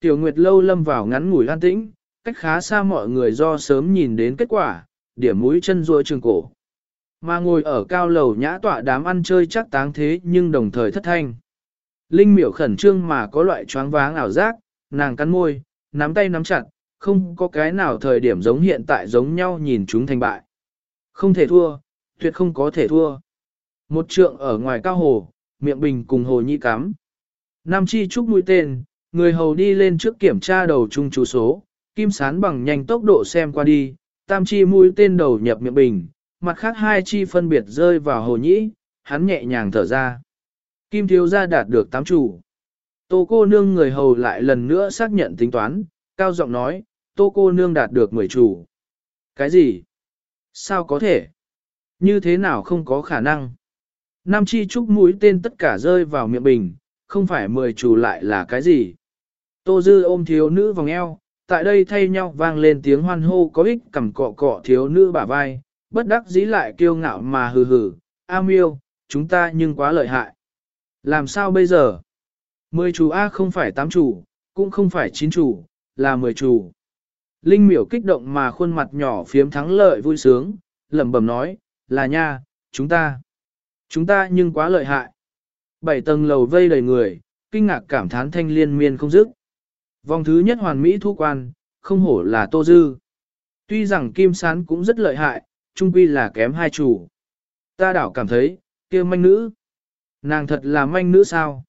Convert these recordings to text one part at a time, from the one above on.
Tiểu Nguyệt lâu lâm vào ngắn ngủi an tĩnh, cách khá xa mọi người do sớm nhìn đến kết quả, điểm mũi chân ruôi trường cổ. Mà ngồi ở cao lầu nhã tọa đám ăn chơi chắc táng thế nhưng đồng thời thất thanh. Linh miểu khẩn trương mà có loại choáng váng ảo giác, nàng cắn môi, nắm tay nắm chặt, không có cái nào thời điểm giống hiện tại giống nhau nhìn chúng thành bại. Không thể thua, tuyệt không có thể thua. Một trượng ở ngoài cao hồ, miệng bình cùng hồ nhi cắm. Nam chi trúc mũi tên, người hầu đi lên trước kiểm tra đầu trung chú số, kim sán bằng nhanh tốc độ xem qua đi, tam chi mũi tên đầu nhập miệng bình, mặt khác hai chi phân biệt rơi vào hồ nhĩ, hắn nhẹ nhàng thở ra. Kim thiếu gia đạt được tám chủ. Tô cô nương người hầu lại lần nữa xác nhận tính toán, cao giọng nói, tô cô nương đạt được mười chủ. Cái gì? Sao có thể? Như thế nào không có khả năng? Nam chi trúc mũi tên tất cả rơi vào miệng bình, không phải mười chủ lại là cái gì? Tô dư ôm thiếu nữ vòng eo, tại đây thay nhau vang lên tiếng hoan hô có ích cầm cọ cọ thiếu nữ bả vai, bất đắc dĩ lại kiêu ngạo mà hừ hừ, A miêu, chúng ta nhưng quá lợi hại. Làm sao bây giờ? Mười chủ A không phải tám chủ, cũng không phải chín chủ, là mười chủ. Linh miểu kích động mà khuôn mặt nhỏ phiếm thắng lợi vui sướng, lẩm bẩm nói, là nha, chúng ta. Chúng ta nhưng quá lợi hại. Bảy tầng lầu vây đầy người, kinh ngạc cảm thán thanh liên miên không dứt. Vòng thứ nhất hoàn mỹ thu quan, không hổ là tô dư. Tuy rằng kim sán cũng rất lợi hại, trung quy là kém hai chủ. Ta đảo cảm thấy, kia manh nữ. Nàng thật là manh nữ sao?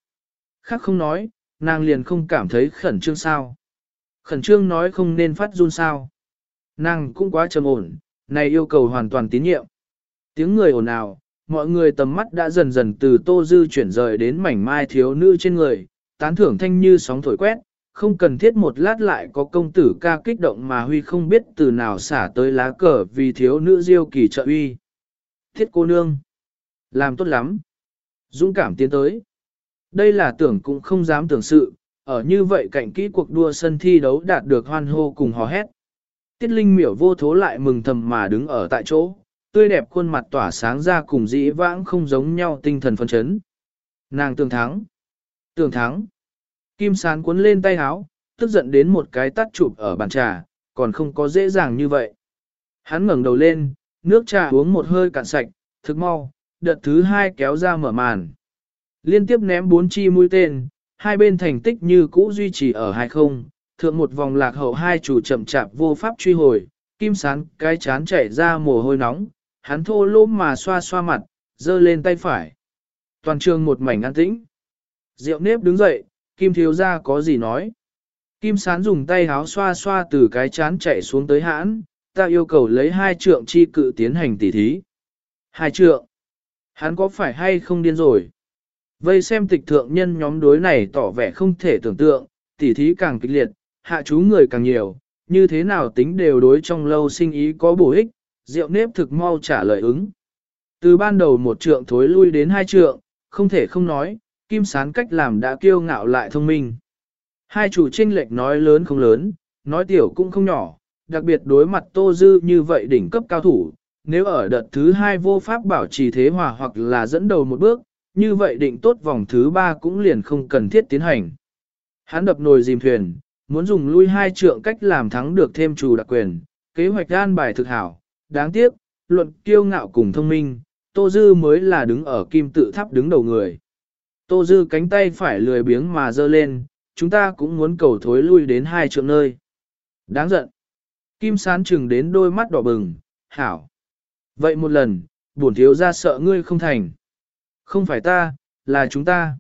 Khác không nói, nàng liền không cảm thấy khẩn trương sao. Khẩn trương nói không nên phát run sao. Nàng cũng quá trầm ổn, này yêu cầu hoàn toàn tín nhiệm. Tiếng người ồn ào, mọi người tầm mắt đã dần dần từ tô dư chuyển rời đến mảnh mai thiếu nữ trên người, tán thưởng thanh như sóng thổi quét, không cần thiết một lát lại có công tử ca kích động mà huy không biết từ nào xả tới lá cờ vì thiếu nữ diêu kỳ trợ uy. Thiết cô nương, làm tốt lắm, dũng cảm tiến tới. Đây là tưởng cũng không dám tưởng sự, ở như vậy cạnh kỹ cuộc đua sân thi đấu đạt được hoan hô cùng hò hét. Tiết Linh miểu vô thố lại mừng thầm mà đứng ở tại chỗ, tươi đẹp khuôn mặt tỏa sáng ra cùng dĩ vãng không giống nhau tinh thần phân chấn. Nàng tường thắng. Tường thắng. Kim sán cuốn lên tay háo, tức giận đến một cái tắt chụp ở bàn trà, còn không có dễ dàng như vậy. Hắn ngẩng đầu lên, nước trà uống một hơi cạn sạch, thức mau, đợt thứ hai kéo ra mở màn. Liên tiếp ném bốn chi mũi tên, hai bên thành tích như cũ duy trì ở hai không, thượng một vòng lạc hậu hai chủ chậm chạp vô pháp truy hồi, kim sán cái chán chảy ra mồ hôi nóng, hắn thô lỗ mà xoa xoa mặt, giơ lên tay phải. Toàn trường một mảnh an tĩnh. Diệu nếp đứng dậy, kim thiếu gia có gì nói. Kim sán dùng tay háo xoa xoa từ cái chán chạy xuống tới hãn, ta yêu cầu lấy hai trượng chi cự tiến hành tỉ thí. Hai trượng. Hắn có phải hay không điên rồi? Vây xem tịch thượng nhân nhóm đối này tỏ vẻ không thể tưởng tượng, tỉ thí càng kịch liệt, hạ chú người càng nhiều, như thế nào tính đều đối trong lâu sinh ý có bổ ích, rượu nếp thực mau trả lời ứng. Từ ban đầu một trượng thối lui đến hai trượng, không thể không nói, kim sán cách làm đã kiêu ngạo lại thông minh. Hai chủ tranh lệch nói lớn không lớn, nói tiểu cũng không nhỏ, đặc biệt đối mặt tô dư như vậy đỉnh cấp cao thủ, nếu ở đợt thứ hai vô pháp bảo trì thế hòa hoặc là dẫn đầu một bước, như vậy định tốt vòng thứ ba cũng liền không cần thiết tiến hành. Hắn đập nồi dìm thuyền, muốn dùng lui hai trượng cách làm thắng được thêm chủ đặc quyền, kế hoạch an bài thực hảo, đáng tiếc, luận kiêu ngạo cùng thông minh, Tô Dư mới là đứng ở kim tự tháp đứng đầu người. Tô Dư cánh tay phải lười biếng mà giơ lên, chúng ta cũng muốn cầu thối lui đến hai trượng nơi. Đáng giận. Kim sán chừng đến đôi mắt đỏ bừng, hảo. Vậy một lần, bổn thiếu ra sợ ngươi không thành. Không phải ta, là chúng ta.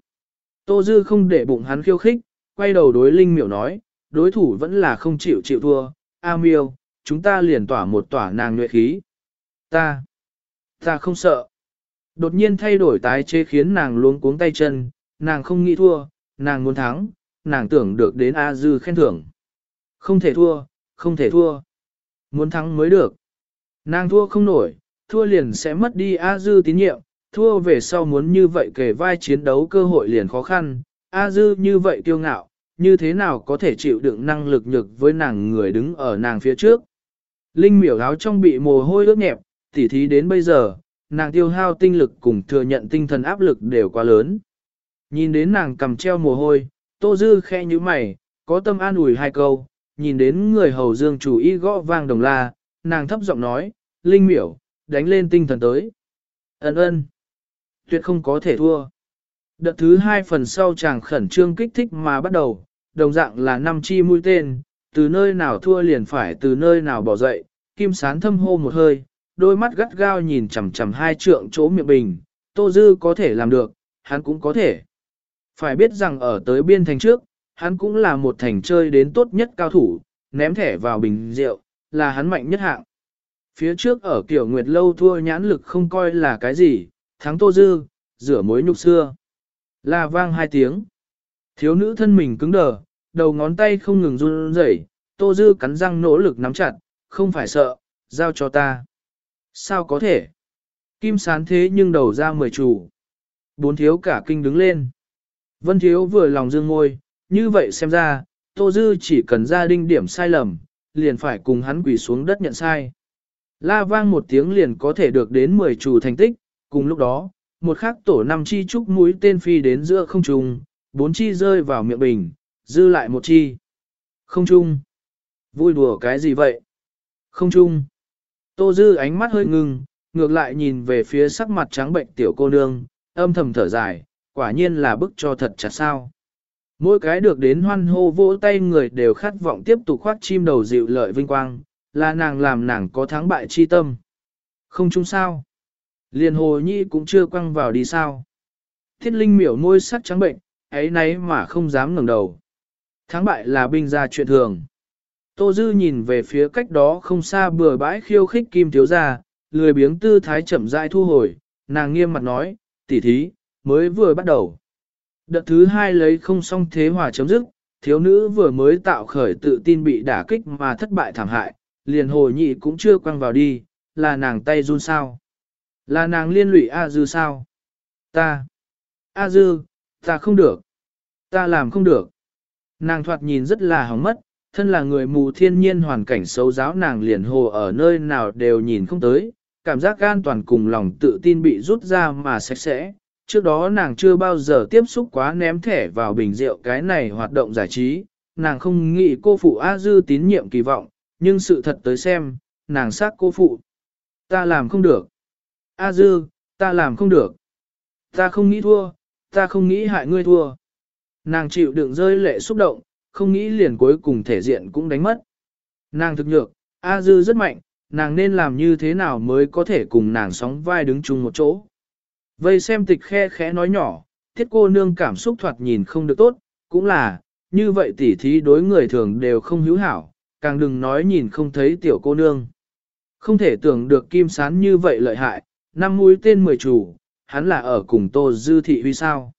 Tô Dư không để bụng hắn khiêu khích, quay đầu đối Linh miểu nói, đối thủ vẫn là không chịu chịu thua. A miêu, chúng ta liền tỏa một tỏa nàng nhuệ khí. Ta, ta không sợ. Đột nhiên thay đổi tái chế khiến nàng luống cuống tay chân, nàng không nghĩ thua, nàng muốn thắng, nàng tưởng được đến A Dư khen thưởng. Không thể thua, không thể thua. Muốn thắng mới được. Nàng thua không nổi, thua liền sẽ mất đi A Dư tín nhiệm, thua về sau muốn như vậy kể vai chiến đấu cơ hội liền khó khăn. A Dư như vậy kiêu ngạo, như thế nào có thể chịu đựng năng lực nhược với nàng người đứng ở nàng phía trước. Linh miểu áo trong bị mồ hôi ướt nhẹp, tỉ thí đến bây giờ, nàng tiêu hao tinh lực cùng thừa nhận tinh thần áp lực đều quá lớn. Nhìn đến nàng cầm treo mồ hôi, tô dư khe như mày, có tâm an ủi hai câu, nhìn đến người hầu dương chủ y gõ vang đồng la, nàng thấp giọng nói, Linh miểu, đánh lên tinh thần tới. Ấn ơn, tuyệt không có thể thua. Đợt thứ hai phần sau chàng khẩn trương kích thích mà bắt đầu, đồng dạng là năm chi mũi tên, từ nơi nào thua liền phải từ nơi nào bỏ dậy, kim sán thâm hô một hơi, đôi mắt gắt gao nhìn chằm chằm hai trượng chỗ miệng bình, Tô Dư có thể làm được, hắn cũng có thể. Phải biết rằng ở tới biên thành trước, hắn cũng là một thành chơi đến tốt nhất cao thủ, ném thẻ vào bình rượu, là hắn mạnh nhất hạng. Phía trước ở kiểu nguyệt lâu thua nhãn lực không coi là cái gì, thắng Tô Dư, rửa mối nhục xưa. Là vang hai tiếng. Thiếu nữ thân mình cứng đờ, đầu ngón tay không ngừng run rẩy, Tô Dư cắn răng nỗ lực nắm chặt, không phải sợ, giao cho ta. Sao có thể? Kim sán thế nhưng đầu ra mười chủ. Bốn thiếu cả kinh đứng lên. Vân thiếu vừa lòng dương ngôi, như vậy xem ra, Tô Dư chỉ cần ra đinh điểm sai lầm, liền phải cùng hắn quỳ xuống đất nhận sai. La vang một tiếng liền có thể được đến 10 chủ thành tích, cùng lúc đó, một khắc tổ năm chi trúc mũi tên phi đến giữa không trung, bốn chi rơi vào miệng bình, dư lại một chi. Không trung. Vui đùa cái gì vậy? Không trung. Tô Dư ánh mắt hơi ngưng, ngược lại nhìn về phía sắc mặt trắng bệnh tiểu cô nương, âm thầm thở dài, quả nhiên là bức cho thật chặt sao. Mỗi cái được đến hoan hô vỗ tay người đều khát vọng tiếp tục khoát chim đầu dịu lợi vinh quang, là nàng làm nàng có thắng bại chi tâm. Không chung sao. Liền hồ nhi cũng chưa quăng vào đi sao. Thiết linh miểu môi sắc trắng bệnh, ấy nấy mà không dám ngẩng đầu. Thắng bại là binh ra chuyện thường. Tô Dư nhìn về phía cách đó không xa bừa bãi khiêu khích kim thiếu gia, lười biếng tư thái chậm rãi thu hồi, nàng nghiêm mặt nói, tỉ thí, mới vừa bắt đầu. Đợt thứ hai lấy không xong thế hòa chấm dứt, thiếu nữ vừa mới tạo khởi tự tin bị đả kích mà thất bại thảm hại, liền hồ nhị cũng chưa quăng vào đi, là nàng tay run sao. Là nàng liên lụy A Dư sao? Ta. A Dư, ta không được. Ta làm không được. Nàng thoạt nhìn rất là hóng mất, thân là người mù thiên nhiên hoàn cảnh xấu giáo nàng liền hồ ở nơi nào đều nhìn không tới, cảm giác an toàn cùng lòng tự tin bị rút ra mà sạch sẽ. Trước đó nàng chưa bao giờ tiếp xúc quá ném thẻ vào bình rượu cái này hoạt động giải trí, nàng không nghĩ cô phụ A Dư tín nhiệm kỳ vọng, nhưng sự thật tới xem, nàng xác cô phụ. Ta làm không được. A Dư, ta làm không được. Ta không nghĩ thua, ta không nghĩ hại ngươi thua. Nàng chịu đựng rơi lệ xúc động, không nghĩ liền cuối cùng thể diện cũng đánh mất. Nàng thực nhược, A Dư rất mạnh, nàng nên làm như thế nào mới có thể cùng nàng sóng vai đứng chung một chỗ. Vây xem tịch khe khẽ nói nhỏ, thiết cô nương cảm xúc thoạt nhìn không được tốt, cũng là, như vậy tỉ thí đối người thường đều không hữu hảo, càng đừng nói nhìn không thấy tiểu cô nương. Không thể tưởng được kim sán như vậy lợi hại, năm mũi tên mười chủ, hắn là ở cùng tô dư thị huy sao.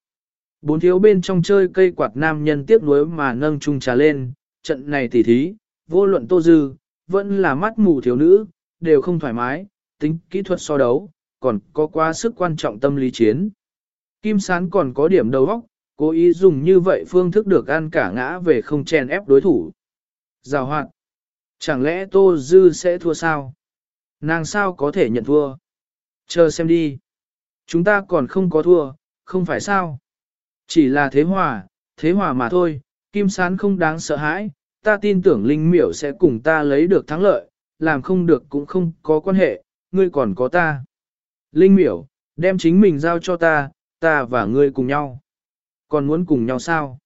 Bốn thiếu bên trong chơi cây quạt nam nhân tiếc nuối mà nâng chung trà lên, trận này tỉ thí, vô luận tô dư, vẫn là mắt mù thiếu nữ, đều không thoải mái, tính kỹ thuật so đấu, còn có quá sức quan trọng tâm lý chiến. Kim sán còn có điểm đầu óc, cố ý dùng như vậy phương thức được ăn cả ngã về không chèn ép đối thủ. Giào hoạt. Chẳng lẽ Tô Dư sẽ thua sao? Nàng sao có thể nhận thua? Chờ xem đi. Chúng ta còn không có thua, không phải sao? Chỉ là thế hòa, thế hòa mà thôi, Kim Sán không đáng sợ hãi, ta tin tưởng Linh Miểu sẽ cùng ta lấy được thắng lợi, làm không được cũng không có quan hệ, ngươi còn có ta. Linh Miểu, đem chính mình giao cho ta, ta và ngươi cùng nhau. Còn muốn cùng nhau sao?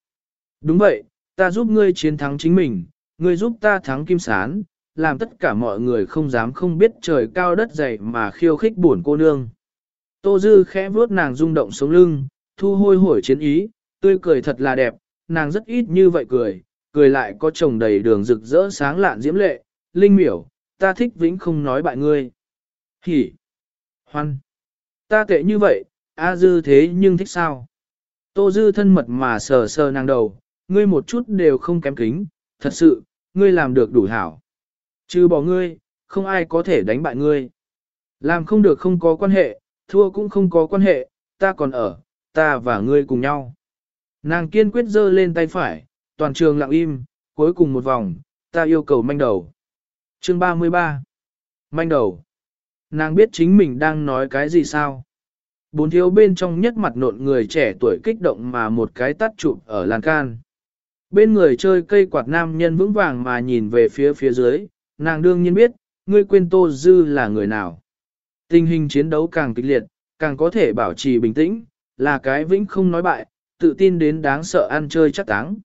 Đúng vậy, ta giúp ngươi chiến thắng chính mình, ngươi giúp ta thắng Kim Sán, làm tất cả mọi người không dám không biết trời cao đất dày mà khiêu khích buồn cô nương. Tô Dư khẽ vuốt nàng rung động sống lưng, thu hôi hổi chiến ý, tươi cười thật là đẹp, nàng rất ít như vậy cười, cười lại có chồng đầy đường rực rỡ sáng lạn diễm lệ, linh miểu, ta thích vĩnh không nói bại ngươi. Hỉ! Hoan! Ta tệ như vậy, A Dư thế nhưng thích sao? Tô Dư thân mật mà sờ sờ nàng đầu, ngươi một chút đều không kém kính, thật sự, ngươi làm được đủ hảo. Chứ bỏ ngươi, không ai có thể đánh bại ngươi. Làm không được không có quan hệ, thua cũng không có quan hệ, ta còn ở, ta và ngươi cùng nhau. Nàng kiên quyết giơ lên tay phải, toàn trường lặng im, cuối cùng một vòng, ta yêu cầu manh đầu. Chương 33 Manh đầu Nàng biết chính mình đang nói cái gì sao? Bốn thiếu bên trong nhất mặt nộn người trẻ tuổi kích động mà một cái tắt chụp ở lan can. Bên người chơi cây quạt nam nhân vững vàng mà nhìn về phía phía dưới, nàng đương nhiên biết, ngươi quên Tô Dư là người nào. Tình hình chiến đấu càng kịch liệt, càng có thể bảo trì bình tĩnh, là cái vĩnh không nói bại, tự tin đến đáng sợ ăn chơi chắc táng.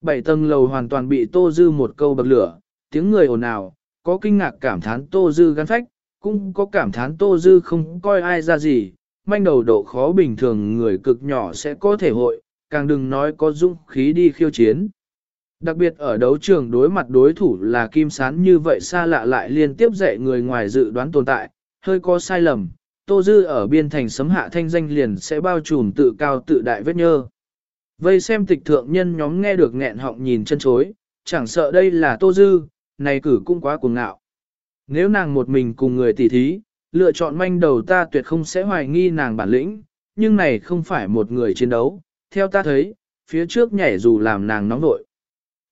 Bảy tầng lầu hoàn toàn bị Tô Dư một câu bậc lửa, tiếng người ồn ào, có kinh ngạc cảm thán Tô Dư gan phách, cũng có cảm thán Tô Dư không coi ai ra gì, manh đầu độ khó bình thường người cực nhỏ sẽ có thể hội, càng đừng nói có dũng khí đi khiêu chiến. Đặc biệt ở đấu trường đối mặt đối thủ là Kim Sán như vậy xa lạ lại liên tiếp dạy người ngoài dự đoán tồn tại, hơi có sai lầm, Tô Dư ở biên thành sấm hạ thanh danh liền sẽ bao trùm tự cao tự đại vết nhơ. Vây xem tịch thượng nhân nhóm nghe được nghẹn họng nhìn chân chối, chẳng sợ đây là Tô Dư, này cử cũng quá cuồng ngạo. Nếu nàng một mình cùng người tỉ thí, lựa chọn manh đầu ta tuyệt không sẽ hoài nghi nàng bản lĩnh, nhưng này không phải một người chiến đấu, theo ta thấy, phía trước nhảy dù làm nàng nóng nội.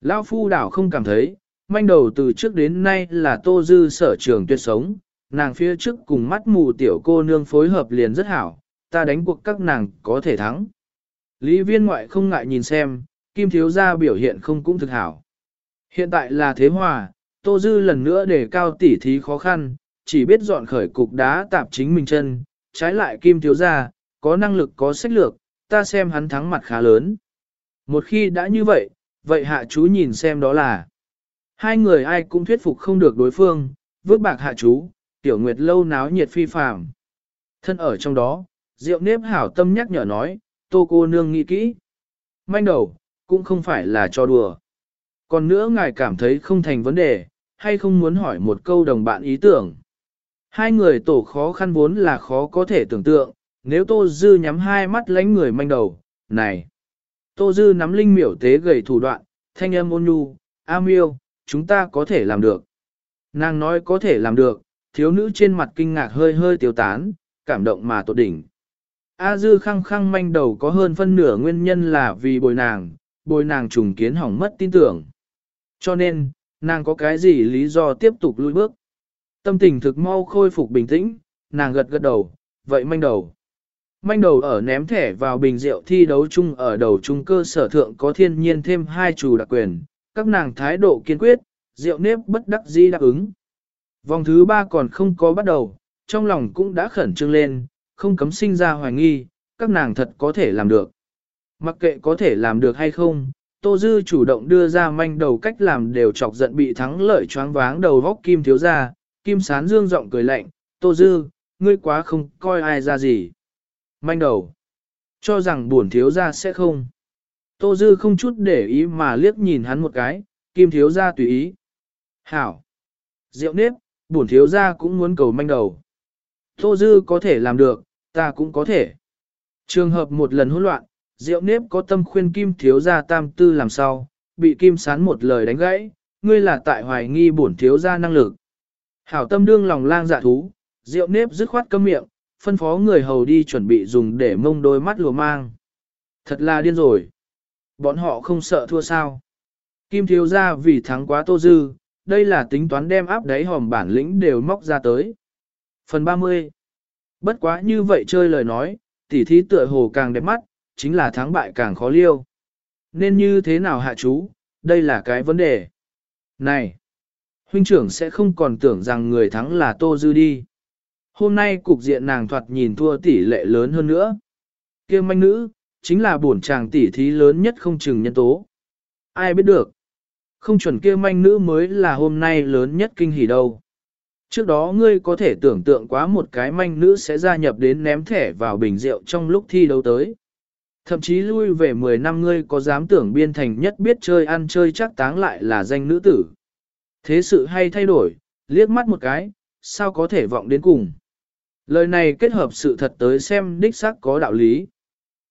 Lao phu đảo không cảm thấy, manh đầu từ trước đến nay là tô dư sở trường tuyệt sống, nàng phía trước cùng mắt mù tiểu cô nương phối hợp liền rất hảo, ta đánh cuộc các nàng có thể thắng. Lý viên ngoại không ngại nhìn xem, kim thiếu gia biểu hiện không cũng thực hảo. Hiện tại là thế hòa, tô dư lần nữa để cao tỉ thí khó khăn, chỉ biết dọn khởi cục đá tạp chính mình chân, trái lại kim thiếu gia, có năng lực có sách lược, ta xem hắn thắng mặt khá lớn. Một khi đã như vậy, vậy hạ chú nhìn xem đó là. Hai người ai cũng thuyết phục không được đối phương, vước bạc hạ chú, tiểu nguyệt lâu náo nhiệt phi phàm. Thân ở trong đó, Diệu nếp hảo tâm nhắc nhở nói, tô cô nương nghĩ kỹ. Manh đầu, cũng không phải là cho đùa. Còn nữa ngài cảm thấy không thành vấn đề, hay không muốn hỏi một câu đồng bạn ý tưởng. Hai người tổ khó khăn vốn là khó có thể tưởng tượng, nếu Tô Dư nhắm hai mắt lánh người manh đầu, này. Tô Dư nắm linh miểu tế gầy thủ đoạn, thanh âm ôn nhu, am yêu, chúng ta có thể làm được. Nàng nói có thể làm được, thiếu nữ trên mặt kinh ngạc hơi hơi tiêu tán, cảm động mà tột đỉnh. A dư khăng khăng manh đầu có hơn phân nửa nguyên nhân là vì bồi nàng, bồi nàng trùng kiến hỏng mất tin tưởng. Cho nên, nàng có cái gì lý do tiếp tục lùi bước. Tâm tình thực mau khôi phục bình tĩnh, nàng gật gật đầu, vậy manh đầu. Manh đầu ở ném thẻ vào bình rượu thi đấu chung ở đầu trung cơ sở thượng có thiên nhiên thêm hai chủ đặc quyền, các nàng thái độ kiên quyết, rượu nếp bất đắc dĩ đáp ứng. Vòng thứ ba còn không có bắt đầu, trong lòng cũng đã khẩn trương lên, không cấm sinh ra hoài nghi, các nàng thật có thể làm được. Mặc kệ có thể làm được hay không, Tô Dư chủ động đưa ra manh đầu cách làm đều chọc giận bị thắng lợi choáng váng đầu vóc Kim thiếu ra, Kim sán dương giọng cười lạnh, Tô Dư, ngươi quá không coi ai ra gì. Manh đầu, cho rằng buồn thiếu ra sẽ không. Tô Dư không chút để ý mà liếc nhìn hắn một cái, Kim thiếu ra tùy ý. Hảo, rượu nếp, buồn thiếu gia cũng muốn cầu manh đầu. Tô Dư có thể làm được, ta cũng có thể. Trường hợp một lần hỗn loạn, Diệu nếp có tâm khuyên Kim thiếu gia tam tư làm sao, bị Kim sán một lời đánh gãy, ngươi là tại hoài nghi bổn thiếu gia năng lực. Hảo tâm đương lòng lang dạ thú, Diệu nếp dứt khoát câm miệng, phân phó người hầu đi chuẩn bị dùng để mông đôi mắt lùa mang. Thật là điên rồi. Bọn họ không sợ thua sao. Kim thiếu gia vì thắng quá tô dư, đây là tính toán đem áp đáy hòm bản lĩnh đều móc ra tới. Phần 30 Bất quá như vậy chơi lời nói, tỉ thí tựa hồ càng đẹp mắt, chính là thắng bại càng khó liêu. Nên như thế nào hạ chú, đây là cái vấn đề. Này, huynh trưởng sẽ không còn tưởng rằng người thắng là Tô Dư đi. Hôm nay cục diện nàng thoạt nhìn thua tỷ lệ lớn hơn nữa. kia manh nữ, chính là bổn chàng tỷ thí lớn nhất không chừng nhân tố. Ai biết được. Không chuẩn kia manh nữ mới là hôm nay lớn nhất kinh hỉ đâu. Trước đó ngươi có thể tưởng tượng quá một cái manh nữ sẽ gia nhập đến ném thẻ vào bình rượu trong lúc thi đấu tới. Thậm chí lui về 10 năm ngươi có dám tưởng biên thành nhất biết chơi ăn chơi chắc táng lại là danh nữ tử. Thế sự hay thay đổi, liếc mắt một cái, sao có thể vọng đến cùng. Lời này kết hợp sự thật tới xem đích xác có đạo lý.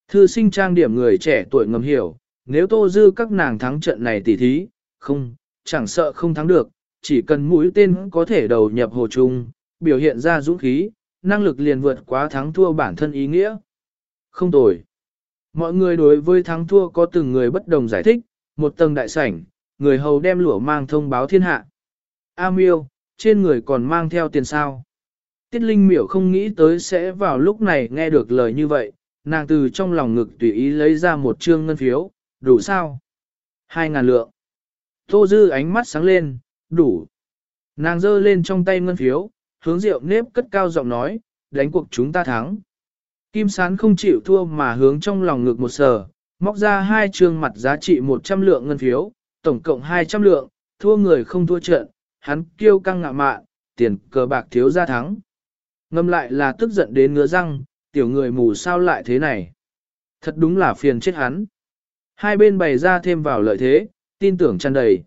Thư sinh trang điểm người trẻ tuổi ngầm hiểu, nếu tô dư các nàng thắng trận này tỉ thí, không, chẳng sợ không thắng được, chỉ cần mũi tên có thể đầu nhập hồ trung, biểu hiện ra dũng khí, năng lực liền vượt quá thắng thua bản thân ý nghĩa. Không tồi. Mọi người đối với thắng thua có từng người bất đồng giải thích, một tầng đại sảnh, người hầu đem lửa mang thông báo thiên hạ. A miêu, trên người còn mang theo tiền sao. Tiết Linh miểu không nghĩ tới sẽ vào lúc này nghe được lời như vậy, nàng từ trong lòng ngực tùy ý lấy ra một trương ngân phiếu, đủ sao? Hai ngàn lượng. Tô Dư ánh mắt sáng lên, đủ. Nàng giơ lên trong tay ngân phiếu, hướng rượu nếp cất cao giọng nói, đánh cuộc chúng ta thắng. Kim sán không chịu thua mà hướng trong lòng ngực một sờ, móc ra hai trường mặt giá trị 100 lượng ngân phiếu, tổng cộng 200 lượng, thua người không thua trận, hắn kêu căng ngạ mạn, tiền cờ bạc thiếu ra thắng. Ngâm lại là tức giận đến ngứa răng, tiểu người mù sao lại thế này. Thật đúng là phiền chết hắn. Hai bên bày ra thêm vào lợi thế, tin tưởng tràn đầy.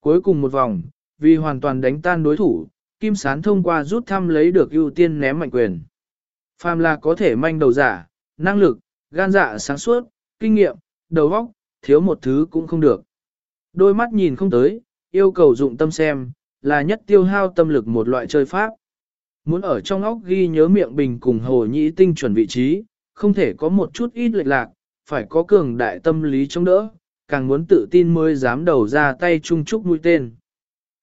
Cuối cùng một vòng, vì hoàn toàn đánh tan đối thủ, Kim Sán thông qua rút thăm lấy được ưu tiên ném mạnh quyền. Phàm là có thể manh đầu giả, năng lực, gan dạ sáng suốt, kinh nghiệm, đầu óc, thiếu một thứ cũng không được. Đôi mắt nhìn không tới, yêu cầu dụng tâm xem, là nhất tiêu hao tâm lực một loại chơi pháp. Muốn ở trong óc ghi nhớ miệng bình cùng hồ nhĩ tinh chuẩn vị trí, không thể có một chút ít lệch lạc, phải có cường đại tâm lý chống đỡ, càng muốn tự tin mới dám đầu ra tay chung trúc mũi tên.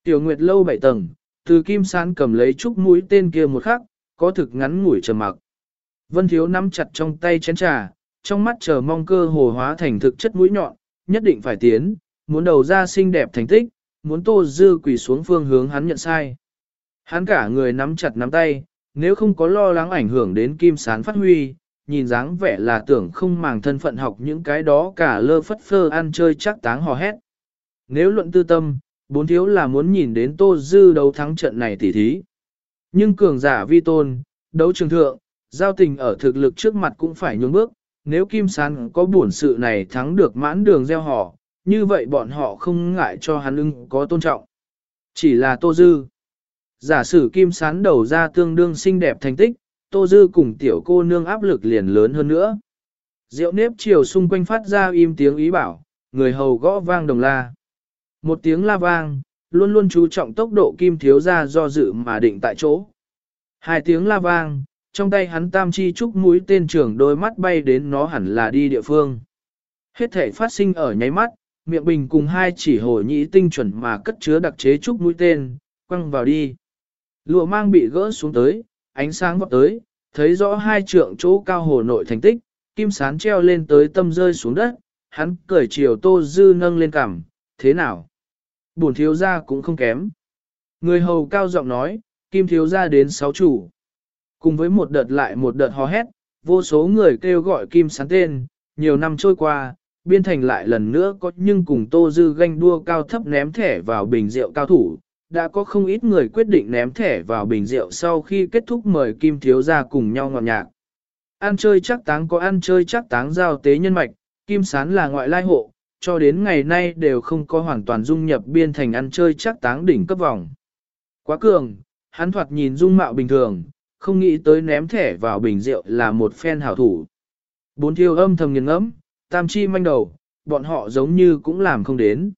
Tiểu Nguyệt lâu bảy tầng, từ kim sán cầm lấy trúc mũi tên kia một khắc, có thực ngắn ngủi trầm mặc. Vân Thiếu nắm chặt trong tay chén trà, trong mắt chờ mong cơ hồ hóa thành thực chất mũi nhọn, nhất định phải tiến, muốn đầu ra xinh đẹp thành tích, muốn tô dư quỳ xuống phương hướng hắn nhận sai. Hắn cả người nắm chặt nắm tay, nếu không có lo lắng ảnh hưởng đến kim sán phát huy, nhìn dáng vẻ là tưởng không màng thân phận học những cái đó cả lơ phất phơ ăn chơi chắc táng hò hét. Nếu luận tư tâm, bốn thiếu là muốn nhìn đến tô dư đấu thắng trận này tỉ thí. Nhưng cường giả vi tôn, đấu trường thượng, giao tình ở thực lực trước mặt cũng phải nhún bước, nếu Kim Sán có buồn sự này thắng được mãn đường gieo họ, như vậy bọn họ không ngại cho hắn ưng có tôn trọng. Chỉ là Tô Dư. Giả sử Kim Sán đầu ra tương đương xinh đẹp thành tích, Tô Dư cùng tiểu cô nương áp lực liền lớn hơn nữa. Rượu nếp chiều xung quanh phát ra im tiếng ý bảo, người hầu gõ vang đồng la. Một tiếng la vang, luôn luôn chú trọng tốc độ kim thiếu ra do dự mà định tại chỗ. Hai tiếng la vang, trong tay hắn tam chi trúc mũi tên trưởng đôi mắt bay đến nó hẳn là đi địa phương. Hết thể phát sinh ở nháy mắt, miệng bình cùng hai chỉ hổ nhĩ tinh chuẩn mà cất chứa đặc chế trúc mũi tên, quăng vào đi. Lụa mang bị gỡ xuống tới, ánh sáng vọt tới, thấy rõ hai trượng chỗ cao hồ nội thành tích, kim sán treo lên tới tâm rơi xuống đất, hắn cởi chiều tô dư nâng lên cằm, thế nào? Bổn thiếu gia cũng không kém. Người hầu cao giọng nói, kim thiếu gia đến sáu chủ. Cùng với một đợt lại một đợt hò hét, vô số người kêu gọi kim sán tên, nhiều năm trôi qua, biên thành lại lần nữa có nhưng cùng tô dư ganh đua cao thấp ném thẻ vào bình rượu cao thủ. Đã có không ít người quyết định ném thẻ vào bình rượu sau khi kết thúc mời kim thiếu ra cùng nhau ngọt nhạc. Ăn chơi chắc táng có ăn chơi chắc táng giao tế nhân mạch, kim sán là ngoại lai hộ, cho đến ngày nay đều không có hoàn toàn dung nhập biên thành ăn chơi chắc táng đỉnh cấp vòng. Quá cường, hắn thoạt nhìn dung mạo bình thường, không nghĩ tới ném thẻ vào bình rượu là một phen hảo thủ. Bốn thiêu âm thầm nghiền ngẫm, tam chi manh đầu, bọn họ giống như cũng làm không đến.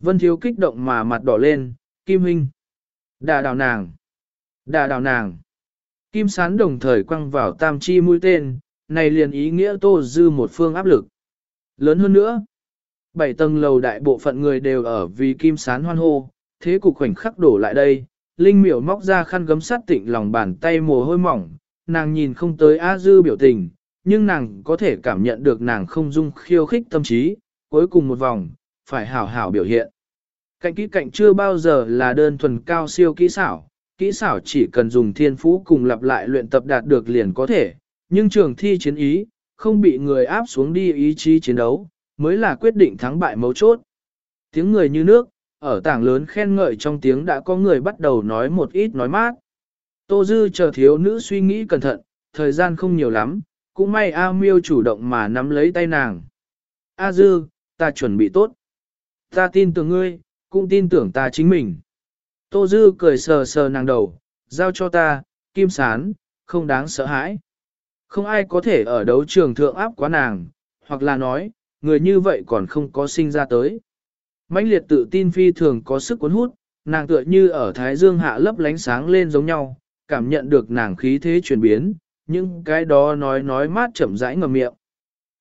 Vân thiếu kích động mà mặt đỏ lên, Kim Huynh. Đà đào nàng. Đà đào nàng. Kim sán đồng thời quăng vào tam chi mũi tên, này liền ý nghĩa tô dư một phương áp lực. Lớn hơn nữa, bảy tầng lầu đại bộ phận người đều ở vì kim sán hoan hô, thế cục khoảnh khắc đổ lại đây, Linh miểu móc ra khăn gấm sát tịnh lòng bàn tay mồ hôi mỏng, nàng nhìn không tới A Dư biểu tình, nhưng nàng có thể cảm nhận được nàng không dung khiêu khích tâm trí, cuối cùng một vòng, phải hảo hảo biểu hiện. Cạnh kỹ cạnh chưa bao giờ là đơn thuần cao siêu kỹ xảo, kỹ xảo chỉ cần dùng thiên phú cùng lặp lại luyện tập đạt được liền có thể, nhưng trường thi chiến ý, không bị người áp xuống đi ý chí chiến đấu, mới là quyết định thắng bại mấu chốt. Tiếng người như nước, ở tảng lớn khen ngợi trong tiếng đã có người bắt đầu nói một ít nói mát. Tô Dư chờ thiếu nữ suy nghĩ cẩn thận, thời gian không nhiều lắm, cũng may A Miêu chủ động mà nắm lấy tay nàng. A Dư, ta chuẩn bị tốt. Ta tin tưởng ngươi, cũng tin tưởng ta chính mình. Tô Dư cười sờ sờ nàng đầu, giao cho ta, kim sán, không đáng sợ hãi. Không ai có thể ở đấu trường thượng áp quá nàng, hoặc là nói, người như vậy còn không có sinh ra tới mãnh liệt tự tin phi thường có sức cuốn hút, nàng tựa như ở thái dương hạ lấp lánh sáng lên giống nhau, cảm nhận được nàng khí thế chuyển biến, nhưng cái đó nói nói mát chậm rãi ngầm miệng.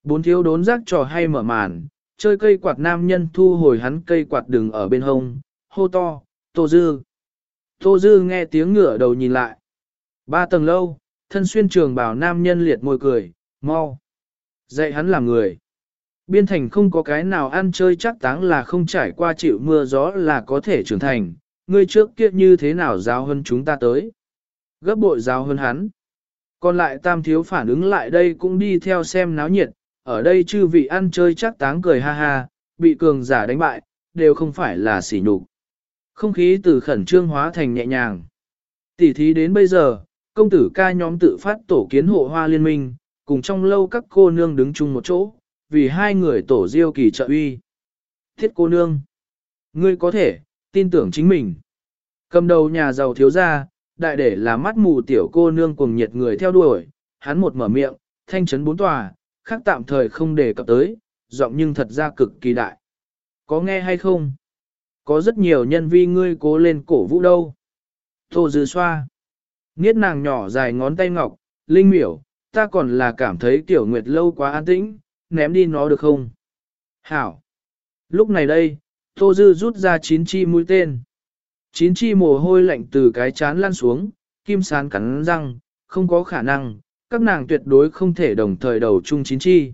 Bốn thiếu đốn giác trò hay mở màn, chơi cây quạt nam nhân thu hồi hắn cây quạt đừng ở bên hông, hô to, tô dư. Tô dư nghe tiếng ngựa đầu nhìn lại. Ba tầng lâu, thân xuyên trường bảo nam nhân liệt môi cười, mau. Dạy hắn làm người. Biên thành không có cái nào ăn chơi chắc táng là không trải qua chịu mưa gió là có thể trưởng thành, ngươi trước kia như thế nào giáo hơn chúng ta tới. Gấp bội giáo hơn hắn. Còn lại tam thiếu phản ứng lại đây cũng đi theo xem náo nhiệt, ở đây chư vị ăn chơi chắc táng cười ha ha, bị cường giả đánh bại, đều không phải là sỉ nhục. Không khí từ khẩn trương hóa thành nhẹ nhàng. tỷ thí đến bây giờ, công tử ca nhóm tự phát tổ kiến hộ hoa liên minh, cùng trong lâu các cô nương đứng chung một chỗ, vì hai người tổ diêu kỳ trợ uy. Thiết cô nương, ngươi có thể, tin tưởng chính mình. Cầm đầu nhà giàu thiếu gia, đại để là mắt mù tiểu cô nương cùng nhiệt người theo đuổi, hắn một mở miệng, thanh chấn bốn tòa, khác tạm thời không đề cập tới, giọng nhưng thật ra cực kỳ đại. Có nghe hay không? Có rất nhiều nhân vi ngươi cố lên cổ vũ đâu. Tô dư xoa. Niết nàng nhỏ dài ngón tay ngọc, linh miểu, ta còn là cảm thấy tiểu nguyệt lâu quá an tĩnh, ném đi nó được không? Hảo. Lúc này đây, Tô Dư rút ra chín chi mũi tên. Chín chi mồ hôi lạnh từ cái chán lan xuống, kim sán cắn răng, không có khả năng, các nàng tuyệt đối không thể đồng thời đầu chung chín chi.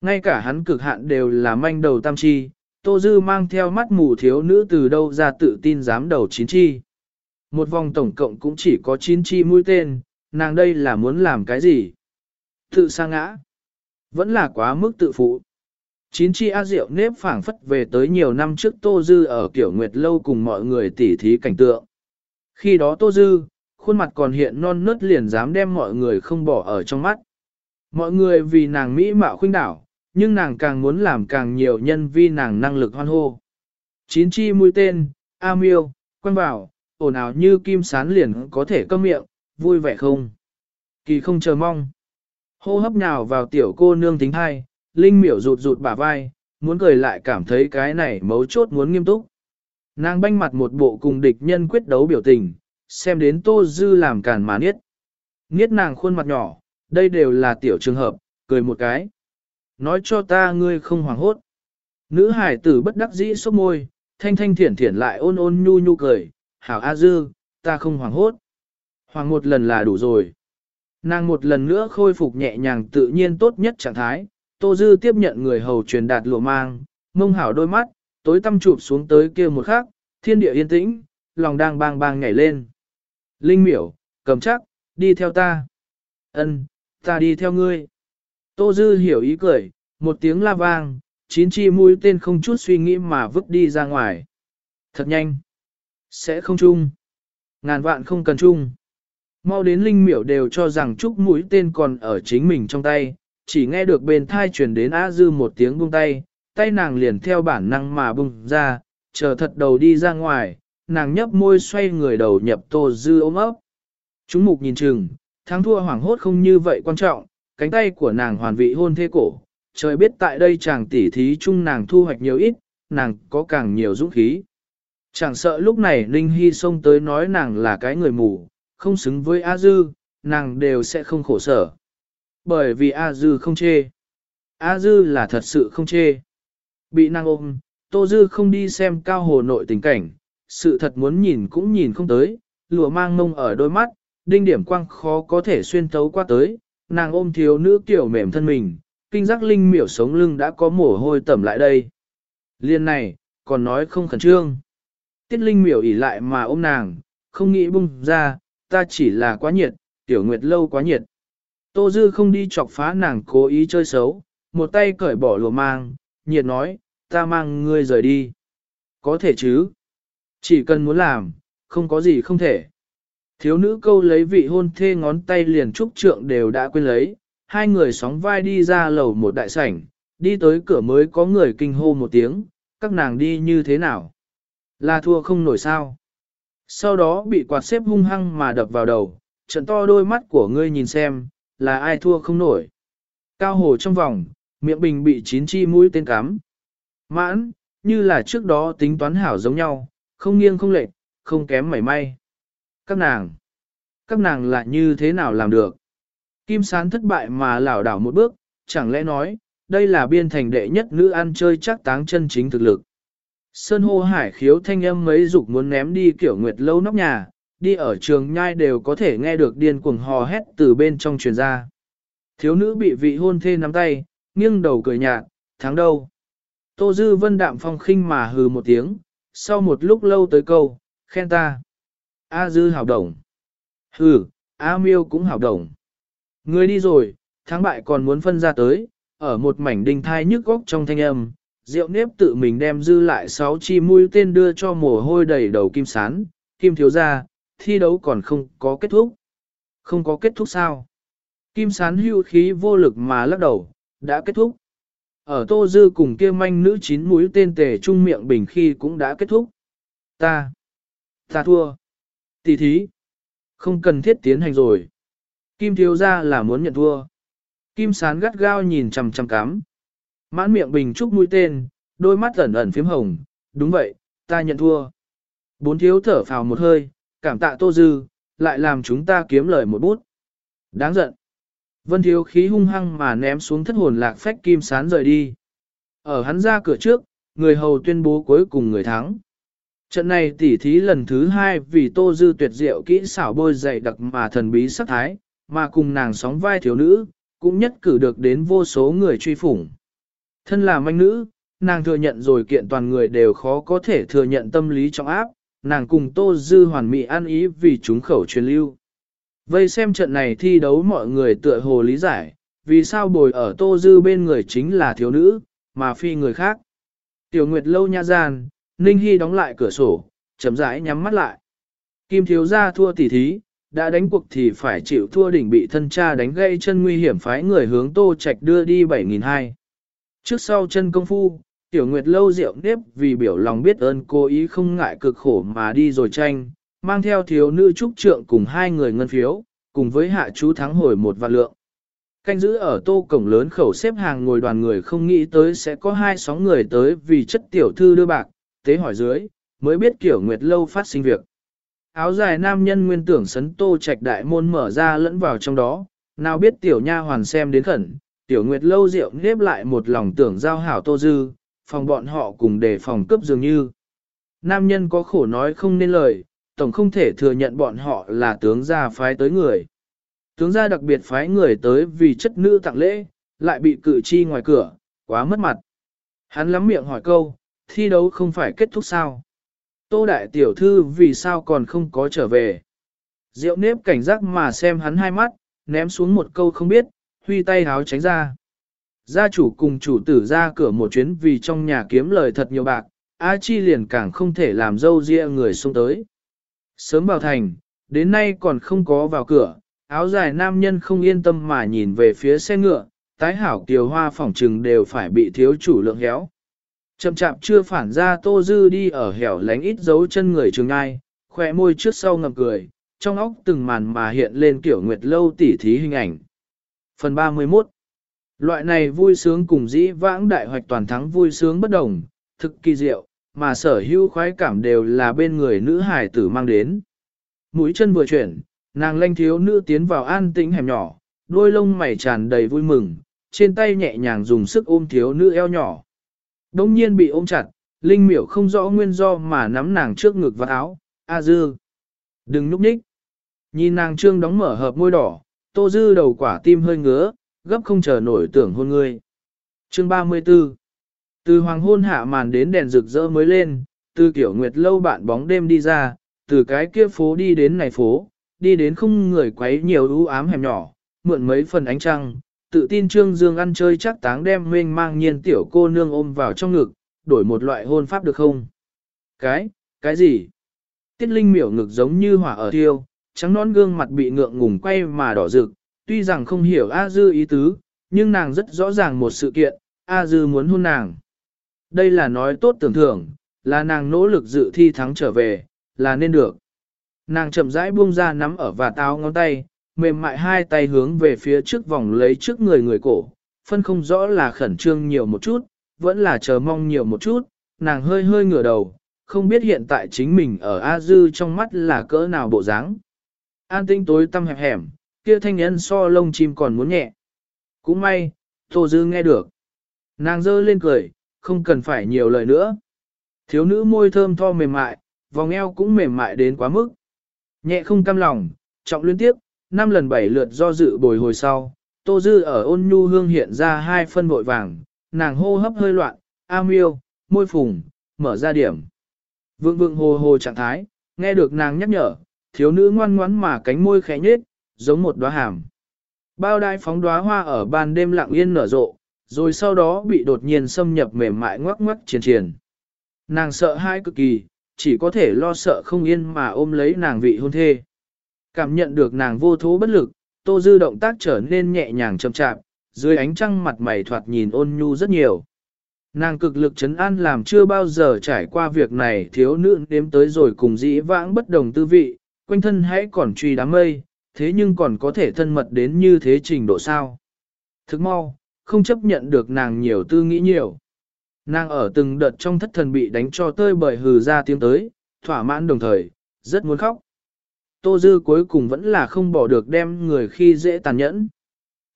Ngay cả hắn cực hạn đều là manh đầu tam chi, Tô Dư mang theo mắt mù thiếu nữ từ đâu ra tự tin dám đầu chín chi. Một vòng tổng cộng cũng chỉ có chín chi mũi tên, nàng đây là muốn làm cái gì? Tự sa ngã. Vẫn là quá mức tự phụ. Chín chi A Diệu nếp phảng phất về tới nhiều năm trước Tô Dư ở kiểu Nguyệt Lâu cùng mọi người tỉ thí cảnh tượng. Khi đó Tô Dư, khuôn mặt còn hiện non nớt liền dám đem mọi người không bỏ ở trong mắt. Mọi người vì nàng Mỹ mạo khuynh đảo, nhưng nàng càng muốn làm càng nhiều nhân vì nàng năng lực hoan hô. Chín chi mũi tên, A Miêu, quen vào, ồn ào như kim sán liền có thể cơm miệng, vui vẻ không? Kỳ không chờ mong. Hô hấp nhào vào tiểu cô nương tính hai, Linh miểu rụt rụt bả vai, muốn cười lại cảm thấy cái này mấu chốt muốn nghiêm túc. Nàng banh mặt một bộ cùng địch nhân quyết đấu biểu tình, xem đến Tô Dư làm càn mà niết. Niết nàng khuôn mặt nhỏ, đây đều là tiểu trường hợp, cười một cái. Nói cho ta ngươi không hoảng hốt. Nữ hải tử bất đắc dĩ sốc môi, thanh thanh thiển thiển lại ôn ôn nhu nhu cười, hảo A Dư, ta không hoảng hốt. Hoàng một lần là đủ rồi. Nàng một lần nữa khôi phục nhẹ nhàng tự nhiên tốt nhất trạng thái, Tô Dư tiếp nhận người hầu truyền đạt lụa mang, mông hảo đôi mắt, tối tăm chụp xuống tới kia một khắc, thiên địa yên tĩnh, lòng đang bang bang nhảy lên. Linh miểu, cầm chắc, đi theo ta. Ân, ta đi theo ngươi. Tô Dư hiểu ý cười, một tiếng la vang, chín chi mũi tên không chút suy nghĩ mà vứt đi ra ngoài. Thật nhanh. Sẽ không chung. Ngàn vạn không cần chung. Mau đến linh miểu đều cho rằng chúc mũi tên còn ở chính mình trong tay, chỉ nghe được bên thai truyền đến A Dư một tiếng buông tay, tay nàng liền theo bản năng mà bung ra, chờ thật đầu đi ra ngoài, nàng nhấp môi xoay người đầu nhập Tô Dư ôm ấp. Chúng mục nhìn chừng, thắng thua hoảng hốt không như vậy quan trọng, cánh tay của nàng hoàn vị hôn thê cổ, trời biết tại đây chàng tỉ thí chung nàng thu hoạch nhiều ít, nàng có càng nhiều dũng khí. Chẳng sợ lúc này Ninh Hy xông tới nói nàng là cái người mù, không xứng với A Dư, nàng đều sẽ không khổ sở. Bởi vì A Dư không chê. A Dư là thật sự không chê. Bị nàng ôm, Tô Dư không đi xem cao hồ nội tình cảnh, sự thật muốn nhìn cũng nhìn không tới, lụa mang mông ở đôi mắt, đinh điểm quang khó có thể xuyên thấu qua tới, nàng ôm thiếu nữ kiểu mềm thân mình, kinh giác linh miểu sống lưng đã có mồ hôi tẩm lại đây. Liên này, còn nói không khẩn trương. Tiết linh miểu ỉ lại mà ôm nàng, không nghĩ bung ra, ta chỉ là quá nhiệt, tiểu nguyệt lâu quá nhiệt. Tô Dư không đi chọc phá nàng cố ý chơi xấu, một tay cởi bỏ lùa mang, nhiệt nói, ta mang ngươi rời đi. Có thể chứ. Chỉ cần muốn làm, không có gì không thể. Thiếu nữ câu lấy vị hôn thê ngón tay liền trúc trượng đều đã quên lấy, hai người sóng vai đi ra lầu một đại sảnh, đi tới cửa mới có người kinh hô một tiếng, các nàng đi như thế nào? Là thua không nổi sao? Sau đó bị quạt xếp hung hăng mà đập vào đầu, trận to đôi mắt của ngươi nhìn xem, là ai thua không nổi. Cao hồ trong vòng, miệng bình bị chín chi mũi tên cắm. Mãn, như là trước đó tính toán hảo giống nhau, không nghiêng không lệch, không kém mảy may. Các nàng, các nàng lại như thế nào làm được? Kim sán thất bại mà lảo đảo một bước, chẳng lẽ nói, đây là biên thành đệ nhất nữ ăn chơi chắc táng chân chính thực lực. Sơn hô hải khiếu thanh âm mấy dục muốn ném đi kiểu nguyệt lâu nóc nhà, đi ở trường nhai đều có thể nghe được điên cuồng hò hét từ bên trong truyền ra. Thiếu nữ bị vị hôn thê nắm tay, nghiêng đầu cười nhạt, tháng đâu? Tô Dư Vân đạm phong khinh mà hừ một tiếng, sau một lúc lâu tới câu, khen ta. A Dư hảo đồng. Hừ, A Miêu cũng hảo đồng. Người đi rồi, tháng bại còn muốn phân ra tới, ở một mảnh đình thai nhức góc trong thanh âm, rượu nếp tự mình đem dư lại sáu chi mũi tên đưa cho mồ hôi đầy đầu kim sán, kim thiếu ra, thi đấu còn không có kết thúc. Không có kết thúc sao? Kim sán hưu khí vô lực mà lắc đầu, đã kết thúc. Ở tô dư cùng kia manh nữ chín mũi tên tề trung miệng bình khi cũng đã kết thúc. Ta, ta thua. Tỷ thí, không cần thiết tiến hành rồi. Kim thiếu ra là muốn nhận thua. Kim sán gắt gao nhìn chằm chằm cắm. Mãn miệng bình trúc mũi tên, đôi mắt ẩn ẩn phím hồng. Đúng vậy, ta nhận thua. Bốn thiếu thở phào một hơi, cảm tạ tô dư, lại làm chúng ta kiếm lời một bút. Đáng giận. Vân thiếu khí hung hăng mà ném xuống thất hồn lạc phách kim sán rời đi. Ở hắn ra cửa trước, người hầu tuyên bố cuối cùng người thắng. Trận này tỉ thí lần thứ hai vì tô dư tuyệt diệu kỹ xảo bôi dày đặc mà thần bí sắc thái, mà cùng nàng sóng vai thiếu nữ, cũng nhất cử được đến vô số người truy phủng. Thân là manh nữ, nàng thừa nhận rồi kiện toàn người đều khó có thể thừa nhận tâm lý trong áp, nàng cùng Tô Dư hoàn mỹ an ý vì chúng khẩu truyền lưu. Vây xem trận này thi đấu mọi người tựa hồ lý giải, vì sao bồi ở Tô Dư bên người chính là thiếu nữ, mà phi người khác. Tiểu Nguyệt lâu nha gian, Ninh Hy đóng lại cửa sổ, chấm rãi nhắm mắt lại. Kim thiếu gia thua tỉ thí, đã đánh cuộc thì phải chịu thua đỉnh bị thân cha đánh gây chân nguy hiểm phái người hướng Tô Trạch đưa đi 7.200. Trước sau chân công phu, Tiểu Nguyệt lâu rượu nếp vì biểu lòng biết ơn cố ý không ngại cực khổ mà đi rồi tranh, mang theo thiếu nữ trúc trượng cùng hai người ngân phiếu, cùng với hạ chú thắng hồi một vạn lượng. Canh giữ ở tô cổng lớn khẩu xếp hàng ngồi đoàn người không nghĩ tới sẽ có hai sóng người tới vì chất tiểu thư đưa bạc, tế hỏi dưới, mới biết kiểu Nguyệt lâu phát sinh việc. Áo dài nam nhân nguyên tưởng sấn tô trạch đại môn mở ra lẫn vào trong đó, nào biết tiểu nha hoàn xem đến khẩn, tiểu Nguyệt lâu rượu nếp lại một lòng tưởng giao hảo tô dư, phòng bọn họ cùng đề phòng cướp dường như. Nam nhân có khổ nói không nên lời, tổng không thể thừa nhận bọn họ là tướng gia phái tới người. Tướng gia đặc biệt phái người tới vì chất nữ tặng lễ, lại bị cử chi ngoài cửa, quá mất mặt. Hắn lắm miệng hỏi câu, thi đấu không phải kết thúc sao? Tô đại tiểu thư vì sao còn không có trở về? Diệu nếp cảnh giác mà xem hắn hai mắt, ném xuống một câu không biết, huy tay háo tránh ra. Gia chủ cùng chủ tử ra cửa một chuyến vì trong nhà kiếm lời thật nhiều bạc, A Chi liền càng không thể làm dâu riêng người xung tới. Sớm vào thành, đến nay còn không có vào cửa, áo dài nam nhân không yên tâm mà nhìn về phía xe ngựa, tái hảo kiều hoa phỏng trừng đều phải bị thiếu chủ lượng héo. Chậm chạp chưa phản ra tô dư đi ở hẻo lánh ít dấu chân người trường ai, khỏe môi trước sau ngập cười, trong óc từng màn mà hiện lên kiểu nguyệt lâu tỉ thí hình ảnh. Phần 31 Loại này vui sướng cùng dĩ vãng đại hoạch toàn thắng vui sướng bất đồng, thực kỳ diệu, mà sở hữu khoái cảm đều là bên người nữ hải tử mang đến. Mũi chân vừa chuyển, nàng lanh thiếu nữ tiến vào an tĩnh hẻm nhỏ, đôi lông mày tràn đầy vui mừng, trên tay nhẹ nhàng dùng sức ôm thiếu nữ eo nhỏ. Đông nhiên bị ôm chặt, Linh miểu không rõ nguyên do mà nắm nàng trước ngực và áo, A dư. Đừng núp nhích. Nhìn nàng trương đóng mở hợp môi đỏ, tô dư đầu quả tim hơi ngứa, gấp không chờ nổi tưởng hôn ngươi. Chương 34 từ hoàng hôn hạ màn đến đèn rực rỡ mới lên, từ kiểu nguyệt lâu bạn bóng đêm đi ra, từ cái kia phố đi đến này phố, đi đến không người quấy nhiều ưu ám hẻm nhỏ, mượn mấy phần ánh trăng, tự tin Trương Dương ăn chơi chắc táng đem mênh mang nhiên tiểu cô nương ôm vào trong ngực, đổi một loại hôn pháp được không? Cái, cái gì? Tiết Linh miểu ngực giống như hỏa ở thiêu, trắng nón gương mặt bị ngượng ngùng quay mà đỏ rực, tuy rằng không hiểu A Dư ý tứ, nhưng nàng rất rõ ràng một sự kiện, A Dư muốn hôn nàng. Đây là nói tốt tưởng thưởng, là nàng nỗ lực dự thi thắng trở về, là nên được. Nàng chậm rãi buông ra nắm ở và táo ngón tay, mềm mại hai tay hướng về phía trước vòng lấy trước người người cổ, phân không rõ là khẩn trương nhiều một chút, vẫn là chờ mong nhiều một chút, nàng hơi hơi ngửa đầu, không biết hiện tại chính mình ở A Dư trong mắt là cỡ nào bộ dáng. An tinh tối tăm hẹp hẻm, kia thanh nhân so lông chim còn muốn nhẹ. Cũng may, Tô Dư nghe được. Nàng dơ lên cười, không cần phải nhiều lời nữa. Thiếu nữ môi thơm tho mềm mại, vòng eo cũng mềm mại đến quá mức. Nhẹ không cam lòng, trọng liên tiếp, năm lần bảy lượt do dự bồi hồi sau, Tô Dư ở ôn nhu hương hiện ra hai phân bội vàng, nàng hô hấp hơi loạn, a miêu, môi phùng, mở ra điểm. Vượng vượng hồ hồ trạng thái, nghe được nàng nhắc nhở, thiếu nữ ngoan ngoãn mà cánh môi khẽ nhếch, giống một đóa hàm. Bao đai phóng đóa hoa ở ban đêm lặng yên nở rộ, rồi sau đó bị đột nhiên xâm nhập mềm mại ngoắc ngoắc triền triền. Nàng sợ hãi cực kỳ, chỉ có thể lo sợ không yên mà ôm lấy nàng vị hôn thê. Cảm nhận được nàng vô thố bất lực, tô dư động tác trở nên nhẹ nhàng chậm chạp, dưới ánh trăng mặt mày thoạt nhìn ôn nhu rất nhiều. Nàng cực lực chấn an làm chưa bao giờ trải qua việc này thiếu nữ đếm tới rồi cùng dĩ vãng bất đồng tư vị, quanh thân hãy còn truy đám mây, thế nhưng còn có thể thân mật đến như thế trình độ sao. Thức mau, không chấp nhận được nàng nhiều tư nghĩ nhiều. Nàng ở từng đợt trong thất thần bị đánh cho tơi bởi hừ ra tiếng tới, thỏa mãn đồng thời, rất muốn khóc. Tô Dư cuối cùng vẫn là không bỏ được đem người khi dễ tàn nhẫn.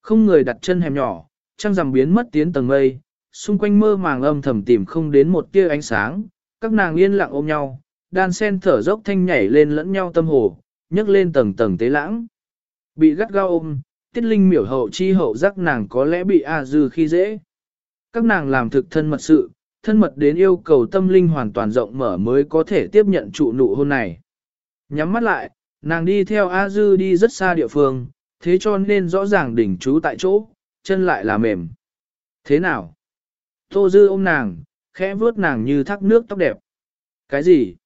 Không người đặt chân hẻm nhỏ, trăng rằm biến mất tiến tầng mây, xung quanh mơ màng âm thầm tìm không đến một tia ánh sáng, các nàng yên lặng ôm nhau, đan sen thở dốc thanh nhảy lên lẫn nhau tâm hồ, nhấc lên tầng tầng tế lãng. Bị gắt gao ôm, tiết linh miểu hậu chi hậu giác nàng có lẽ bị A dư khi dễ. Các nàng làm thực thân mật sự, thân mật đến yêu cầu tâm linh hoàn toàn rộng mở mới có thể tiếp nhận trụ nụ hôn này. Nhắm mắt lại, nàng đi theo A dư đi rất xa địa phương, thế cho nên rõ ràng đỉnh trú tại chỗ, chân lại là mềm. Thế nào? Tô dư ôm nàng, khẽ vuốt nàng như thác nước tóc đẹp. Cái gì?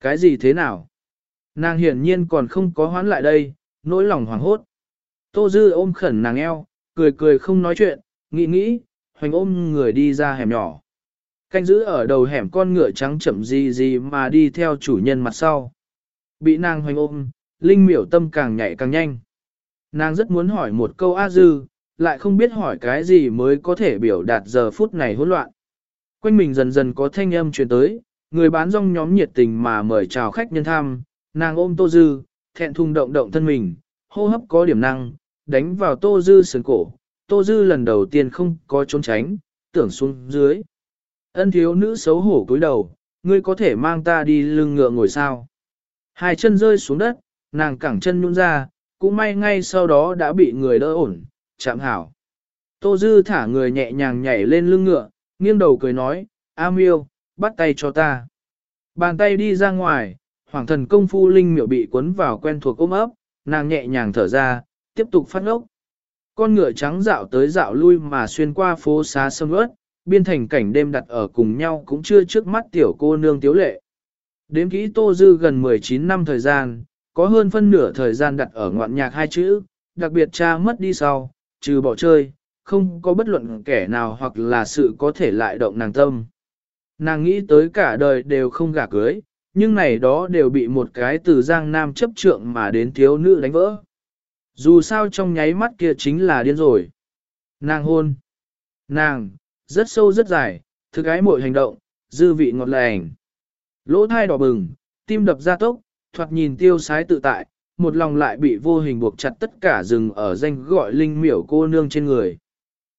Cái gì thế nào? Nàng hiển nhiên còn không có hoán lại đây, nỗi lòng hoảng hốt. Tô dư ôm khẩn nàng eo, cười cười không nói chuyện, nghĩ nghĩ, hoành ôm người đi ra hẻm nhỏ. Canh giữ ở đầu hẻm con ngựa trắng chậm gì gì mà đi theo chủ nhân mặt sau. Bị nàng hoành ôm, Linh miểu tâm càng nhảy càng nhanh. Nàng rất muốn hỏi một câu A dư, lại không biết hỏi cái gì mới có thể biểu đạt giờ phút này hỗn loạn. Quanh mình dần dần có thanh âm truyền tới, người bán rong nhóm nhiệt tình mà mời chào khách nhân thăm, nàng ôm Tô Dư, thẹn thùng động động thân mình, hô hấp có điểm năng, đánh vào Tô Dư sườn cổ. Tô Dư lần đầu tiên không có trốn tránh, tưởng xuống dưới. Ân thiếu nữ xấu hổ cúi đầu, ngươi có thể mang ta đi lưng ngựa ngồi sao. Hai chân rơi xuống đất, nàng cẳng chân nhún ra, cũng may ngay sau đó đã bị người đỡ ổn, chạm hảo. Tô Dư thả người nhẹ nhàng nhảy lên lưng ngựa, nghiêng đầu cười nói, A miêu, bắt tay cho ta. Bàn tay đi ra ngoài, hoàng thần công phu linh miệu bị cuốn vào quen thuộc ôm ấp, nàng nhẹ nhàng thở ra, tiếp tục phát ngốc. Con ngựa trắng dạo tới dạo lui mà xuyên qua phố xá sông ướt, biên thành cảnh đêm đặt ở cùng nhau cũng chưa trước mắt tiểu cô nương tiếu lệ. Đếm kỹ Tô Dư gần 19 năm thời gian, có hơn phân nửa thời gian đặt ở ngoạn nhạc hai chữ, đặc biệt cha mất đi sau, trừ bỏ chơi, không có bất luận kẻ nào hoặc là sự có thể lại động nàng tâm. Nàng nghĩ tới cả đời đều không gả cưới, nhưng này đó đều bị một cái từ giang nam chấp trượng mà đến thiếu nữ đánh vỡ. Dù sao trong nháy mắt kia chính là điên rồi. Nàng hôn. Nàng, rất sâu rất dài, thực ái mọi hành động, dư vị ngọt lành. Lỗ thai đỏ bừng, tim đập ra tốc, thoạt nhìn tiêu sái tự tại, một lòng lại bị vô hình buộc chặt tất cả rừng ở danh gọi linh miểu cô nương trên người.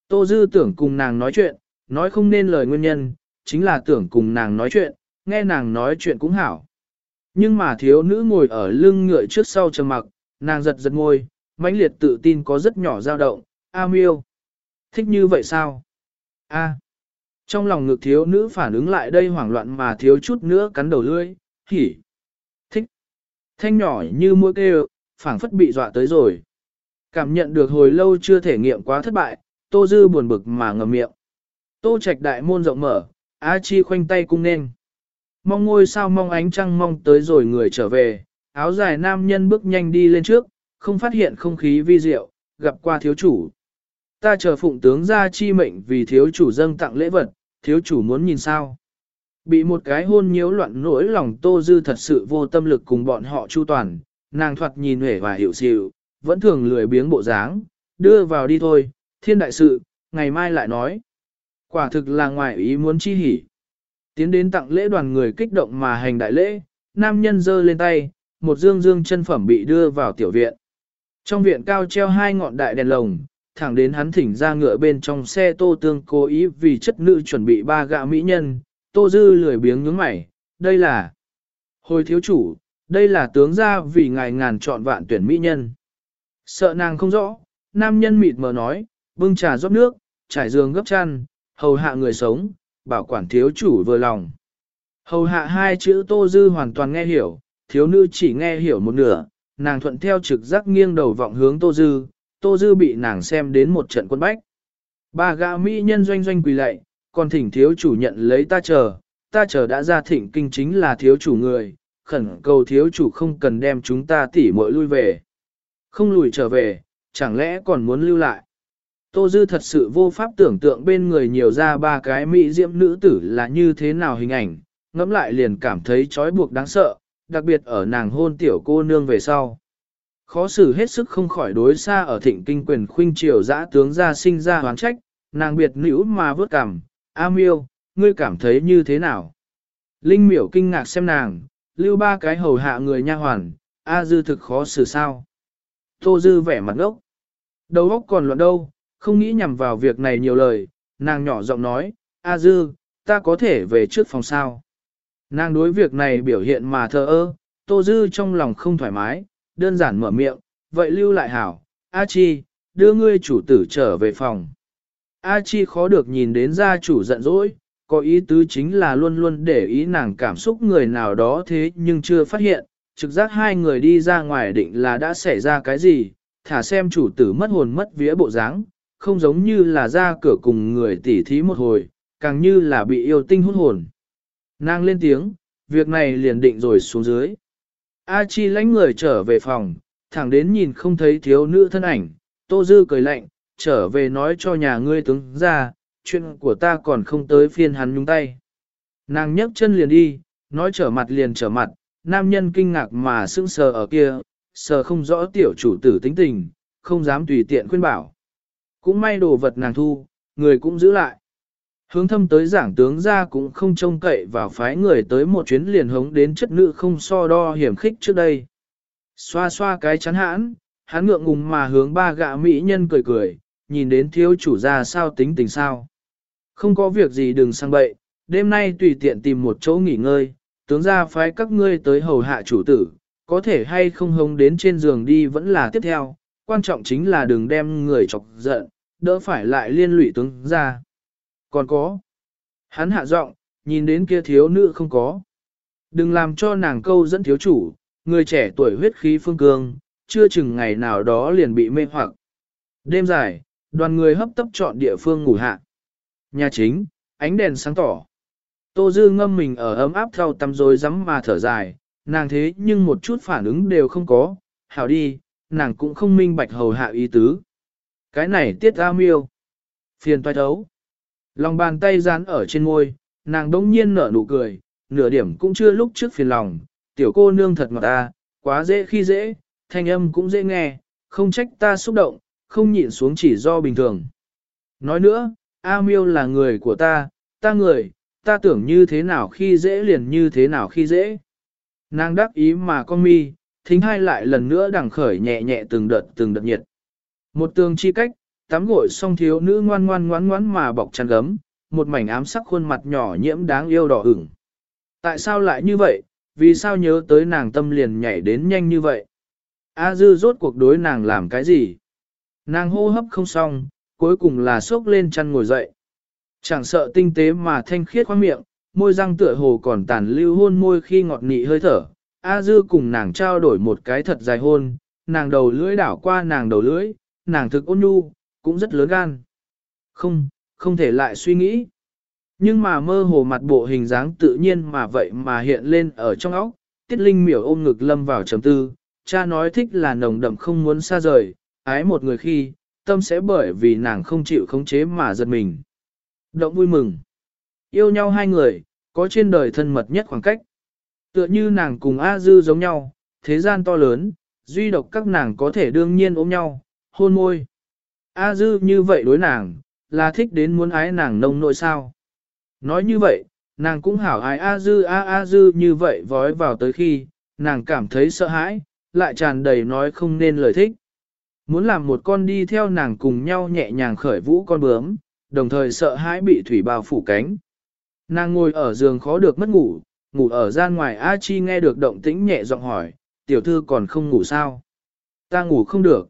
Tô Dư tưởng cùng nàng nói chuyện, nói không nên lời nguyên nhân, chính là tưởng cùng nàng nói chuyện, nghe nàng nói chuyện cũng hảo. Nhưng mà thiếu nữ ngồi ở lưng ngựa trước sau trầm mặc, nàng giật giật ngôi, mãnh liệt tự tin có rất nhỏ dao động, A miêu. Thích như vậy sao? A. Trong lòng ngực thiếu nữ phản ứng lại đây hoảng loạn mà thiếu chút nữa cắn đầu lưỡi, hỉ. Thích. Thanh nhỏ như mũi kêu, phảng phất bị dọa tới rồi. Cảm nhận được hồi lâu chưa thể nghiệm quá thất bại, Tô Dư buồn bực mà ngậm miệng. Tô Trạch đại môn rộng mở, A Chi khoanh tay cung nên. Mong ngôi sao mong ánh trăng mong tới rồi người trở về, áo dài nam nhân bước nhanh đi lên trước, không phát hiện không khí vi diệu, gặp qua thiếu chủ. Ta chờ phụng tướng ra chi mệnh vì thiếu chủ dâng tặng lễ vật, thiếu chủ muốn nhìn sao. Bị một cái hôn nhiễu loạn nỗi lòng Tô Dư thật sự vô tâm lực cùng bọn họ chu toàn, nàng thoạt nhìn hể và hiểu xịu, vẫn thường lười biếng bộ dáng, đưa vào đi thôi, thiên đại sự, ngày mai lại nói. Quả thực là ngoài ý muốn chi hỉ. Tiến đến tặng lễ đoàn người kích động mà hành đại lễ, nam nhân giơ lên tay, một dương dương chân phẩm bị đưa vào tiểu viện. Trong viện cao treo hai ngọn đại đèn lồng, thẳng đến hắn thỉnh ra ngựa bên trong xe tô tương cố ý vì chất nữ chuẩn bị ba gạ mỹ nhân, tô dư lười biếng nhướng mày, đây là hồi thiếu chủ, đây là tướng gia vì ngài ngàn chọn vạn tuyển mỹ nhân. Sợ nàng không rõ, nam nhân mịt mờ nói, bưng trà rót nước, trải giường gấp chăn, hầu hạ người sống, bảo quản thiếu chủ vừa lòng. Hầu hạ hai chữ Tô Dư hoàn toàn nghe hiểu, thiếu nữ chỉ nghe hiểu một nửa, nàng thuận theo trực giác nghiêng đầu vọng hướng Tô Dư, Tô Dư bị nàng xem đến một trận quân bách. Ba gã mỹ nhân doanh doanh quỳ lạy, còn thỉnh thiếu chủ nhận lấy ta chờ, ta chờ đã ra thỉnh kinh chính là thiếu chủ người, khẩn cầu thiếu chủ không cần đem chúng ta tỉ muội lui về. Không lùi trở về, chẳng lẽ còn muốn lưu lại. Tô Dư thật sự vô pháp tưởng tượng bên người nhiều ra ba cái mỹ diễm nữ tử là như thế nào hình ảnh, ngẫm lại liền cảm thấy trói buộc đáng sợ, đặc biệt ở nàng hôn tiểu cô nương về sau. Khó xử hết sức không khỏi đối xa ở thịnh kinh quyền khuynh triều dã tướng ra sinh ra hoán trách, nàng biệt nữ mà vớt cảm, A miêu, ngươi cảm thấy như thế nào? Linh miểu kinh ngạc xem nàng, lưu ba cái hầu hạ người nha hoàn, A dư thực khó xử sao? Tô dư vẻ mặt ngốc. Đầu óc còn loạn đâu, không nghĩ nhằm vào việc này nhiều lời, nàng nhỏ giọng nói, A dư, ta có thể về trước phòng sao? Nàng đối việc này biểu hiện mà thờ ơ, Tô Dư trong lòng không thoải mái, đơn giản mở miệng, vậy lưu lại hảo, A Chi, đưa ngươi chủ tử trở về phòng. A Chi khó được nhìn đến gia chủ giận dỗi, có ý tứ chính là luôn luôn để ý nàng cảm xúc người nào đó thế nhưng chưa phát hiện, trực giác hai người đi ra ngoài định là đã xảy ra cái gì, thả xem chủ tử mất hồn mất vía bộ dáng, không giống như là ra cửa cùng người tỉ thí một hồi, càng như là bị yêu tinh hút hồn. Nàng lên tiếng, việc này liền định rồi xuống dưới. A Chi lãnh người trở về phòng, thẳng đến nhìn không thấy thiếu nữ thân ảnh, Tô Dư cười lạnh, trở về nói cho nhà ngươi tướng ra, chuyện của ta còn không tới phiên hắn nhúng tay. Nàng nhấc chân liền đi, nói trở mặt liền trở mặt, nam nhân kinh ngạc mà sững sờ ở kia, sờ không rõ tiểu chủ tử tính tình, không dám tùy tiện khuyên bảo. Cũng may đồ vật nàng thu, người cũng giữ lại. Hướng thâm tới giảng tướng ra cũng không trông cậy vào phái người tới một chuyến liền hống đến chất nữ không so đo hiểm khích trước đây. Xoa xoa cái chắn hãn, hắn ngượng ngùng mà hướng ba gạ mỹ nhân cười cười, nhìn đến thiếu chủ ra sao tính tình sao. Không có việc gì đừng sang bậy, đêm nay tùy tiện tìm một chỗ nghỉ ngơi, tướng ra phái các ngươi tới hầu hạ chủ tử, có thể hay không hống đến trên giường đi vẫn là tiếp theo, quan trọng chính là đừng đem người chọc giận, đỡ phải lại liên lụy tướng ra. Còn có. Hắn hạ giọng, nhìn đến kia thiếu nữ không có. Đừng làm cho nàng câu dẫn thiếu chủ, người trẻ tuổi huyết khí phương cương, chưa chừng ngày nào đó liền bị mê hoặc. Đêm dài, đoàn người hấp tấp chọn địa phương ngủ hạ. Nhà chính, ánh đèn sáng tỏ. Tô Dư ngâm mình ở ấm áp theo tắm rồi rắm mà thở dài, nàng thế nhưng một chút phản ứng đều không có, hảo đi, nàng cũng không minh bạch hầu hạ ý tứ. Cái này tiết ra miêu. Phiền toái thấu. Lòng bàn tay dán ở trên môi, nàng đống nhiên nở nụ cười, nửa điểm cũng chưa lúc trước phiền lòng, tiểu cô nương thật ngọt ta, quá dễ khi dễ, thanh âm cũng dễ nghe, không trách ta xúc động, không nhịn xuống chỉ do bình thường. Nói nữa, A miêu là người của ta, ta người, ta tưởng như thế nào khi dễ liền như thế nào khi dễ. Nàng đáp ý mà con mi, thính hai lại lần nữa đằng khởi nhẹ nhẹ từng đợt từng đợt nhiệt. Một tường chi cách, tắm gội xong thiếu nữ ngoan ngoan ngoan ngoan mà bọc chăn gấm, một mảnh ám sắc khuôn mặt nhỏ nhiễm đáng yêu đỏ ửng. Tại sao lại như vậy, vì sao nhớ tới nàng tâm liền nhảy đến nhanh như vậy? A dư rốt cuộc đối nàng làm cái gì? Nàng hô hấp không xong, cuối cùng là sốc lên chăn ngồi dậy. Chẳng sợ tinh tế mà thanh khiết khoang miệng, môi răng tựa hồ còn tàn lưu hôn môi khi ngọt nị hơi thở. A dư cùng nàng trao đổi một cái thật dài hôn, nàng đầu lưỡi đảo qua nàng đầu lưỡi, nàng thực ôn nhu, cũng rất lớn gan. Không, không thể lại suy nghĩ. Nhưng mà mơ hồ mặt bộ hình dáng tự nhiên mà vậy mà hiện lên ở trong óc, tiết linh miểu ôm ngực lâm vào trầm tư, cha nói thích là nồng đậm không muốn xa rời, ái một người khi, tâm sẽ bởi vì nàng không chịu khống chế mà giật mình. Động vui mừng. Yêu nhau hai người, có trên đời thân mật nhất khoảng cách. Tựa như nàng cùng A Dư giống nhau, thế gian to lớn, duy độc các nàng có thể đương nhiên ôm nhau, hôn môi. A dư như vậy đối nàng, là thích đến muốn ái nàng nông nội sao. Nói như vậy, nàng cũng hảo ái A dư A A dư như vậy vói vào tới khi, nàng cảm thấy sợ hãi, lại tràn đầy nói không nên lời thích. Muốn làm một con đi theo nàng cùng nhau nhẹ nhàng khởi vũ con bướm, đồng thời sợ hãi bị thủy bào phủ cánh. Nàng ngồi ở giường khó được mất ngủ, ngủ ở gian ngoài A Chi nghe được động tĩnh nhẹ giọng hỏi, tiểu thư còn không ngủ sao? Ta ngủ không được.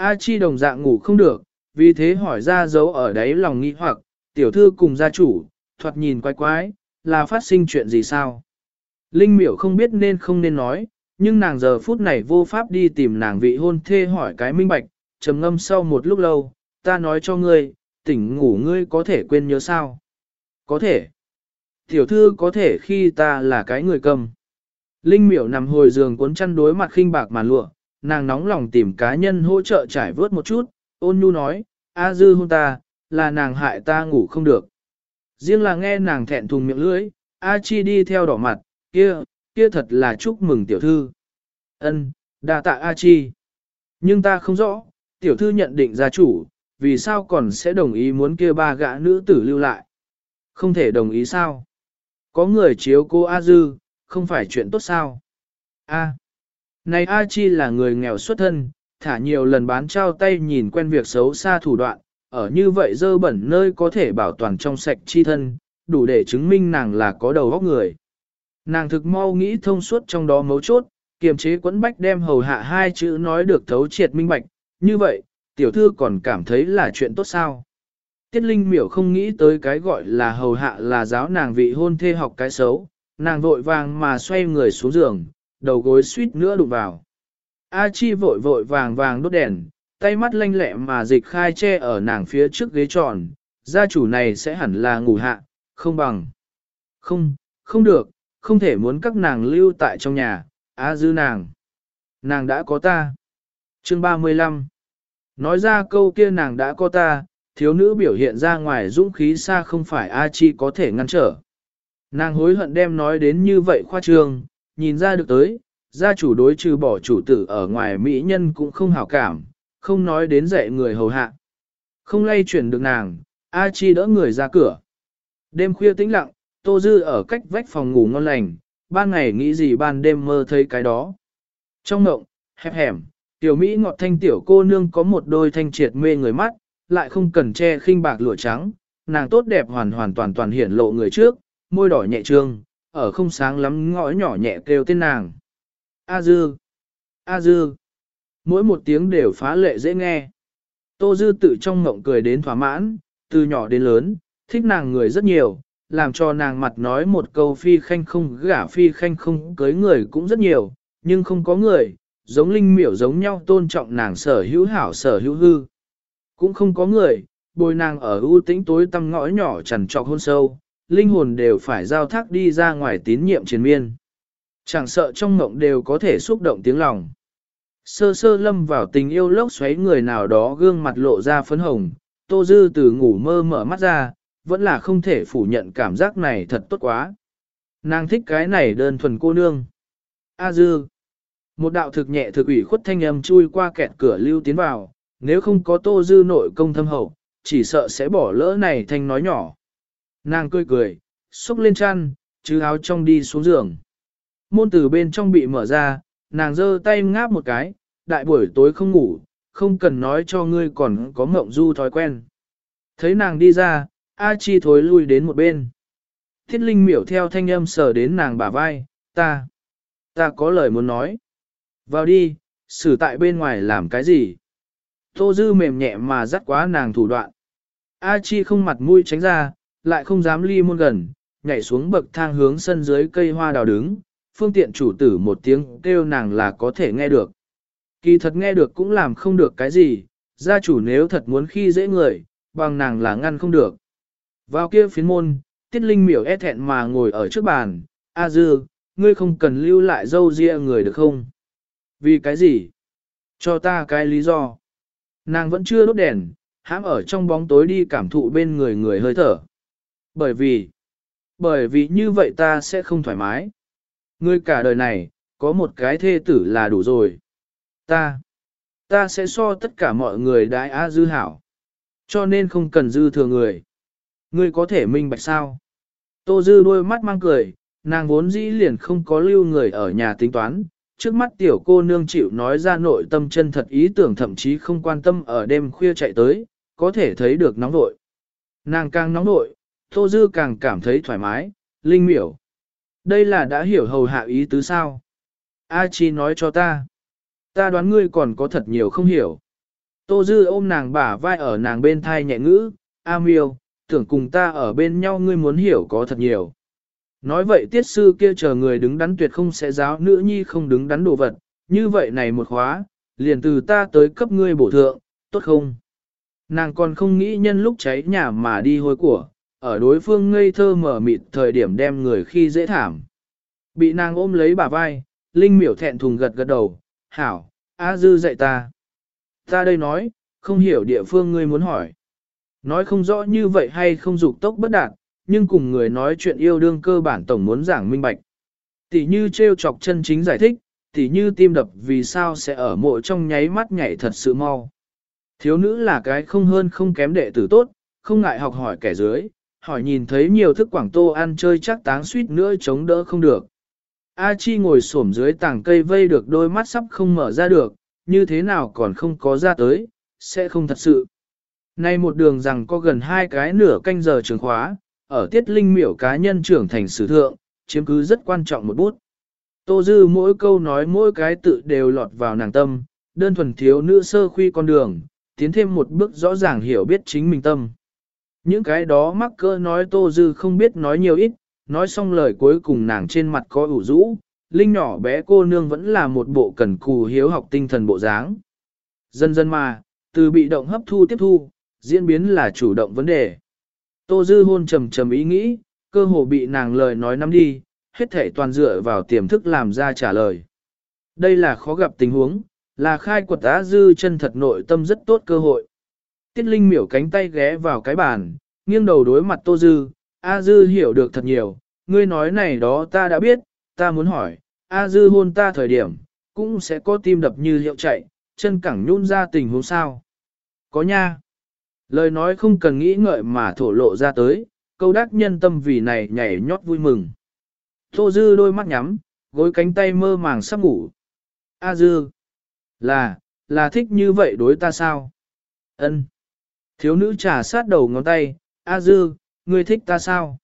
A Chi đồng dạng ngủ không được, vì thế hỏi ra dấu ở đáy lòng nghi hoặc, tiểu thư cùng gia chủ, thoạt nhìn quái quái, là phát sinh chuyện gì sao? Linh miểu không biết nên không nên nói, nhưng nàng giờ phút này vô pháp đi tìm nàng vị hôn thê hỏi cái minh bạch, trầm ngâm sau một lúc lâu, ta nói cho ngươi, tỉnh ngủ ngươi có thể quên nhớ sao? Có thể. Tiểu thư có thể khi ta là cái người cầm. Linh miểu nằm hồi giường cuốn chăn đối mặt khinh bạc màn lụa, nàng nóng lòng tìm cá nhân hỗ trợ trải vớt một chút, ôn nhu nói, A dư hôn ta, là nàng hại ta ngủ không được. Riêng là nghe nàng thẹn thùng miệng lưỡi, A chi đi theo đỏ mặt, kia, kia thật là chúc mừng tiểu thư. Ân, đa tạ A chi. Nhưng ta không rõ, tiểu thư nhận định gia chủ, vì sao còn sẽ đồng ý muốn kia ba gã nữ tử lưu lại. Không thể đồng ý sao? Có người chiếu cô A dư, không phải chuyện tốt sao? A. Này A Chi là người nghèo xuất thân, thả nhiều lần bán trao tay nhìn quen việc xấu xa thủ đoạn, ở như vậy dơ bẩn nơi có thể bảo toàn trong sạch chi thân, đủ để chứng minh nàng là có đầu óc người. Nàng thực mau nghĩ thông suốt trong đó mấu chốt, kiềm chế quẫn bách đem hầu hạ hai chữ nói được thấu triệt minh bạch, như vậy, tiểu thư còn cảm thấy là chuyện tốt sao. Tiết Linh miểu không nghĩ tới cái gọi là hầu hạ là giáo nàng vị hôn thê học cái xấu, nàng vội vàng mà xoay người xuống giường, đầu gối suýt nữa đụng vào. A Chi vội vội vàng vàng đốt đèn, tay mắt lanh lẹ mà dịch khai che ở nàng phía trước ghế tròn, gia chủ này sẽ hẳn là ngủ hạ, không bằng. Không, không được, không thể muốn các nàng lưu tại trong nhà, A dư nàng. Nàng đã có ta. Chương 35 Nói ra câu kia nàng đã có ta, thiếu nữ biểu hiện ra ngoài dũng khí xa không phải A Chi có thể ngăn trở. Nàng hối hận đem nói đến như vậy khoa trương, nhìn ra được tới, gia chủ đối trừ bỏ chủ tử ở ngoài mỹ nhân cũng không hảo cảm, không nói đến dạy người hầu hạ. Không lay chuyển được nàng, A Chi đỡ người ra cửa. Đêm khuya tĩnh lặng, Tô Dư ở cách vách phòng ngủ ngon lành, ban ngày nghĩ gì ban đêm mơ thấy cái đó. Trong mộng, hẹp hẻm, tiểu Mỹ ngọt thanh tiểu cô nương có một đôi thanh triệt mê người mắt, lại không cần che khinh bạc lụa trắng, nàng tốt đẹp hoàn hoàn toàn toàn hiển lộ người trước, môi đỏ nhẹ trương, ở không sáng lắm ngõ nhỏ nhẹ kêu tên nàng. A dư, A dư, mỗi một tiếng đều phá lệ dễ nghe. Tô dư tự trong mộng cười đến thỏa mãn, từ nhỏ đến lớn, thích nàng người rất nhiều, làm cho nàng mặt nói một câu phi khanh không gả phi khanh không cưới người cũng rất nhiều, nhưng không có người, giống linh miểu giống nhau tôn trọng nàng sở hữu hảo sở hữu hư. Cũng không có người, bồi nàng ở ưu tĩnh tối tăm ngõ nhỏ trần trọc hôn sâu, linh hồn đều phải giao thác đi ra ngoài tín nhiệm triền miên. Chẳng sợ trong ngộng đều có thể xúc động tiếng lòng. Sơ sơ lâm vào tình yêu lốc xoáy người nào đó gương mặt lộ ra phấn hồng, tô dư từ ngủ mơ mở mắt ra, vẫn là không thể phủ nhận cảm giác này thật tốt quá. Nàng thích cái này đơn thuần cô nương. A dư. Một đạo thực nhẹ thực ủy khuất thanh âm chui qua kẹt cửa lưu tiến vào, nếu không có tô dư nội công thâm hậu, chỉ sợ sẽ bỏ lỡ này thanh nói nhỏ. Nàng cười cười, xúc lên chăn, chứ áo trong đi xuống giường. Môn từ bên trong bị mở ra, nàng giơ tay ngáp một cái, đại buổi tối không ngủ, không cần nói cho ngươi còn có mộng du thói quen. Thấy nàng đi ra, A Chi thối lui đến một bên. Thiết Linh miểu theo thanh âm sờ đến nàng bả vai, ta, ta có lời muốn nói. Vào đi, xử tại bên ngoài làm cái gì? Tô Dư mềm nhẹ mà dắt quá nàng thủ đoạn. A Chi không mặt mũi tránh ra, lại không dám ly môn gần, nhảy xuống bậc thang hướng sân dưới cây hoa đào đứng, phương tiện chủ tử một tiếng kêu nàng là có thể nghe được. Kỳ thật nghe được cũng làm không được cái gì, gia chủ nếu thật muốn khi dễ người, bằng nàng là ngăn không được. Vào kia phiến môn, tiết linh miểu e thẹn mà ngồi ở trước bàn, A dư, ngươi không cần lưu lại dâu ria người được không? Vì cái gì? Cho ta cái lý do. Nàng vẫn chưa đốt đèn, hãm ở trong bóng tối đi cảm thụ bên người người hơi thở. Bởi vì, bởi vì như vậy ta sẽ không thoải mái. Ngươi cả đời này, có một cái thê tử là đủ rồi. Ta, ta sẽ so tất cả mọi người đại á dư hảo. Cho nên không cần dư thừa người. Ngươi có thể minh bạch sao? Tô dư đôi mắt mang cười, nàng vốn dĩ liền không có lưu người ở nhà tính toán. Trước mắt tiểu cô nương chịu nói ra nội tâm chân thật ý tưởng thậm chí không quan tâm ở đêm khuya chạy tới, có thể thấy được nóng nội. Nàng càng nóng nội, Tô Dư càng cảm thấy thoải mái, linh miểu. Đây là đã hiểu hầu hạ ý tứ sao. A Chi nói cho ta. Ta đoán ngươi còn có thật nhiều không hiểu. Tô Dư ôm nàng bả vai ở nàng bên thai nhẹ ngữ, A miêu, tưởng cùng ta ở bên nhau ngươi muốn hiểu có thật nhiều. Nói vậy tiết sư kia chờ người đứng đắn tuyệt không sẽ giáo nữ nhi không đứng đắn đồ vật, như vậy này một khóa, liền từ ta tới cấp ngươi bổ thượng, tốt không? Nàng còn không nghĩ nhân lúc cháy nhà mà đi hôi của, ở đối phương ngây thơ mở mịt thời điểm đem người khi dễ thảm. Bị nàng ôm lấy bả vai, Linh miểu thẹn thùng gật gật đầu, hảo, A Dư dạy ta. Ta đây nói, không hiểu địa phương ngươi muốn hỏi. Nói không rõ như vậy hay không dục tốc bất đạt, nhưng cùng người nói chuyện yêu đương cơ bản tổng muốn giảng minh bạch. Tỷ như treo chọc chân chính giải thích, tỷ như tim đập vì sao sẽ ở mộ trong nháy mắt nhảy thật sự mau. Thiếu nữ là cái không hơn không kém đệ tử tốt, không ngại học hỏi kẻ dưới, hỏi nhìn thấy nhiều thức quảng tô ăn chơi chắc táng suýt nữa chống đỡ không được. A Chi ngồi xổm dưới tảng cây vây được đôi mắt sắp không mở ra được, như thế nào còn không có ra tới, sẽ không thật sự. Nay một đường rằng có gần hai cái nửa canh giờ trường khóa, ở tiết linh miểu cá nhân trưởng thành sử thượng, chiếm cứ rất quan trọng một bút. Tô Dư mỗi câu nói mỗi cái tự đều lọt vào nàng tâm, đơn thuần thiếu nữ sơ khuy con đường, tiến thêm một bước rõ ràng hiểu biết chính mình tâm. Những cái đó mắc cơ nói Tô Dư không biết nói nhiều ít, nói xong lời cuối cùng nàng trên mặt có ủ rũ, Linh nhỏ bé cô nương vẫn là một bộ cần cù hiếu học tinh thần bộ dáng. Dần dần mà, từ bị động hấp thu tiếp thu, diễn biến là chủ động vấn đề. Tô Dư hôn trầm trầm ý nghĩ, cơ hồ bị nàng lời nói nắm đi, hết thể toàn dựa vào tiềm thức làm ra trả lời. Đây là khó gặp tình huống, là khai quật á dư chân thật nội tâm rất tốt cơ hội. Tiết Linh miểu cánh tay ghé vào cái bàn, nghiêng đầu đối mặt Tô Dư, A Dư hiểu được thật nhiều, ngươi nói này đó ta đã biết, ta muốn hỏi, A Dư hôn ta thời điểm, cũng sẽ có tim đập như hiệu chạy, chân cẳng nhún ra tình huống sao. Có nha. Lời nói không cần nghĩ ngợi mà thổ lộ ra tới, câu đắc nhân tâm vì này nhảy nhót vui mừng. Tô Dư đôi mắt nhắm, gối cánh tay mơ màng sắp ngủ. A Dư. Là, là thích như vậy đối ta sao? Ân. Thiếu nữ trà sát đầu ngón tay, A Dư, ngươi thích ta sao?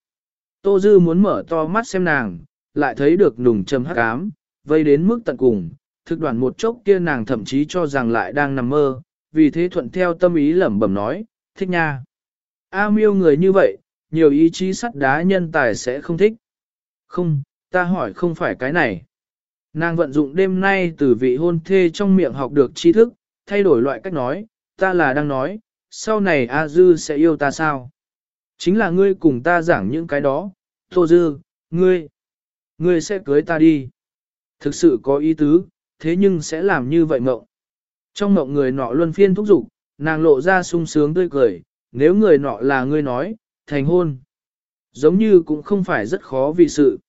Tô Dư muốn mở to mắt xem nàng, lại thấy được nùng trầm hắc ám, vây đến mức tận cùng, thực đoạn một chốc kia nàng thậm chí cho rằng lại đang nằm mơ, vì thế thuận theo tâm ý lẩm bẩm nói, thích nha. A miêu người như vậy, nhiều ý chí sắt đá nhân tài sẽ không thích. Không, ta hỏi không phải cái này. Nàng vận dụng đêm nay từ vị hôn thê trong miệng học được tri thức, thay đổi loại cách nói, ta là đang nói, sau này A Dư sẽ yêu ta sao? Chính là ngươi cùng ta giảng những cái đó, Tô Dư, ngươi, ngươi sẽ cưới ta đi. Thực sự có ý tứ, thế nhưng sẽ làm như vậy mộng. Trong mộng người nọ luân phiên thúc giục, nàng lộ ra sung sướng tươi cười, nếu người nọ là ngươi nói, thành hôn. Giống như cũng không phải rất khó vì sự.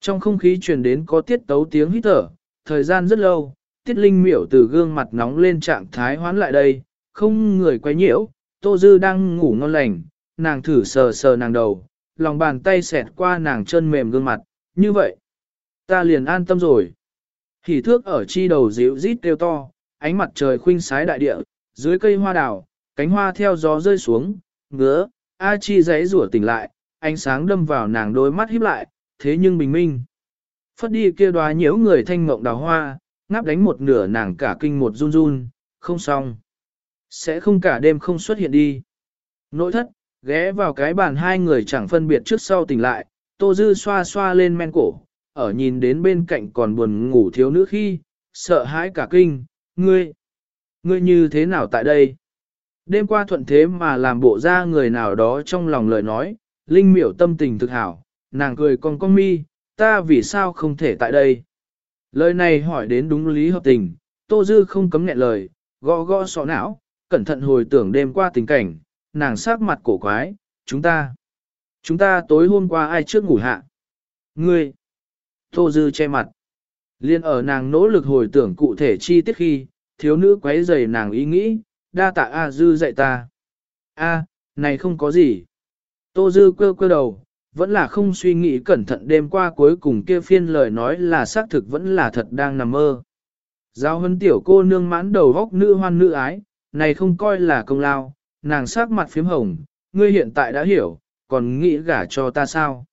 Trong không khí truyền đến có tiết tấu tiếng hít thở, thời gian rất lâu, tiết linh miểu từ gương mặt nóng lên trạng thái hoán lại đây, không người quay nhiễu, tô dư đang ngủ ngon lành, nàng thử sờ sờ nàng đầu, lòng bàn tay xẹt qua nàng chân mềm gương mặt, như vậy. Ta liền an tâm rồi. Hỉ thước ở chi đầu dịu rít kêu to, ánh mặt trời khuynh sái đại địa, dưới cây hoa đào, cánh hoa theo gió rơi xuống, ngứa, A Chi giấy rủa tỉnh lại, ánh sáng đâm vào nàng đôi mắt híp lại, thế nhưng bình minh. Phất đi kia đoá nhiễu người thanh mộng đào hoa, ngáp đánh một nửa nàng cả kinh một run run, không xong. Sẽ không cả đêm không xuất hiện đi. Nội thất, ghé vào cái bàn hai người chẳng phân biệt trước sau tỉnh lại, Tô Dư xoa xoa lên men cổ, ở nhìn đến bên cạnh còn buồn ngủ thiếu nữ khi, sợ hãi cả kinh, ngươi, ngươi như thế nào tại đây? Đêm qua thuận thế mà làm bộ ra người nào đó trong lòng lời nói, Linh miểu tâm tình thực hảo, nàng cười con con mi, ta vì sao không thể tại đây? Lời này hỏi đến đúng lý hợp tình, Tô Dư không cấm nghẹn lời, gõ gõ sọ não, cẩn thận hồi tưởng đêm qua tình cảnh, nàng sát mặt cổ quái, chúng ta, chúng ta tối hôm qua ai trước ngủ hạ? Ngươi, Tô Dư che mặt. Liên ở nàng nỗ lực hồi tưởng cụ thể chi tiết khi, thiếu nữ quấy rầy nàng ý nghĩ, đa tạ A Dư dạy ta. A, này không có gì. Tô Dư quơ quơ đầu, vẫn là không suy nghĩ cẩn thận đêm qua cuối cùng kia phiên lời nói là xác thực vẫn là thật đang nằm mơ. Giao hân tiểu cô nương mãn đầu góc nữ hoan nữ ái, này không coi là công lao, nàng sắc mặt phím hồng, ngươi hiện tại đã hiểu, còn nghĩ gả cho ta sao?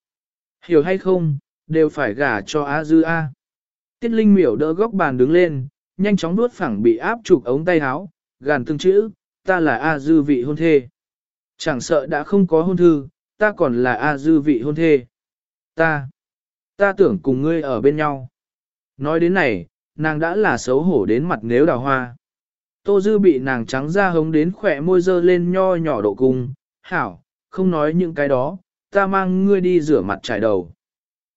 Hiểu hay không, đều phải gả cho A Dư A. Tiết Linh miểu đỡ góc bàn đứng lên, nhanh chóng nuốt phẳng bị áp trục ống tay áo, gàn từng chữ, ta là A Dư vị hôn thê. Chẳng sợ đã không có hôn thư, ta còn là A dư vị hôn thê. Ta, ta tưởng cùng ngươi ở bên nhau. Nói đến này, nàng đã là xấu hổ đến mặt nếu đào hoa. Tô dư bị nàng trắng ra hống đến khỏe môi dơ lên nho nhỏ độ cung, hảo, không nói những cái đó, ta mang ngươi đi rửa mặt trải đầu.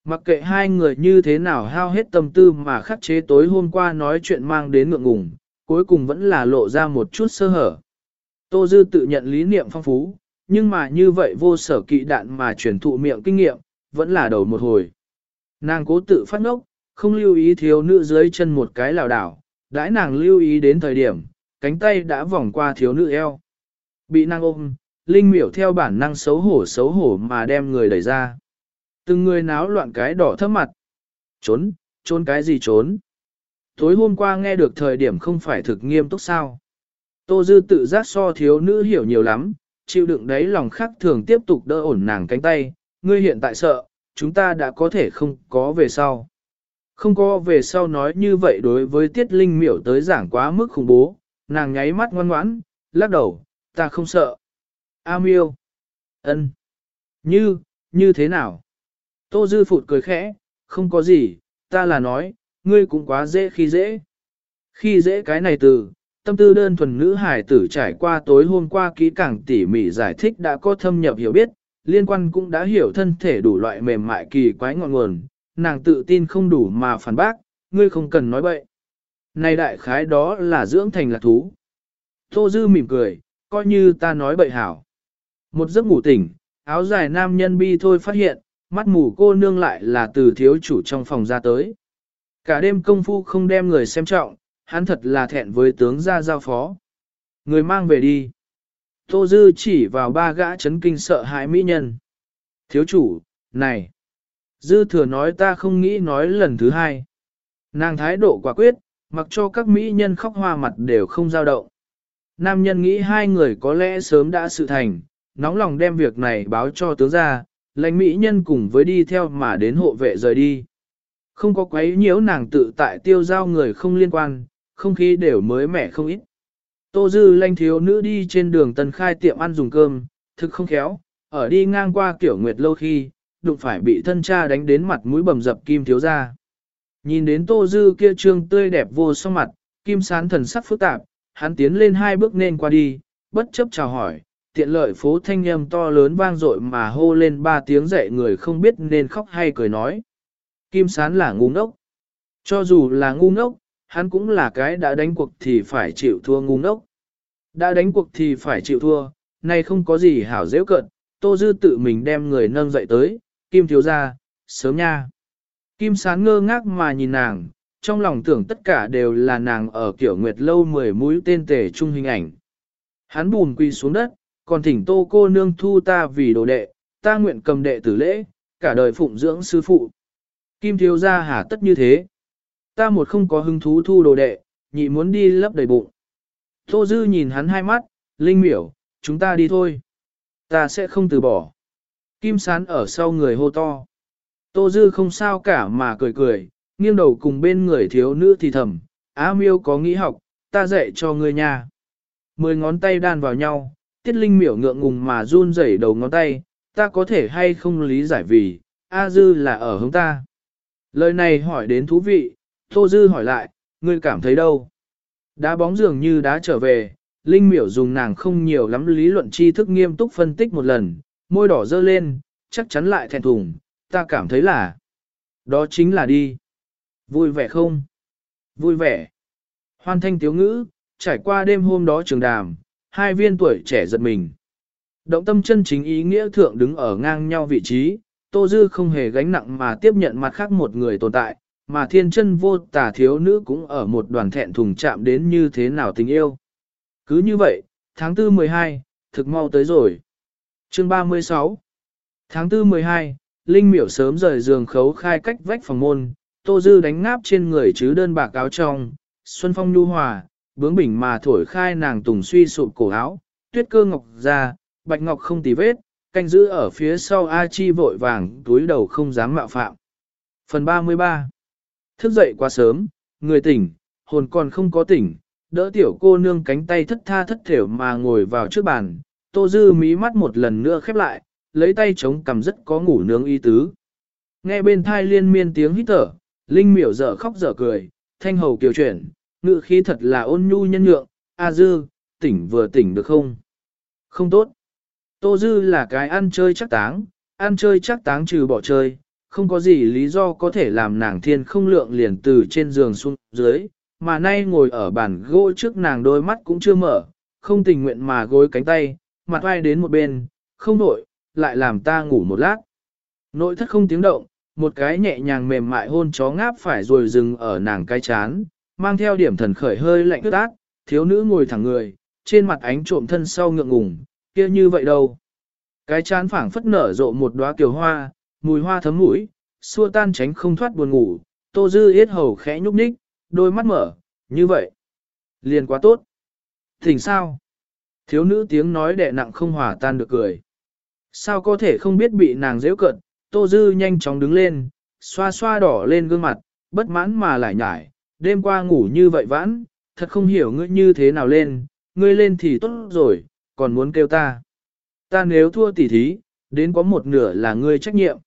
Mặc kệ hai người như thế nào hao hết tâm tư mà khắc chế tối hôm qua nói chuyện mang đến ngượng ngùng, cuối cùng vẫn là lộ ra một chút sơ hở. Tô Dư tự nhận lý niệm phong phú, nhưng mà như vậy vô sở kỵ đạn mà truyền thụ miệng kinh nghiệm, vẫn là đầu một hồi. Nàng cố tự phát ngốc, không lưu ý thiếu nữ dưới chân một cái lảo đảo, đãi nàng lưu ý đến thời điểm, cánh tay đã vòng qua thiếu nữ eo. Bị năng ôm, Linh miểu theo bản năng xấu hổ xấu hổ mà đem người đẩy ra. Từng người náo loạn cái đỏ thấp mặt. Trốn, trốn cái gì trốn? Tối hôm qua nghe được thời điểm không phải thực nghiêm túc sao. Tô Dư tự giác so thiếu nữ hiểu nhiều lắm, chịu đựng đấy lòng khắc thường tiếp tục đỡ ổn nàng cánh tay, ngươi hiện tại sợ, chúng ta đã có thể không có về sau. Không có về sau nói như vậy đối với tiết linh miểu tới giảng quá mức khủng bố, nàng nháy mắt ngoan ngoãn, lắc đầu, ta không sợ. A miêu. ân, Như, như thế nào? Tô Dư Phụt cười khẽ, không có gì, ta là nói, ngươi cũng quá dễ khi dễ. Khi dễ cái này từ, tâm tư đơn thuần nữ hải tử trải qua tối hôm qua kỹ càng tỉ mỉ giải thích đã có thâm nhập hiểu biết, liên quan cũng đã hiểu thân thể đủ loại mềm mại kỳ quái ngọn nguồn, nàng tự tin không đủ mà phản bác, ngươi không cần nói bậy. Này đại khái đó là dưỡng thành lạc thú. Tô Dư mỉm cười, coi như ta nói bậy hảo. Một giấc ngủ tỉnh, áo dài nam nhân bi thôi phát hiện, mắt mù cô nương lại là từ thiếu chủ trong phòng ra tới. Cả đêm công phu không đem người xem trọng, hắn thật là thẹn với tướng gia giao phó. Người mang về đi. Tô Dư chỉ vào ba gã chấn kinh sợ hãi mỹ nhân. Thiếu chủ, này. Dư thừa nói ta không nghĩ nói lần thứ hai. Nàng thái độ quả quyết, mặc cho các mỹ nhân khóc hoa mặt đều không dao động. Nam nhân nghĩ hai người có lẽ sớm đã sự thành, nóng lòng đem việc này báo cho tướng gia, lãnh mỹ nhân cùng với đi theo mà đến hộ vệ rời đi. Không có quấy nhiễu nàng tự tại tiêu giao người không liên quan, không khí đều mới mẻ không ít. Tô dư lanh thiếu nữ đi trên đường tân khai tiệm ăn dùng cơm, thực không khéo, ở đi ngang qua kiểu nguyệt lâu khi, đụng phải bị thân cha đánh đến mặt mũi bầm dập kim thiếu ra. Nhìn đến tô dư kia trương tươi đẹp vô song mặt, kim sán thần sắc phức tạp, hắn tiến lên hai bước nên qua đi, bất chấp chào hỏi, tiện lợi phố thanh âm to lớn vang dội mà hô lên ba tiếng dậy người không biết nên khóc hay cười nói. Kim sán là ngu ngốc. Cho dù là ngu ngốc, hắn cũng là cái đã đánh cuộc thì phải chịu thua ngu ngốc. Đã đánh cuộc thì phải chịu thua, nay không có gì hảo dễ cận, Tô Dư tự mình đem người nâng dậy tới, Kim thiếu ra, sớm nha. Kim sán ngơ ngác mà nhìn nàng, trong lòng tưởng tất cả đều là nàng ở kiểu nguyệt lâu mười mũi tên tể chung hình ảnh. Hắn bùn quỳ xuống đất, còn thỉnh tô cô nương thu ta vì đồ đệ, ta nguyện cầm đệ tử lễ, cả đời phụng dưỡng sư phụ. Kim thiếu gia hà tất như thế. Ta một không có hứng thú thu đồ đệ, nhị muốn đi lấp đầy bụng. Tô Dư nhìn hắn hai mắt, linh miểu, chúng ta đi thôi. Ta sẽ không từ bỏ. Kim sán ở sau người hô to. Tô Dư không sao cả mà cười cười, nghiêng đầu cùng bên người thiếu nữ thì thầm, Á miêu có nghĩ học, ta dạy cho ngươi nha. Mười ngón tay đan vào nhau, tiết linh miểu ngượng ngùng mà run rẩy đầu ngón tay, ta có thể hay không lý giải vì, A Dư là ở hướng ta. Lời này hỏi đến thú vị, Tô Dư hỏi lại, ngươi cảm thấy đâu? Đá bóng dường như đã trở về, Linh miểu dùng nàng không nhiều lắm lý luận tri thức nghiêm túc phân tích một lần, môi đỏ dơ lên, chắc chắn lại thẹn thùng, ta cảm thấy là, đó chính là đi. Vui vẻ không? Vui vẻ. Hoan thanh tiếu ngữ, trải qua đêm hôm đó trường đàm, hai viên tuổi trẻ giật mình. Động tâm chân chính ý nghĩa thượng đứng ở ngang nhau vị trí, Tô Dư không hề gánh nặng mà tiếp nhận mặt khác một người tồn tại, mà thiên chân vô tà thiếu nữ cũng ở một đoàn thẹn thùng chạm đến như thế nào tình yêu. Cứ như vậy, tháng 4 12, thực mau tới rồi. Chương 36 Tháng 4 12, Linh miểu sớm rời giường khấu khai cách vách phòng môn, Tô Dư đánh ngáp trên người chứ đơn bạc áo trong, Xuân Phong nhu hòa, bướng bỉnh mà thổi khai nàng tùng suy sụp cổ áo, tuyết cơ ngọc ra, bạch ngọc không tì vết, canh giữ ở phía sau A Chi vội vàng, túi đầu không dám mạo phạm. Phần 33 Thức dậy quá sớm, người tỉnh, hồn còn không có tỉnh, đỡ tiểu cô nương cánh tay thất tha thất thểu mà ngồi vào trước bàn, Tô Dư mí mắt một lần nữa khép lại, lấy tay chống cằm rất có ngủ nướng y tứ. Nghe bên thai liên miên tiếng hít thở, Linh miểu dở khóc dở cười, thanh hầu kiều chuyển, ngự khí thật là ôn nhu nhân nhượng, A Dư, tỉnh vừa tỉnh được không? Không tốt. Tô Dư là cái ăn chơi chắc táng, ăn chơi chắc táng trừ bỏ chơi, không có gì lý do có thể làm nàng thiên không lượng liền từ trên giường xuống dưới, mà nay ngồi ở bàn gỗ trước nàng đôi mắt cũng chưa mở, không tình nguyện mà gối cánh tay, mặt vai đến một bên, không nổi, lại làm ta ngủ một lát. Nội thất không tiếng động, một cái nhẹ nhàng mềm mại hôn chó ngáp phải rồi dừng ở nàng cái chán, mang theo điểm thần khởi hơi lạnh ướt át, thiếu nữ ngồi thẳng người, trên mặt ánh trộm thân sau ngượng ngùng, kia như vậy đâu. Cái chán phảng phất nở rộ một đóa kiều hoa, mùi hoa thấm mũi, xua tan tránh không thoát buồn ngủ, tô dư yết hầu khẽ nhúc nhích, đôi mắt mở, như vậy. Liền quá tốt. Thỉnh sao? Thiếu nữ tiếng nói đẹ nặng không hòa tan được cười. Sao có thể không biết bị nàng dễ cận, tô dư nhanh chóng đứng lên, xoa xoa đỏ lên gương mặt, bất mãn mà lại nhải, đêm qua ngủ như vậy vãn, thật không hiểu ngươi như thế nào lên, ngươi lên thì tốt rồi, còn muốn kêu ta. Ta nếu thua tỉ thí, đến có một nửa là ngươi trách nhiệm.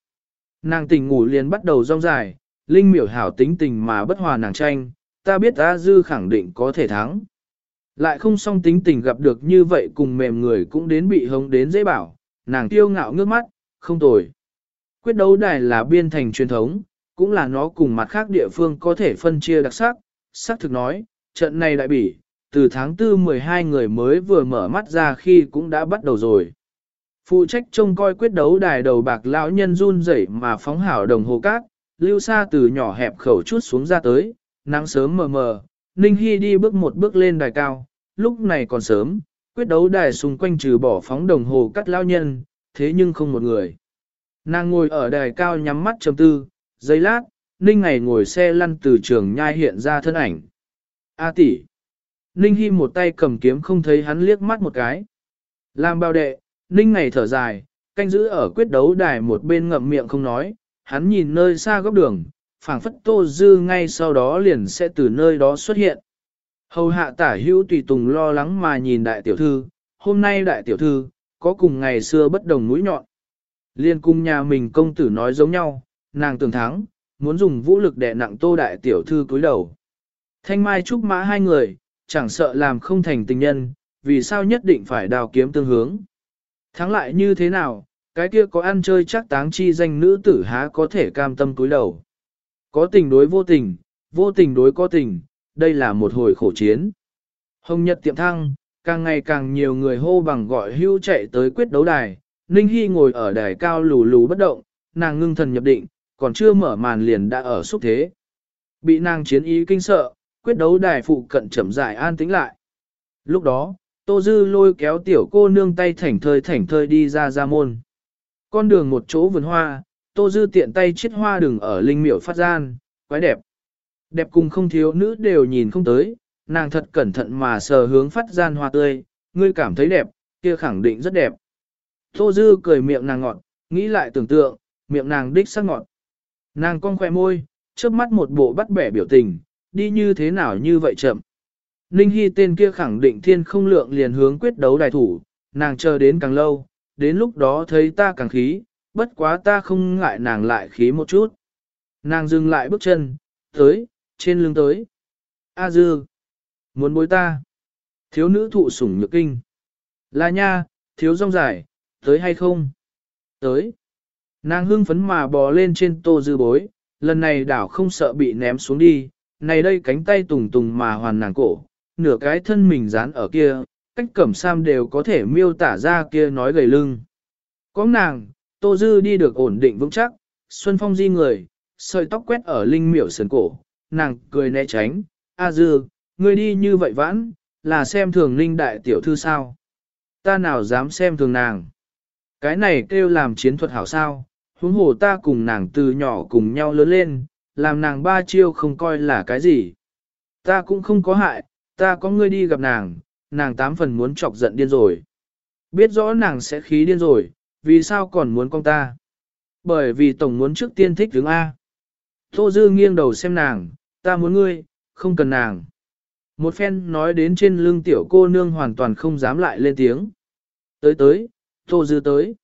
Nàng tỉnh ngủ liền bắt đầu rong dài, Linh miểu hảo tính tình mà bất hòa nàng tranh, ta biết A Dư khẳng định có thể thắng. Lại không song tính tình gặp được như vậy cùng mềm người cũng đến bị hống đến dễ bảo, nàng tiêu ngạo ngước mắt, không tồi. Quyết đấu đài là biên thành truyền thống, cũng là nó cùng mặt khác địa phương có thể phân chia đặc sắc. Sắc thực nói, trận này đại bỉ, từ tháng 4 12 người mới vừa mở mắt ra khi cũng đã bắt đầu rồi. Phụ trách trông coi quyết đấu đài đầu bạc lão nhân run rẩy mà phóng hảo đồng hồ cát, lưu xa từ nhỏ hẹp khẩu chút xuống ra tới, nắng sớm mờ mờ, Ninh Hy đi bước một bước lên đài cao, lúc này còn sớm, quyết đấu đài xung quanh trừ bỏ phóng đồng hồ cắt lao nhân, thế nhưng không một người. Nàng ngồi ở đài cao nhắm mắt trầm tư, giây lát, Ninh ngày ngồi xe lăn từ trường nhai hiện ra thân ảnh. A tỷ. Ninh Hy một tay cầm kiếm không thấy hắn liếc mắt một cái. Làm bao đệ, Ninh ngày thở dài, canh giữ ở quyết đấu đài một bên ngậm miệng không nói, hắn nhìn nơi xa góc đường, phảng phất tô dư ngay sau đó liền sẽ từ nơi đó xuất hiện. Hầu hạ tả hữu tùy tùng lo lắng mà nhìn đại tiểu thư, hôm nay đại tiểu thư, có cùng ngày xưa bất đồng mũi nhọn. Liên cung nhà mình công tử nói giống nhau, nàng tưởng thắng, muốn dùng vũ lực đè nặng tô đại tiểu thư cúi đầu. Thanh mai trúc mã hai người, chẳng sợ làm không thành tình nhân, vì sao nhất định phải đào kiếm tương hướng. Thắng lại như thế nào, cái kia có ăn chơi chắc táng chi danh nữ tử há có thể cam tâm cúi đầu. Có tình đối vô tình, vô tình đối có tình, đây là một hồi khổ chiến. Hồng Nhật tiệm thăng, càng ngày càng nhiều người hô bằng gọi hưu chạy tới quyết đấu đài, Ninh Hy ngồi ở đài cao lù lù bất động, nàng ngưng thần nhập định, còn chưa mở màn liền đã ở xúc thế. Bị nàng chiến ý kinh sợ, quyết đấu đài phụ cận chậm dài an tĩnh lại. Lúc đó, Tô Dư lôi kéo tiểu cô nương tay thảnh thơi thảnh thơi đi ra ra môn. Con đường một chỗ vườn hoa, Tô Dư tiện tay chiết hoa đường ở linh miểu phát gian, quái đẹp. Đẹp cùng không thiếu nữ đều nhìn không tới, nàng thật cẩn thận mà sờ hướng phát gian hoa tươi, ngươi cảm thấy đẹp, kia khẳng định rất đẹp. Tô Dư cười miệng nàng ngọt, nghĩ lại tưởng tượng, miệng nàng đích sắc ngọt. Nàng cong khoe môi, trước mắt một bộ bắt bẻ biểu tình, đi như thế nào như vậy chậm. Ninh Hy tên kia khẳng định thiên không lượng liền hướng quyết đấu đại thủ, nàng chờ đến càng lâu, đến lúc đó thấy ta càng khí, bất quá ta không ngại nàng lại khí một chút. Nàng dừng lại bước chân, tới, trên lưng tới. A dư, muốn bối ta. Thiếu nữ thụ sủng nhược kinh. Là nha, thiếu rong dài, tới hay không? Tới. Nàng hưng phấn mà bò lên trên tô dư bối, lần này đảo không sợ bị ném xuống đi, này đây cánh tay tùng tùng mà hoàn nàng cổ, nửa cái thân mình dán ở kia, cách cẩm sam đều có thể miêu tả ra kia nói gầy lưng. Có nàng, Tô Dư đi được ổn định vững chắc, Xuân Phong di người, sợi tóc quét ở linh miểu sườn cổ, nàng cười né tránh, A Dư, ngươi đi như vậy vãn, là xem thường linh đại tiểu thư sao? Ta nào dám xem thường nàng? Cái này kêu làm chiến thuật hảo sao, huống hồ ta cùng nàng từ nhỏ cùng nhau lớn lên, làm nàng ba chiêu không coi là cái gì. Ta cũng không có hại, ta có ngươi đi gặp nàng, nàng tám phần muốn chọc giận điên rồi. Biết rõ nàng sẽ khí điên rồi, vì sao còn muốn con ta? Bởi vì tổng muốn trước tiên thích đứng A. Tô Dư nghiêng đầu xem nàng, ta muốn ngươi, không cần nàng. Một phen nói đến trên lưng tiểu cô nương hoàn toàn không dám lại lên tiếng. Tới tới, Tô Dư tới.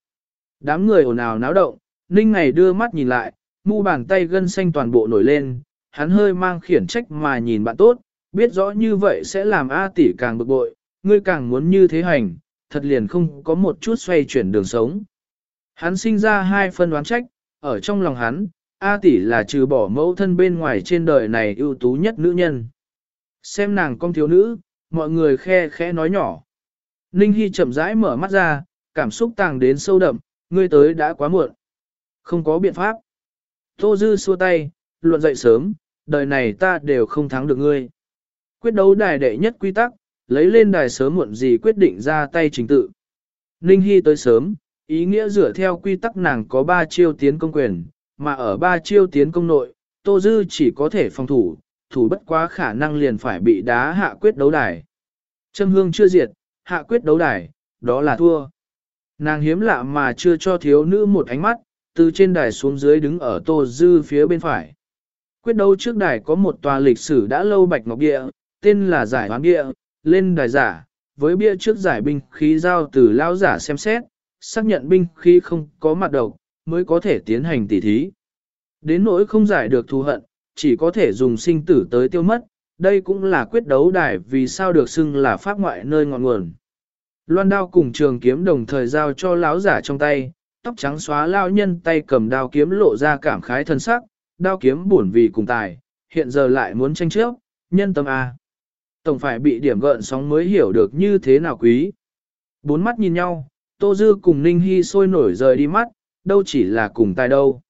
Đám người ồn ào náo động, Ninh ngày đưa mắt nhìn lại, mu bàn tay gân xanh toàn bộ nổi lên, hắn hơi mang khiển trách mà nhìn bạn tốt, biết rõ như vậy sẽ làm A tỷ càng bực bội, ngươi càng muốn như thế hành, thật liền không có một chút xoay chuyển đường sống. Hắn sinh ra hai phân đoán trách, ở trong lòng hắn, A tỷ là trừ bỏ mẫu thân bên ngoài trên đời này ưu tú nhất nữ nhân. Xem nàng con thiếu nữ, mọi người khe khẽ nói nhỏ. Ninh Hy chậm rãi mở mắt ra, cảm xúc tàng đến sâu đậm, ngươi tới đã quá muộn. Không có biện pháp. Tô Dư xua tay, luận dậy sớm, đời này ta đều không thắng được ngươi. Quyết đấu đài đệ nhất quy tắc, lấy lên đài sớm muộn gì quyết định ra tay trình tự. Ninh Hy tới sớm, ý nghĩa dựa theo quy tắc nàng có 3 chiêu tiến công quyền, mà ở ba chiêu tiến công nội, Tô Dư chỉ có thể phòng thủ, thủ bất quá khả năng liền phải bị đá hạ quyết đấu đài. Trâm hương chưa diệt, hạ quyết đấu đài, đó là thua. Nàng hiếm lạ mà chưa cho thiếu nữ một ánh mắt, từ trên đài xuống dưới đứng ở Tô Dư phía bên phải. Quyết đấu trước đài có một tòa lịch sử đã lâu bạch ngọc địa, tên là giải hoán địa, lên đài giả, với bia trước giải binh khí giao từ lao giả xem xét, xác nhận binh khí không có mặt độc, mới có thể tiến hành tỉ thí. Đến nỗi không giải được thù hận, chỉ có thể dùng sinh tử tới tiêu mất, đây cũng là quyết đấu đài vì sao được xưng là pháp ngoại nơi ngọn nguồn. Loan đao cùng trường kiếm đồng thời giao cho lão giả trong tay, tóc trắng xóa lao nhân tay cầm đao kiếm lộ ra cảm khái thân sắc, đao kiếm buồn vì cùng tài, hiện giờ lại muốn tranh trước, nhân tâm A. Tổng phải bị điểm gợn sóng mới hiểu được như thế nào quý. Bốn mắt nhìn nhau, Tô Dư cùng Ninh Hy sôi nổi rời đi mắt, đâu chỉ là cùng tài đâu.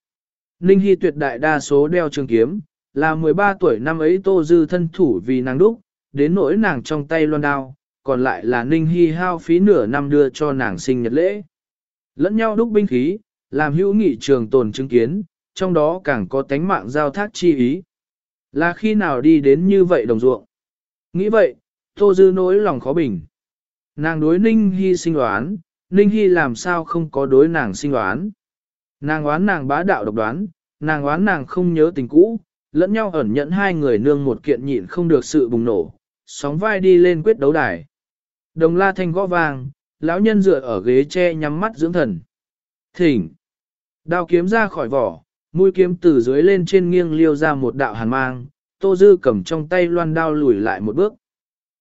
Ninh Hy tuyệt đại đa số đeo trường kiếm, là 13 tuổi năm ấy Tô Dư thân thủ vì nàng đúc, đến nỗi nàng trong tay loan đao, còn lại là Ninh Hy hao phí nửa năm đưa cho nàng sinh nhật lễ. Lẫn nhau đúc binh khí, làm hữu nghị trường tồn chứng kiến, trong đó càng có tánh mạng giao thác chi ý. Là khi nào đi đến như vậy đồng ruộng? Nghĩ vậy, Tô Dư nỗi lòng khó bình. Nàng đối Ninh Hy sinh đoán, Ninh Hy làm sao không có đối nàng sinh đoán. Nàng oán nàng bá đạo độc đoán, nàng oán nàng không nhớ tình cũ, lẫn nhau ẩn nhẫn hai người nương một kiện nhịn không được sự bùng nổ, sóng vai đi lên quyết đấu đài. Đồng la thanh gõ vàng, lão nhân dựa ở ghế tre nhắm mắt dưỡng thần. Thỉnh! Đao kiếm ra khỏi vỏ, mũi kiếm từ dưới lên trên nghiêng liêu ra một đạo hàn mang, tô dư cầm trong tay loan đao lùi lại một bước.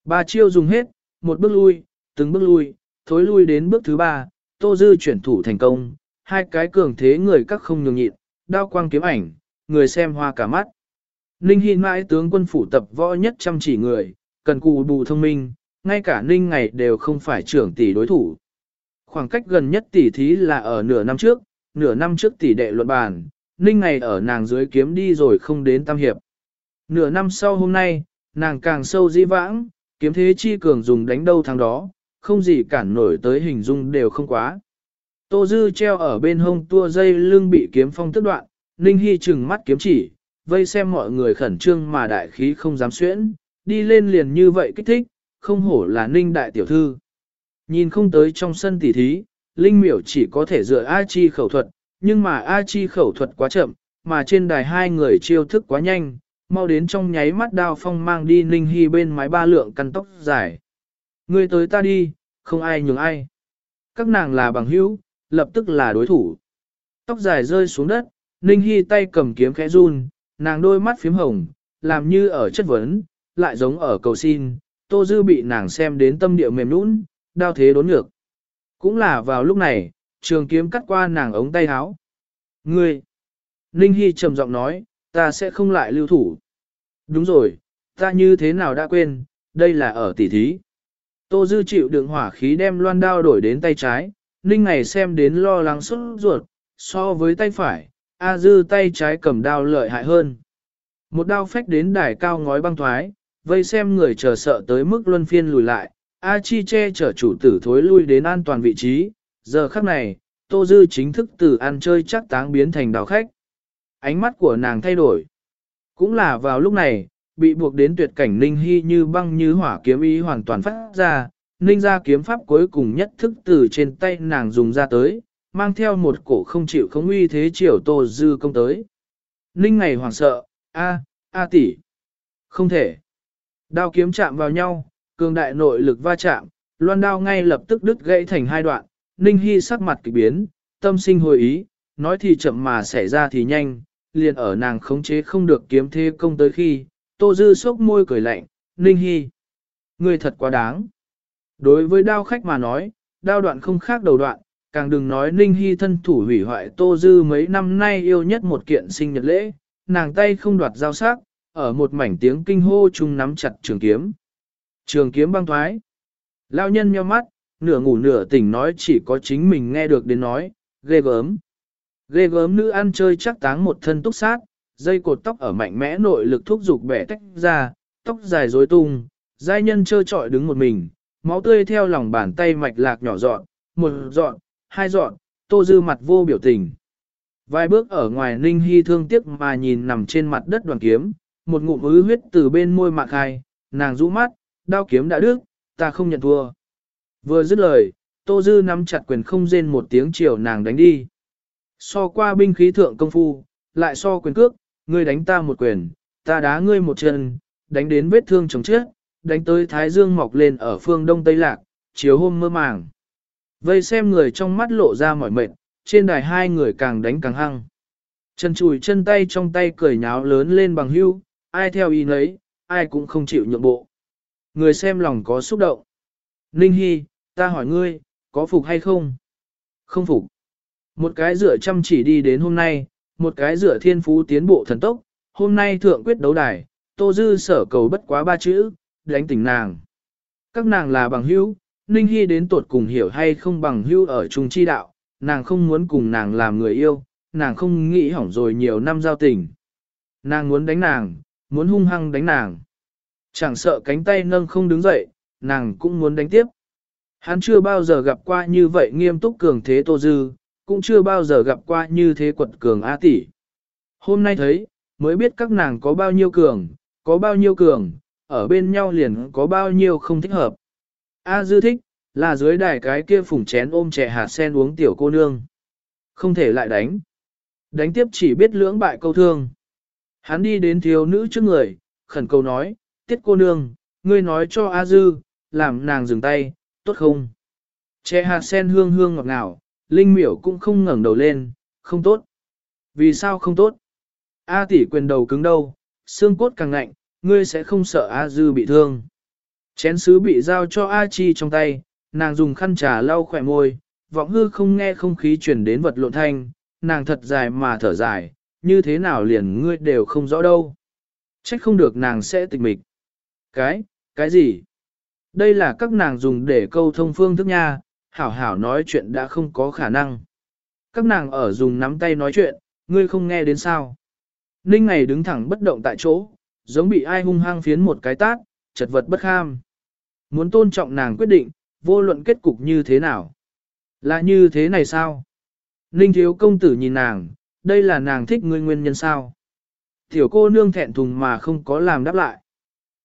Ba chiêu dùng hết, một bước lui, từng bước lui, thối lui đến bước thứ ba, tô dư chuyển thủ thành công, hai cái cường thế người các không nhường nhịn, đao quang kiếm ảnh, người xem hoa cả mắt. Ninh Hi mãi tướng quân phủ tập võ nhất chăm chỉ người, cần cù bù thông minh, ngay cả Ninh ngày đều không phải trưởng tỷ đối thủ. Khoảng cách gần nhất tỷ thí là ở nửa năm trước, nửa năm trước tỷ đệ luận bàn, Ninh ngày ở nàng dưới kiếm đi rồi không đến tam hiệp. Nửa năm sau hôm nay, nàng càng sâu di vãng, kiếm thế chi cường dùng đánh đâu thằng đó, không gì cản nổi tới hình dung đều không quá. Tô Dư treo ở bên hông tua dây lưng bị kiếm phong tức đoạn, Ninh Hy chừng mắt kiếm chỉ, vây xem mọi người khẩn trương mà đại khí không dám xuyễn, đi lên liền như vậy kích thích, không hổ là Ninh đại tiểu thư. Nhìn không tới trong sân tỉ thí, Linh miểu chỉ có thể dựa A Chi khẩu thuật, nhưng mà A Chi khẩu thuật quá chậm, mà trên đài hai người chiêu thức quá nhanh, mau đến trong nháy mắt đao phong mang đi Ninh Hy bên mái ba lượng căn tóc dài. Người tới ta đi, không ai nhường ai. Các nàng là bằng hữu, lập tức là đối thủ. Tóc dài rơi xuống đất, Ninh Hy tay cầm kiếm khẽ run, nàng đôi mắt phím hồng, làm như ở chất vấn, lại giống ở cầu xin, Tô Dư bị nàng xem đến tâm địa mềm nũng, đau thế đốn ngược. Cũng là vào lúc này, trường kiếm cắt qua nàng ống tay áo. Ngươi! Ninh Hy trầm giọng nói, ta sẽ không lại lưu thủ. Đúng rồi, ta như thế nào đã quên, đây là ở tỉ thí. Tô Dư chịu đựng hỏa khí đem loan đao đổi đến tay trái, Ninh ngày xem đến lo lắng xuất ruột, so với tay phải, A Dư tay trái cầm đao lợi hại hơn. Một đao phách đến đài cao ngói băng thoái, vây xem người chờ sợ tới mức luân phiên lùi lại, A Chi che chở chủ tử thối lui đến an toàn vị trí, giờ khắc này, Tô Dư chính thức từ ăn chơi chắc táng biến thành đào khách. Ánh mắt của nàng thay đổi. Cũng là vào lúc này, bị buộc đến tuyệt cảnh Ninh Hy như băng như hỏa kiếm ý hoàn toàn phát ra, Ninh ra kiếm pháp cuối cùng nhất thức từ trên tay nàng dùng ra tới, mang theo một cổ không chịu không uy thế chiều Tô Dư công tới. Ninh ngày hoảng sợ, a, a tỷ, không thể. Đao kiếm chạm vào nhau, cường đại nội lực va chạm, loan đao ngay lập tức đứt gãy thành hai đoạn, Ninh Hy sắc mặt kỳ biến, tâm sinh hồi ý, nói thì chậm mà xảy ra thì nhanh, liền ở nàng khống chế không được kiếm thế công tới khi, Tô Dư sốc môi cười lạnh, Ninh Hy. Ngươi thật quá đáng. Đối với đao khách mà nói, đao đoạn không khác đầu đoạn, càng đừng nói Ninh Hy thân thủ hủy hoại Tô Dư mấy năm nay yêu nhất một kiện sinh nhật lễ, nàng tay không đoạt dao sắc, ở một mảnh tiếng kinh hô chung nắm chặt trường kiếm. Trường kiếm băng thoái. Lao nhân nheo mắt, nửa ngủ nửa tỉnh nói chỉ có chính mình nghe được đến nói, ghê gớm. Ghê gớm nữ ăn chơi chắc táng một thân túc sát, dây cột tóc ở mạnh mẽ nội lực thúc dục bẻ tách ra, tóc dài rối tung, giai nhân trơ trọi đứng một mình, máu tươi theo lòng bàn tay mạch lạc nhỏ dọn, một dọn, hai dọn, tô dư mặt vô biểu tình. Vài bước ở ngoài ninh hy thương tiếc mà nhìn nằm trên mặt đất đoàn kiếm, một ngụm ứ huyết từ bên môi mạc hai, nàng rũ mắt, đao kiếm đã đứt, ta không nhận thua. Vừa dứt lời, tô dư nắm chặt quyền không rên một tiếng chiều nàng đánh đi. So qua binh khí thượng công phu, lại so quyền cước, ngươi đánh ta một quyền, ta đá ngươi một chân, đánh đến vết thương chồng chết, đánh tới thái dương mọc lên ở phương đông tây lạc, chiều hôm mơ màng. Vây xem người trong mắt lộ ra mỏi mệt, trên đài hai người càng đánh càng hăng. Chân chùi chân tay trong tay cười nháo lớn lên bằng hưu, ai theo ý nấy, ai cũng không chịu nhượng bộ. Người xem lòng có xúc động. Ninh Hy, ta hỏi ngươi, có phục hay không? Không phục. Một cái dựa chăm chỉ đi đến hôm nay, một cái dựa thiên phú tiến bộ thần tốc, hôm nay thượng quyết đấu đài, tô dư sở cầu bất quá ba chữ, đánh tỉnh nàng. Các nàng là bằng hữu, Ninh Hy đến tuột cùng hiểu hay không bằng hữu ở chung chi đạo, nàng không muốn cùng nàng làm người yêu, nàng không nghĩ hỏng rồi nhiều năm giao tình. Nàng muốn đánh nàng, muốn hung hăng đánh nàng. Chẳng sợ cánh tay nâng không đứng dậy, nàng cũng muốn đánh tiếp. Hắn chưa bao giờ gặp qua như vậy nghiêm túc cường thế Tô Dư, cũng chưa bao giờ gặp qua như thế quật cường A tỷ. Hôm nay thấy, mới biết các nàng có bao nhiêu cường, có bao nhiêu cường, ở bên nhau liền có bao nhiêu không thích hợp. A dư thích, là dưới đài cái kia phủng chén ôm trẻ hạt sen uống tiểu cô nương. Không thể lại đánh. Đánh tiếp chỉ biết lưỡng bại câu thương. Hắn đi đến thiếu nữ trước người, khẩn cầu nói, tiết cô nương, ngươi nói cho A dư, làm nàng dừng tay, tốt không? Trẻ hạt sen hương hương ngọt ngào, Linh miểu cũng không ngẩng đầu lên, không tốt. Vì sao không tốt? A tỷ quyền đầu cứng đâu, xương cốt càng ngạnh, ngươi sẽ không sợ A dư bị thương. Chén sứ bị giao cho A chi trong tay, nàng dùng khăn trà lau khỏe môi, vọng hư không nghe không khí truyền đến vật lộn thanh, nàng thật dài mà thở dài, như thế nào liền ngươi đều không rõ đâu. Trách không được nàng sẽ tịch mịch. Cái, cái gì? Đây là các nàng dùng để câu thông phương thức nha, hảo hảo nói chuyện đã không có khả năng. Các nàng ở dùng nắm tay nói chuyện, ngươi không nghe đến sao. Ninh ngày đứng thẳng bất động tại chỗ, giống bị ai hung hăng phiến một cái tát, chật vật bất kham. Muốn tôn trọng nàng quyết định, vô luận kết cục như thế nào. Là như thế này sao? Ninh thiếu công tử nhìn nàng, đây là nàng thích ngươi nguyên nhân sao? Tiểu cô nương thẹn thùng mà không có làm đáp lại.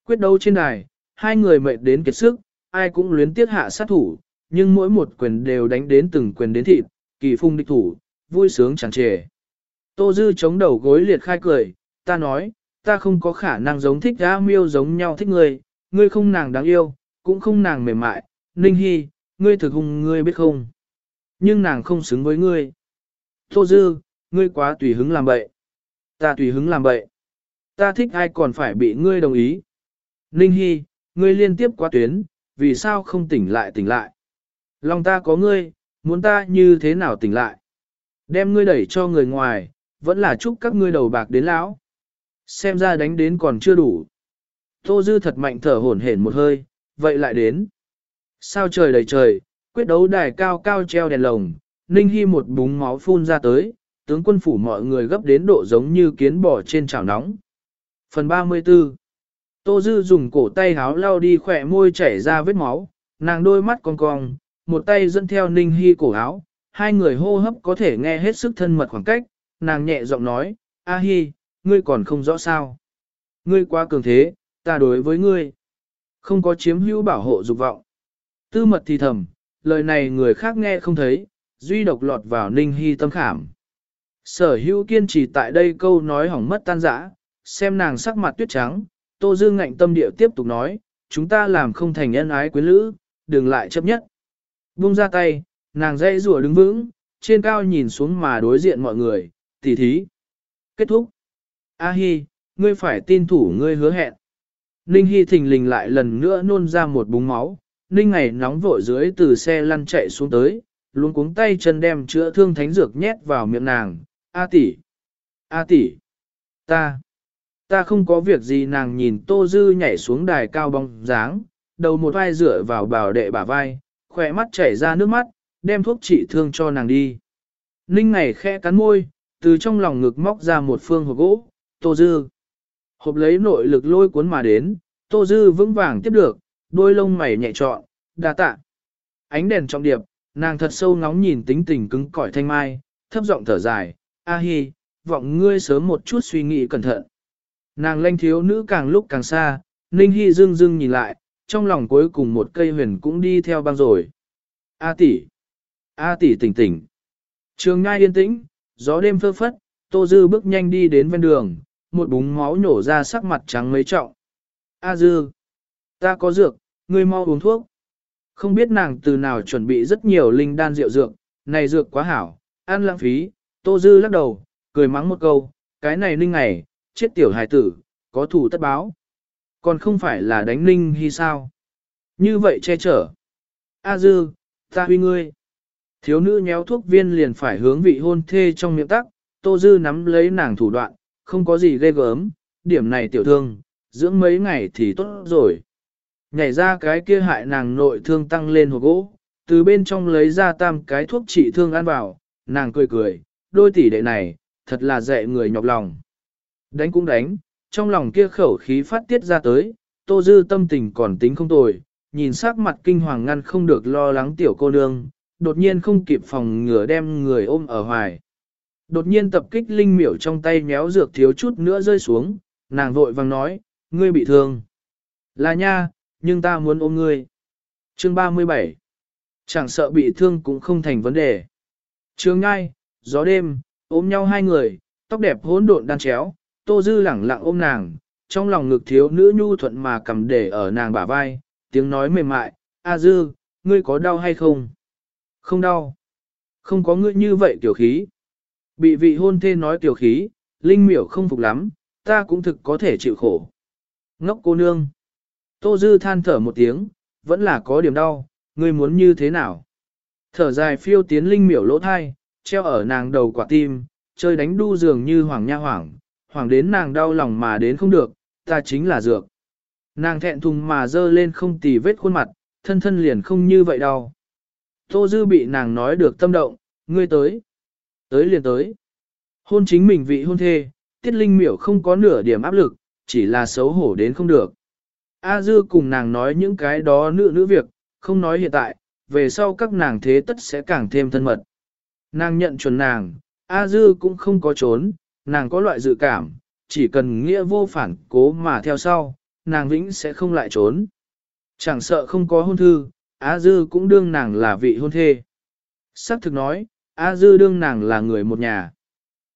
Quyết đấu trên đài, hai người mệt đến kiệt sức, ai cũng luyến tiếc hạ sát thủ, nhưng mỗi một quyền đều đánh đến từng quyền đến thịt, kỳ phung địch thủ, vui sướng chẳng trề. Tô Dư chống đầu gối liệt khai cười, ta nói, ta không có khả năng giống thích A miêu giống nhau thích ngươi, ngươi không nàng đáng yêu, cũng không nàng mềm mại, Ninh Hy, ngươi thực hùng ngươi biết không. Nhưng nàng không xứng với ngươi. Tô Dư, ngươi quá tùy hứng làm bậy. Ta tùy hứng làm bậy. Ta thích ai còn phải bị ngươi đồng ý. Ninh Hy, ngươi liên tiếp quá tuyến, vì sao không tỉnh lại tỉnh lại. Lòng ta có ngươi, muốn ta như thế nào tỉnh lại. Đem ngươi đẩy cho người ngoài, vẫn là chúc các ngươi đầu bạc đến lão. Xem ra đánh đến còn chưa đủ. Tô Dư thật mạnh thở hổn hển một hơi, vậy lại đến. Sao trời đầy trời, quyết đấu đài cao cao treo đèn lồng, Ninh Hy một búng máu phun ra tới, tướng quân phủ mọi người gấp đến độ giống như kiến bò trên chảo nóng. Phần 34 Tô Dư dùng cổ tay háo lau đi khỏe môi chảy ra vết máu, nàng đôi mắt cong cong, một tay dẫn theo Ninh Hy cổ áo, hai người hô hấp có thể nghe hết sức thân mật khoảng cách, nàng nhẹ giọng nói, A Hi, ngươi còn không rõ sao. Ngươi quá cường thế, ta đối với ngươi. Không có chiếm hữu bảo hộ dục vọng. Tư mật thì thầm, lời này người khác nghe không thấy, duy độc lọt vào Ninh Hy tâm khảm. Sở hữu kiên trì tại đây câu nói hỏng mất tan rã, xem nàng sắc mặt tuyết trắng, Tô Dương ngạnh tâm địa tiếp tục nói, chúng ta làm không thành nhân ái quyến lữ, đừng lại chấp nhất. Buông ra tay, nàng dây rùa đứng vững, trên cao nhìn xuống mà đối diện mọi người, tỉ thí. Kết thúc. A Hi, ngươi phải tin thủ ngươi hứa hẹn. Ninh Hi thình lình lại lần nữa nôn ra một búng máu, Ninh ngày nóng vội dưới từ xe lăn chạy xuống tới, luôn cuống tay chân đem chữa thương thánh dược nhét vào miệng nàng. A tỷ, A tỷ, ta, ta không có việc gì nàng nhìn Tô Dư nhảy xuống đài cao bóng dáng, đầu một vai dựa vào bảo đệ bả vai, khỏe mắt chảy ra nước mắt, đem thuốc trị thương cho nàng đi. Ninh ngày khẽ cắn môi, từ trong lòng ngực móc ra một phương hộp gỗ, Tô Dư. Hộp lấy nội lực lôi cuốn mà đến, Tô Dư vững vàng tiếp được, đôi lông mày nhẹ trọn, đa tạ. Ánh đèn trong điệp, nàng thật sâu ngóng nhìn tính tình cứng cỏi thanh mai, thấp giọng thở dài, A hi, vọng ngươi sớm một chút suy nghĩ cẩn thận. Nàng lanh thiếu nữ càng lúc càng xa, Ninh Hy dưng dưng nhìn lại, trong lòng cuối cùng một cây huyền cũng đi theo băng rồi. A tỷ, A tỷ tỉnh tỉnh. Trường ngai yên tĩnh, gió đêm phơ phất, Tô Dư bước nhanh đi đến ven đường, một búng máu nhổ ra sắc mặt trắng mấy trọng. A Dư, ta có dược, ngươi mau uống thuốc. Không biết nàng từ nào chuẩn bị rất nhiều linh đan rượu dược, này dược quá hảo, ăn lãng phí, Tô Dư lắc đầu, cười mắng một câu, cái này ninh này, chết tiểu hài tử, có thủ tất báo. Còn không phải là đánh ninh hay sao? Như vậy che chở. A Dư, ta huy ngươi. Thiếu nữ nhéo thuốc viên liền phải hướng vị hôn thê trong miệng tắc, Tô Dư nắm lấy nàng thủ đoạn, không có gì ghê gớm, điểm này tiểu thương, dưỡng mấy ngày thì tốt rồi. Nhảy ra cái kia hại nàng nội thương tăng lên hộp gỗ, từ bên trong lấy ra tam cái thuốc trị thương ăn vào, nàng cười cười, đôi tỷ đệ này, thật là dạy người nhọc lòng. Đánh cũng đánh, trong lòng kia khẩu khí phát tiết ra tới, Tô Dư tâm tình còn tính không tồi, nhìn sắc mặt kinh hoàng ngăn không được lo lắng tiểu cô nương, đột nhiên không kịp phòng ngừa đem người ôm ở hoài. Đột nhiên tập kích linh miểu trong tay méo dược thiếu chút nữa rơi xuống, nàng vội vàng nói, ngươi bị thương. Là nha, nhưng ta muốn ôm ngươi. Chương 37 Chẳng sợ bị thương cũng không thành vấn đề. Trường ngai, gió đêm, ôm nhau hai người, tóc đẹp hỗn độn đan chéo, tô dư lẳng lặng ôm nàng, trong lòng ngực thiếu nữ nhu thuận mà cầm để ở nàng bả vai, tiếng nói mềm mại, A dư, ngươi có đau hay không? Không đau. Không có ngươi như vậy tiểu khí. Bị vị hôn thê nói tiểu khí, linh miểu không phục lắm, ta cũng thực có thể chịu khổ. Ngốc cô nương. Tô Dư than thở một tiếng, vẫn là có điểm đau, ngươi muốn như thế nào? Thở dài phiêu tiến linh miểu lỗ thai, treo ở nàng đầu quả tim, chơi đánh đu dường như hoàng nha hoàng, hoàng đến nàng đau lòng mà đến không được, ta chính là dược. Nàng thẹn thùng mà dơ lên không tì vết khuôn mặt, thân thân liền không như vậy đau. Tô Dư bị nàng nói được tâm động, ngươi tới. Tới liền tới. Hôn chính mình vị hôn thê, tiết linh miểu không có nửa điểm áp lực, chỉ là xấu hổ đến không được. A Dư cùng nàng nói những cái đó nữ nữ việc, không nói hiện tại, về sau các nàng thế tất sẽ càng thêm thân mật. Nàng nhận chuẩn nàng, A Dư cũng không có trốn, nàng có loại dự cảm, chỉ cần nghĩa vô phản cố mà theo sau, nàng vĩnh sẽ không lại trốn. Chẳng sợ không có hôn thư, A Dư cũng đương nàng là vị hôn thê. Sắc thực nói, A Dư đương nàng là người một nhà.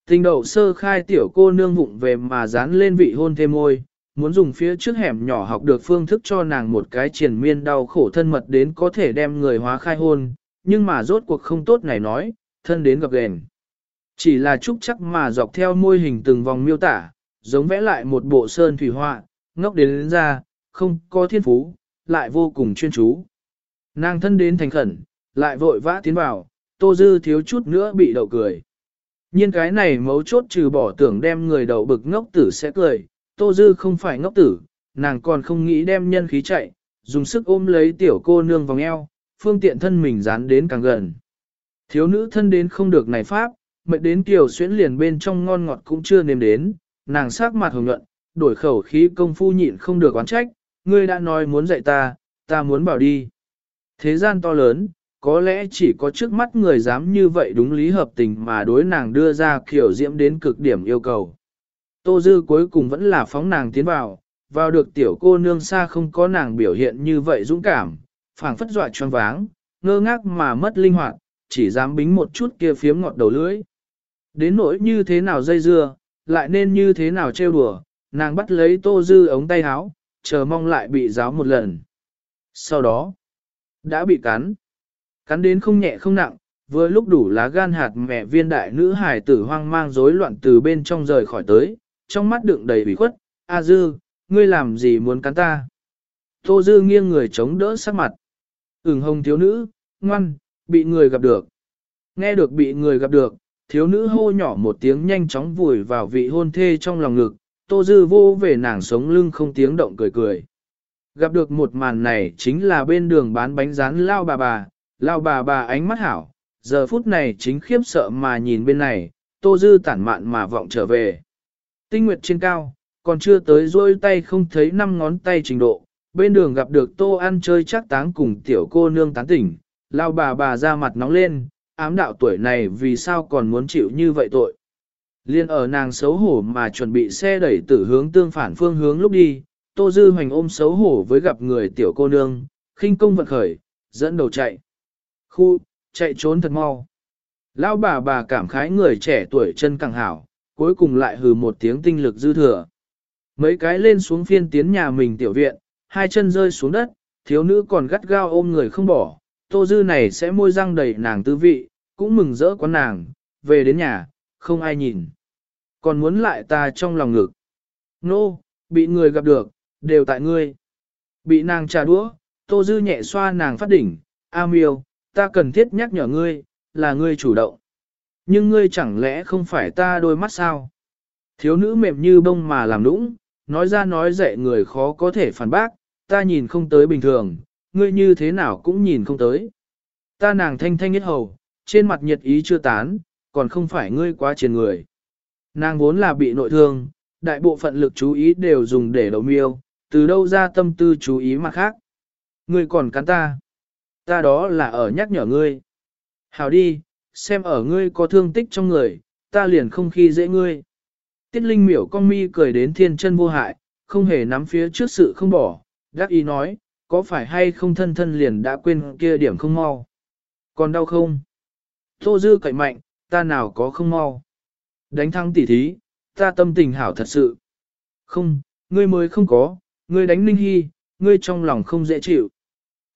Tình đậu sơ khai tiểu cô nương vụng về mà dán lên vị hôn thêm môi, muốn dùng phía trước hẻm nhỏ học được phương thức cho nàng một cái triển miên đau khổ thân mật đến có thể đem người hóa khai hôn, nhưng mà rốt cuộc không tốt này nói, thân đến gặp gền. Chỉ là chúc chắc mà dọc theo môi hình từng vòng miêu tả, giống vẽ lại một bộ sơn thủy họa, ngốc đến, đến ra, không có thiên phú, lại vô cùng chuyên chú. Nàng thân đến thành khẩn, lại vội vã tiến vào, tô dư thiếu chút nữa bị đậu cười. nhiên cái này mấu chốt trừ bỏ tưởng đem người đậu bực ngốc tử sẽ cười, tô dư không phải ngốc tử, nàng còn không nghĩ đem nhân khí chạy, dùng sức ôm lấy tiểu cô nương vòng eo, phương tiện thân mình dán đến càng gần. Thiếu nữ thân đến không được này pháp, mệt đến tiểu xuyến liền bên trong ngon ngọt cũng chưa nếm đến, nàng sắc mặt hồng nhuận, đổi khẩu khí công phu nhịn không được oán trách, ngươi đã nói muốn dạy ta, ta muốn bảo đi. Thế gian to lớn, có lẽ chỉ có trước mắt người dám như vậy đúng lý hợp tình mà đối nàng đưa ra kiểu diễm đến cực điểm yêu cầu. Tô Dư cuối cùng vẫn là phóng nàng tiến vào, vào được tiểu cô nương xa không có nàng biểu hiện như vậy dũng cảm, phảng phất dọa choáng váng, ngơ ngác mà mất linh hoạt, chỉ dám bính một chút kia phiếm ngọt đầu lưỡi. Đến nỗi như thế nào dây dưa, lại nên như thế nào trêu đùa, nàng bắt lấy Tô Dư ống tay áo, chờ mong lại bị giáo một lần. Sau đó, Đã bị cắn. Cắn đến không nhẹ không nặng, vừa lúc đủ lá gan hạt mẹ viên đại nữ hải tử hoang mang rối loạn từ bên trong rời khỏi tới, trong mắt đựng đầy bị khuất, A Dư, ngươi làm gì muốn cắn ta? Tô Dư nghiêng người chống đỡ sắc mặt. Ửng hồng thiếu nữ, ngoan, bị người gặp được. Nghe được bị người gặp được, thiếu nữ hô nhỏ một tiếng nhanh chóng vùi vào vị hôn thê trong lòng ngực, Tô Dư vô về nàng sống lưng không tiếng động cười cười. Gặp được một màn này chính là bên đường bán bánh rán lao bà bà, lao bà bà ánh mắt hảo, giờ phút này chính khiếp sợ mà nhìn bên này, Tô Dư tản mạn mà vọng trở về. Tinh nguyệt trên cao, còn chưa tới rôi tay không thấy năm ngón tay trình độ, bên đường gặp được Tô ăn chơi chắc táng cùng tiểu cô nương tán tỉnh, lao bà bà ra mặt nóng lên, ám đạo tuổi này vì sao còn muốn chịu như vậy tội. Liên ở nàng xấu hổ mà chuẩn bị xe đẩy tử hướng tương phản phương hướng lúc đi, Tô Dư Hoành ôm xấu hổ với gặp người tiểu cô nương, khinh công vận khởi, dẫn đầu chạy. Khu, chạy trốn thật mau. Lão bà bà cảm khái người trẻ tuổi chân càng hảo, cuối cùng lại hừ một tiếng tinh lực dư thừa. Mấy cái lên xuống phiên tiến nhà mình tiểu viện, hai chân rơi xuống đất, thiếu nữ còn gắt gao ôm người không bỏ, tô dư này sẽ môi răng đầy nàng tư vị, cũng mừng rỡ quán nàng, về đến nhà, không ai nhìn. Còn muốn lại ta trong lòng ngực. Nô, no, bị người gặp được, đều tại ngươi. Bị nàng trà đũa, tô dư nhẹ xoa nàng phát đỉnh, A miêu, ta cần thiết nhắc nhở ngươi, là ngươi chủ động. Nhưng ngươi chẳng lẽ không phải ta đôi mắt sao? Thiếu nữ mềm như bông mà làm nũng, nói ra nói dạy người khó có thể phản bác, ta nhìn không tới bình thường, ngươi như thế nào cũng nhìn không tới. Ta nàng thanh thanh nhất hầu, trên mặt nhiệt ý chưa tán, còn không phải ngươi quá triền người. Nàng vốn là bị nội thương, đại bộ phận lực chú ý đều dùng để đầu miêu, từ đâu ra tâm tư chú ý mà khác. Ngươi còn cắn ta. Ta đó là ở nhắc nhở ngươi. Hảo đi, xem ở ngươi có thương tích trong người, ta liền không khi dễ ngươi. Tiết Linh miểu con mi cười đến thiên chân vô hại, không hề nắm phía trước sự không bỏ, đắc ý nói, có phải hay không thân thân liền đã quên kia điểm không mau. Còn đau không? Tô dư cậy mạnh, ta nào có không mau. Đánh thắng tỉ thí, ta tâm tình hảo thật sự. Không, ngươi mới không có, ngươi đánh ninh hy, ngươi trong lòng không dễ chịu.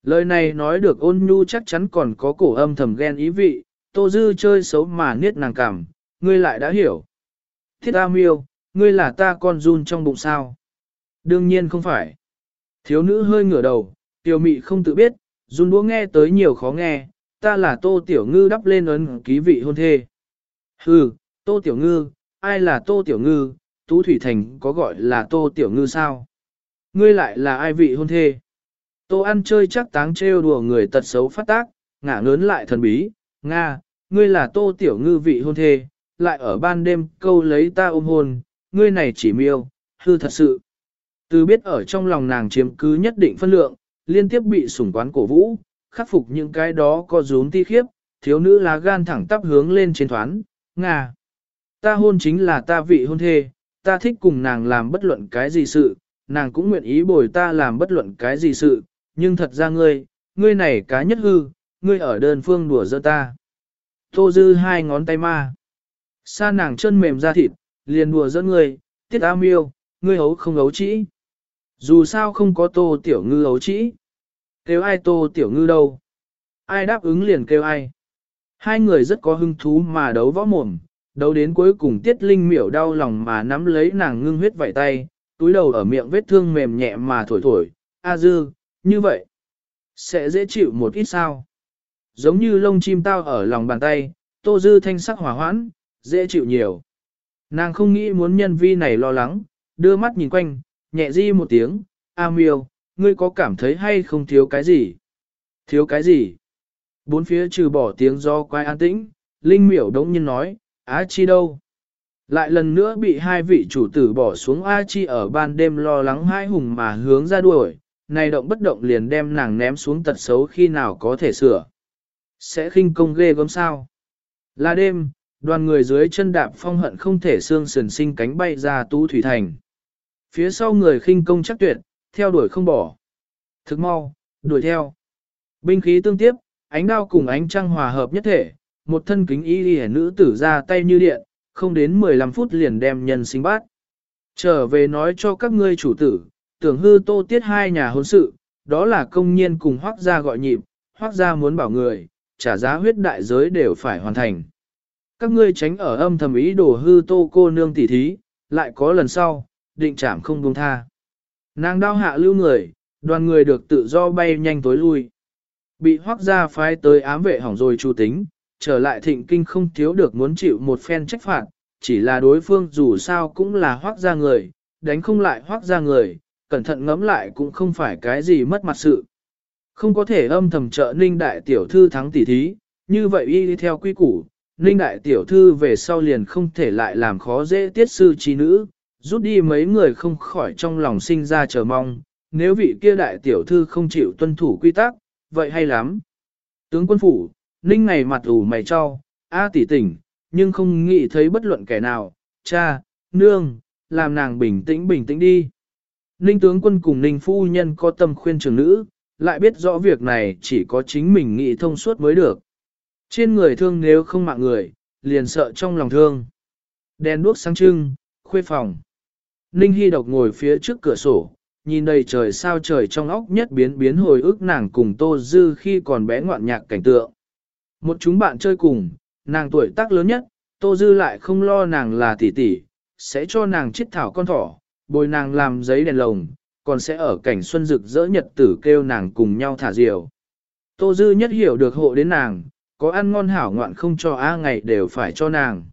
Lời này nói được ôn nhu chắc chắn còn có cổ âm thầm ghen ý vị, tô dư chơi xấu mà niết nàng cảm, ngươi lại đã hiểu. Thiết A miêu, ngươi là ta con run trong bụng sao? Đương nhiên không phải. Thiếu nữ hơi ngửa đầu, tiểu mị không tự biết, run đũa nghe tới nhiều khó nghe, ta là tô tiểu ngư đắp lên ấn ký vị hôn thê. Hừ, tô tiểu ngư, ai là tô tiểu ngư, tú thủy thành có gọi là tô tiểu ngư sao? Ngươi lại là ai vị hôn thê? Tô ăn chơi chắc táng trêu đùa người tật xấu phát tác, ngả ngớn lại thần bí, Nga, ngươi là tô tiểu ngư vị hôn thê, lại ở ban đêm câu lấy ta ôm hôn, ngươi này chỉ miêu, hư thật sự. Từ biết ở trong lòng nàng chiếm cứ nhất định phân lượng, liên tiếp bị sủng quán cổ vũ, khắc phục những cái đó có rốn ti khiếp, thiếu nữ lá gan thẳng tắp hướng lên trên thoán, Nga. Ta hôn chính là ta vị hôn thê, ta thích cùng nàng làm bất luận cái gì sự, nàng cũng nguyện ý bồi ta làm bất luận cái gì sự, nhưng thật ra ngươi, ngươi này cá nhất hư, ngươi ở đơn phương đùa giỡn ta. Tô dư hai ngón tay ma. Sa nàng chân mềm ra thịt, liền đùa giỡn ngươi, tiết a yêu, ngươi hấu không hấu trĩ. Dù sao không có tô tiểu ngư hấu trĩ. Kêu ai tô tiểu ngư đâu? Ai đáp ứng liền kêu ai? Hai người rất có hứng thú mà đấu võ mồm, đấu đến cuối cùng tiết linh miểu đau lòng mà nắm lấy nàng ngưng huyết vảy tay, túi đầu ở miệng vết thương mềm nhẹ mà thổi thổi, a dư, như vậy, sẽ dễ chịu một ít sao. Giống như lông chim tao ở lòng bàn tay, tô dư thanh sắc hỏa hoãn, dễ chịu nhiều. Nàng không nghĩ muốn nhân vi này lo lắng, đưa mắt nhìn quanh, nhẹ di một tiếng, A miêu, ngươi có cảm thấy hay không thiếu cái gì? Thiếu cái gì? Bốn phía trừ bỏ tiếng do quay an tĩnh, Linh miểu đống nhiên nói, Á chi đâu? Lại lần nữa bị hai vị chủ tử bỏ xuống A chi ở ban đêm lo lắng hai hùng mà hướng ra đuổi, này động bất động liền đem nàng ném xuống tật xấu khi nào có thể sửa. Sẽ khinh công ghê gớm sao? Là đêm, đoàn người dưới chân đạp phong hận không thể xương sườn sinh cánh bay ra tú thủy thành. Phía sau người khinh công chắc tuyệt, theo đuổi không bỏ. Thực mau, đuổi theo. Binh khí tương tiếp, ánh đao cùng ánh trăng hòa hợp nhất thể, một thân kính y y nữ tử ra tay như điện, không đến 15 phút liền đem nhân sinh bát. Trở về nói cho các ngươi chủ tử, tưởng hư tô tiết hai nhà hôn sự, đó là công nhiên cùng hoác gia gọi nhịp, hoác gia muốn bảo người, trả giá huyết đại giới đều phải hoàn thành. Các ngươi tránh ở âm thầm ý đồ hư tô cô nương tỉ thí, lại có lần sau, định trảm không buông tha. Nàng đao hạ lưu người, đoàn người được tự do bay nhanh tối lui. Bị hoác gia phái tới ám vệ hỏng rồi chu tính, trở lại thịnh kinh không thiếu được muốn chịu một phen trách phạt, chỉ là đối phương dù sao cũng là hoác gia người, đánh không lại hoác gia người, cẩn thận ngẫm lại cũng không phải cái gì mất mặt sự. Không có thể âm thầm trợ ninh đại tiểu thư thắng tỷ thí, như vậy y đi theo quy củ, ninh đại tiểu thư về sau liền không thể lại làm khó dễ tiết sư trí nữ, rút đi mấy người không khỏi trong lòng sinh ra chờ mong, nếu vị kia đại tiểu thư không chịu tuân thủ quy tắc, vậy hay lắm. Tướng quân phủ, ninh ngày mặt ủ mày cho, a tỷ tỉnh, nhưng không nghĩ thấy bất luận kẻ nào, cha, nương, làm nàng bình tĩnh bình tĩnh đi. Ninh tướng quân cùng ninh phu nhân có tâm khuyên trưởng nữ, lại biết rõ việc này chỉ có chính mình nghĩ thông suốt mới được. Trên người thương nếu không mạng người, liền sợ trong lòng thương. Đèn đuốc sáng trưng, khuê phòng. Ninh Hy độc ngồi phía trước cửa sổ, nhìn đầy trời sao trời trong óc nhất biến biến hồi ức nàng cùng Tô Dư khi còn bé ngoạn nhạc cảnh tượng. Một chúng bạn chơi cùng, nàng tuổi tác lớn nhất, Tô Dư lại không lo nàng là tỷ tỷ, sẽ cho nàng chiết thảo con thỏ, bồi nàng làm giấy đèn lồng, còn sẽ ở cảnh xuân rực rỡ nhật tử kêu nàng cùng nhau thả diều. Tô Dư nhất hiểu được hộ đến nàng, có ăn ngon hảo ngoạn không cho A ngày đều phải cho nàng.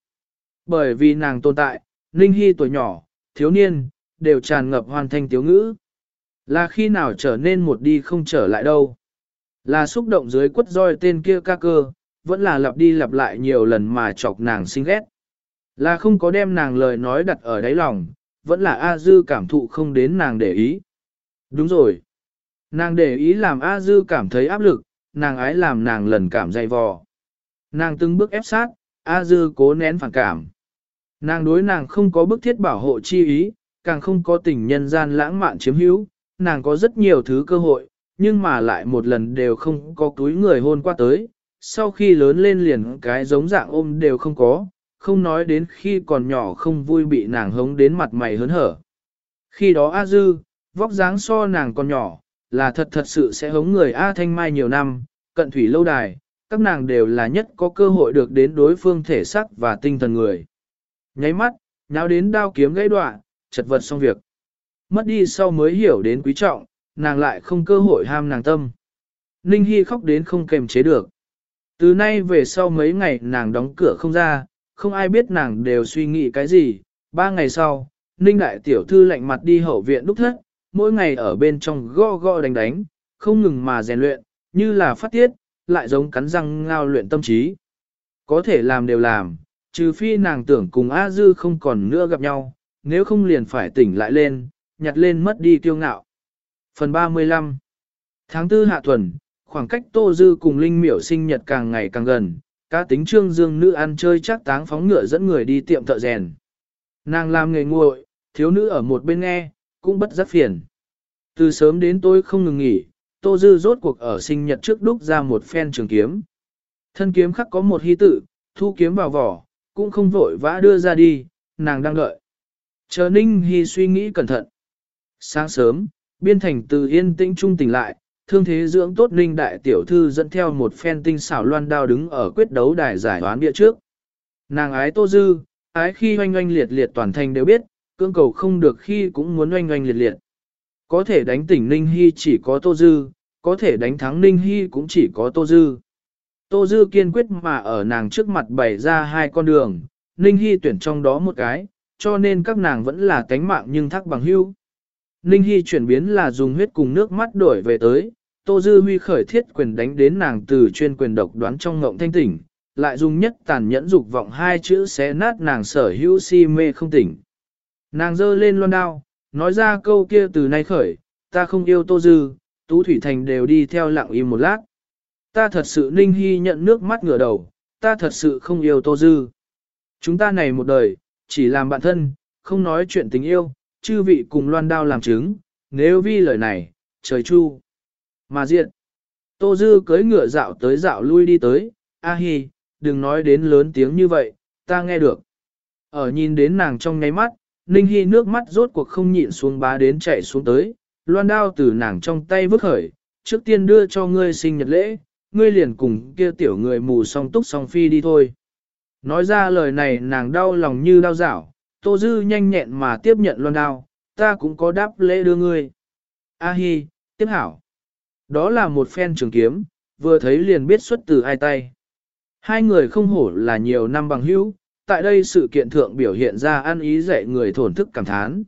Bởi vì nàng tồn tại, Ninh Hy tuổi nhỏ, thiếu niên, đều tràn ngập hoàn thành tiếu ngữ. Là khi nào trở nên một đi không trở lại đâu. Là xúc động dưới quất roi tên kia ca cơ, vẫn là lặp đi lặp lại nhiều lần mà chọc nàng sinh ghét. Là không có đem nàng lời nói đặt ở đáy lòng, vẫn là A Dư cảm thụ không đến nàng để ý. Đúng rồi. Nàng để ý làm A Dư cảm thấy áp lực, nàng ái làm nàng lần cảm dày vò. Nàng từng bước ép sát, A Dư cố nén phản cảm. Nàng đối nàng không có bức thiết bảo hộ chi ý, càng không có tình nhân gian lãng mạn chiếm hữu, nàng có rất nhiều thứ cơ hội, nhưng mà lại một lần đều không có túi người hôn qua tới, sau khi lớn lên liền cái giống dạng ôm đều không có, không nói đến khi còn nhỏ không vui bị nàng hống đến mặt mày hớn hở. Khi đó A Dư, vóc dáng so nàng còn nhỏ, là thật thật sự sẽ hống người A Thanh Mai nhiều năm, cận thủy lâu đài, các nàng đều là nhất có cơ hội được đến đối phương thể sắc và tinh thần người. Nháy mắt, nháo đến đao kiếm gãy đoạn, chật vật xong việc. Mất đi sau mới hiểu đến quý trọng, nàng lại không cơ hội ham nàng tâm. Ninh Hy khóc đến không kềm chế được. Từ nay về sau mấy ngày nàng đóng cửa không ra, không ai biết nàng đều suy nghĩ cái gì. Ba ngày sau, Ninh Đại Tiểu Thư lạnh mặt đi hậu viện đúc thất, mỗi ngày ở bên trong go go đánh đánh, không ngừng mà rèn luyện, như là phát tiết, lại giống cắn răng ngao luyện tâm trí. Có thể làm đều làm, trừ phi nàng tưởng cùng A Dư không còn nữa gặp nhau, nếu không liền phải tỉnh lại lên, nhặt lên mất đi kiêu ngạo. Phần 35 Tháng 4 hạ tuần, khoảng cách Tô Dư cùng Linh miểu sinh nhật càng ngày càng gần, cá tính trương dương nữ ăn chơi chắc táng phóng ngựa dẫn người đi tiệm thợ rèn. Nàng làm nghề nguội, thiếu nữ ở một bên nghe, cũng bất giác phiền. Từ sớm đến tối không ngừng nghỉ, Tô Dư rốt cuộc ở sinh nhật trước đúc ra một phen trường kiếm. Thân kiếm khắc có một hy tự, thu kiếm vào vỏ, cũng không vội vã đưa ra đi, nàng đang đợi. Chờ Ninh Hy suy nghĩ cẩn thận. Sáng sớm, biên thành từ yên tĩnh trung tỉnh lại, thương thế dưỡng tốt Ninh đại tiểu thư dẫn theo một phen tinh xảo loan đao đứng ở quyết đấu đài giải đoán bia trước. Nàng ái tô dư, ái khi oanh oanh liệt liệt toàn thành đều biết, cương cầu không được khi cũng muốn oanh oanh liệt liệt. Có thể đánh tỉnh Ninh Hy chỉ có tô dư, có thể đánh thắng Ninh Hy cũng chỉ có tô dư. Tô Dư kiên quyết mà ở nàng trước mặt bày ra hai con đường, Ninh Hy tuyển trong đó một cái, cho nên các nàng vẫn là tánh mạng nhưng thắc bằng hưu. Ninh Hy chuyển biến là dùng huyết cùng nước mắt đổi về tới, Tô Dư huy khởi thiết quyền đánh đến nàng từ chuyên quyền độc đoán trong ngộng thanh tỉnh, lại dùng nhất tàn nhẫn dục vọng hai chữ xé nát nàng sở hữu si mê không tỉnh. Nàng giơ lên loan đao, nói ra câu kia từ nay khởi, ta không yêu Tô Dư, Tú Thủy Thành đều đi theo lặng im một lát. Ta thật sự ninh hy nhận nước mắt ngửa đầu, ta thật sự không yêu Tô Dư. Chúng ta này một đời, chỉ làm bạn thân, không nói chuyện tình yêu, chư vị cùng loan đao làm chứng, nếu vi lời này, trời chu. Mà diện, Tô Dư cưới ngựa dạo tới dạo lui đi tới, a hi, đừng nói đến lớn tiếng như vậy, ta nghe được. Ở nhìn đến nàng trong nháy mắt, Ninh hi nước mắt rốt cuộc không nhịn xuống bá đến chạy xuống tới, loan đao từ nàng trong tay vứt khởi, trước tiên đưa cho ngươi sinh nhật lễ, ngươi liền cùng kia tiểu người mù song túc song phi đi thôi. Nói ra lời này nàng đau lòng như đau dảo, Tô Dư nhanh nhẹn mà tiếp nhận loan đao, ta cũng có đáp lễ đưa ngươi. A hi, tiếp hảo. Đó là một phen trường kiếm, vừa thấy liền biết xuất từ ai tay. Hai người không hổ là nhiều năm bằng hữu, tại đây sự kiện thượng biểu hiện ra ăn ý dạy người thổn thức cảm thán.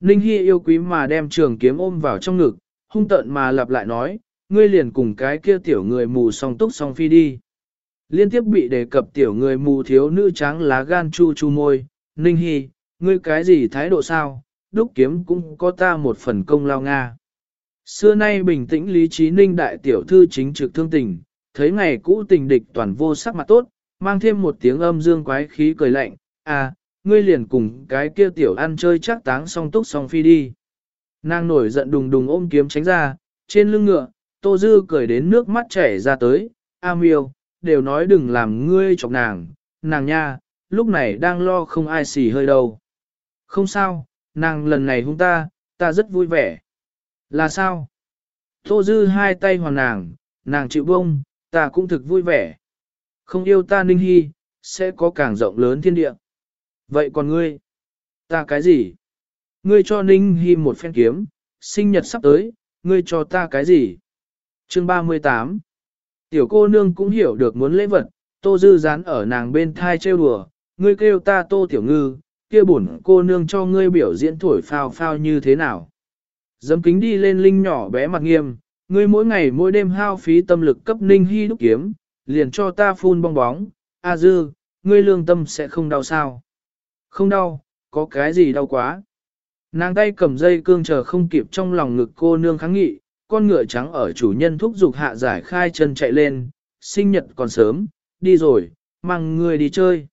Ninh Hy yêu quý mà đem trường kiếm ôm vào trong ngực, hung tợn mà lặp lại nói, ngươi liền cùng cái kia tiểu người mù song túc song phi đi. Liên tiếp bị đề cập tiểu người mù thiếu nữ trắng lá gan chu chu môi, Ninh Hy, ngươi cái gì thái độ sao, đúc kiếm cũng có ta một phần công lao Nga. Xưa nay bình tĩnh lý trí ninh đại tiểu thư chính trực thương tình, thấy ngày cũ tình địch toàn vô sắc mặt tốt, mang thêm một tiếng âm dương quái khí cười lạnh, à, ngươi liền cùng cái kia tiểu ăn chơi chắc táng song túc song phi đi. Nàng nổi giận đùng đùng ôm kiếm tránh ra, trên lưng ngựa, tô dư cười đến nước mắt chảy ra tới, a miêu, đều nói đừng làm ngươi chọc nàng, nàng nha, lúc này đang lo không ai xì hơi đâu. Không sao, nàng lần này hung ta, ta rất vui vẻ. Là sao? Tô dư hai tay hoàn nàng, nàng chịu bông, ta cũng thực vui vẻ. Không yêu ta ninh hy, sẽ có càng rộng lớn thiên địa. Vậy còn ngươi? Ta cái gì? Ngươi cho ninh hy một phen kiếm, sinh nhật sắp tới, ngươi cho ta cái gì? Chương 38 Tiểu cô nương cũng hiểu được muốn lễ vật, tô dư dán ở nàng bên thai trêu đùa, ngươi kêu ta tô tiểu ngư, kia bổn cô nương cho ngươi biểu diễn thổi phao phao như thế nào. Dấm kính đi lên linh nhỏ bé mặt nghiêm, ngươi mỗi ngày mỗi đêm hao phí tâm lực cấp ninh hy đúc kiếm, liền cho ta phun bong bóng, a dư, ngươi lương tâm sẽ không đau sao. Không đau, có cái gì đau quá. Nàng tay cầm dây cương chờ không kịp trong lòng ngực cô nương kháng nghị, con ngựa trắng ở chủ nhân thúc giục hạ giải khai chân chạy lên, sinh nhật còn sớm, đi rồi, mang người đi chơi.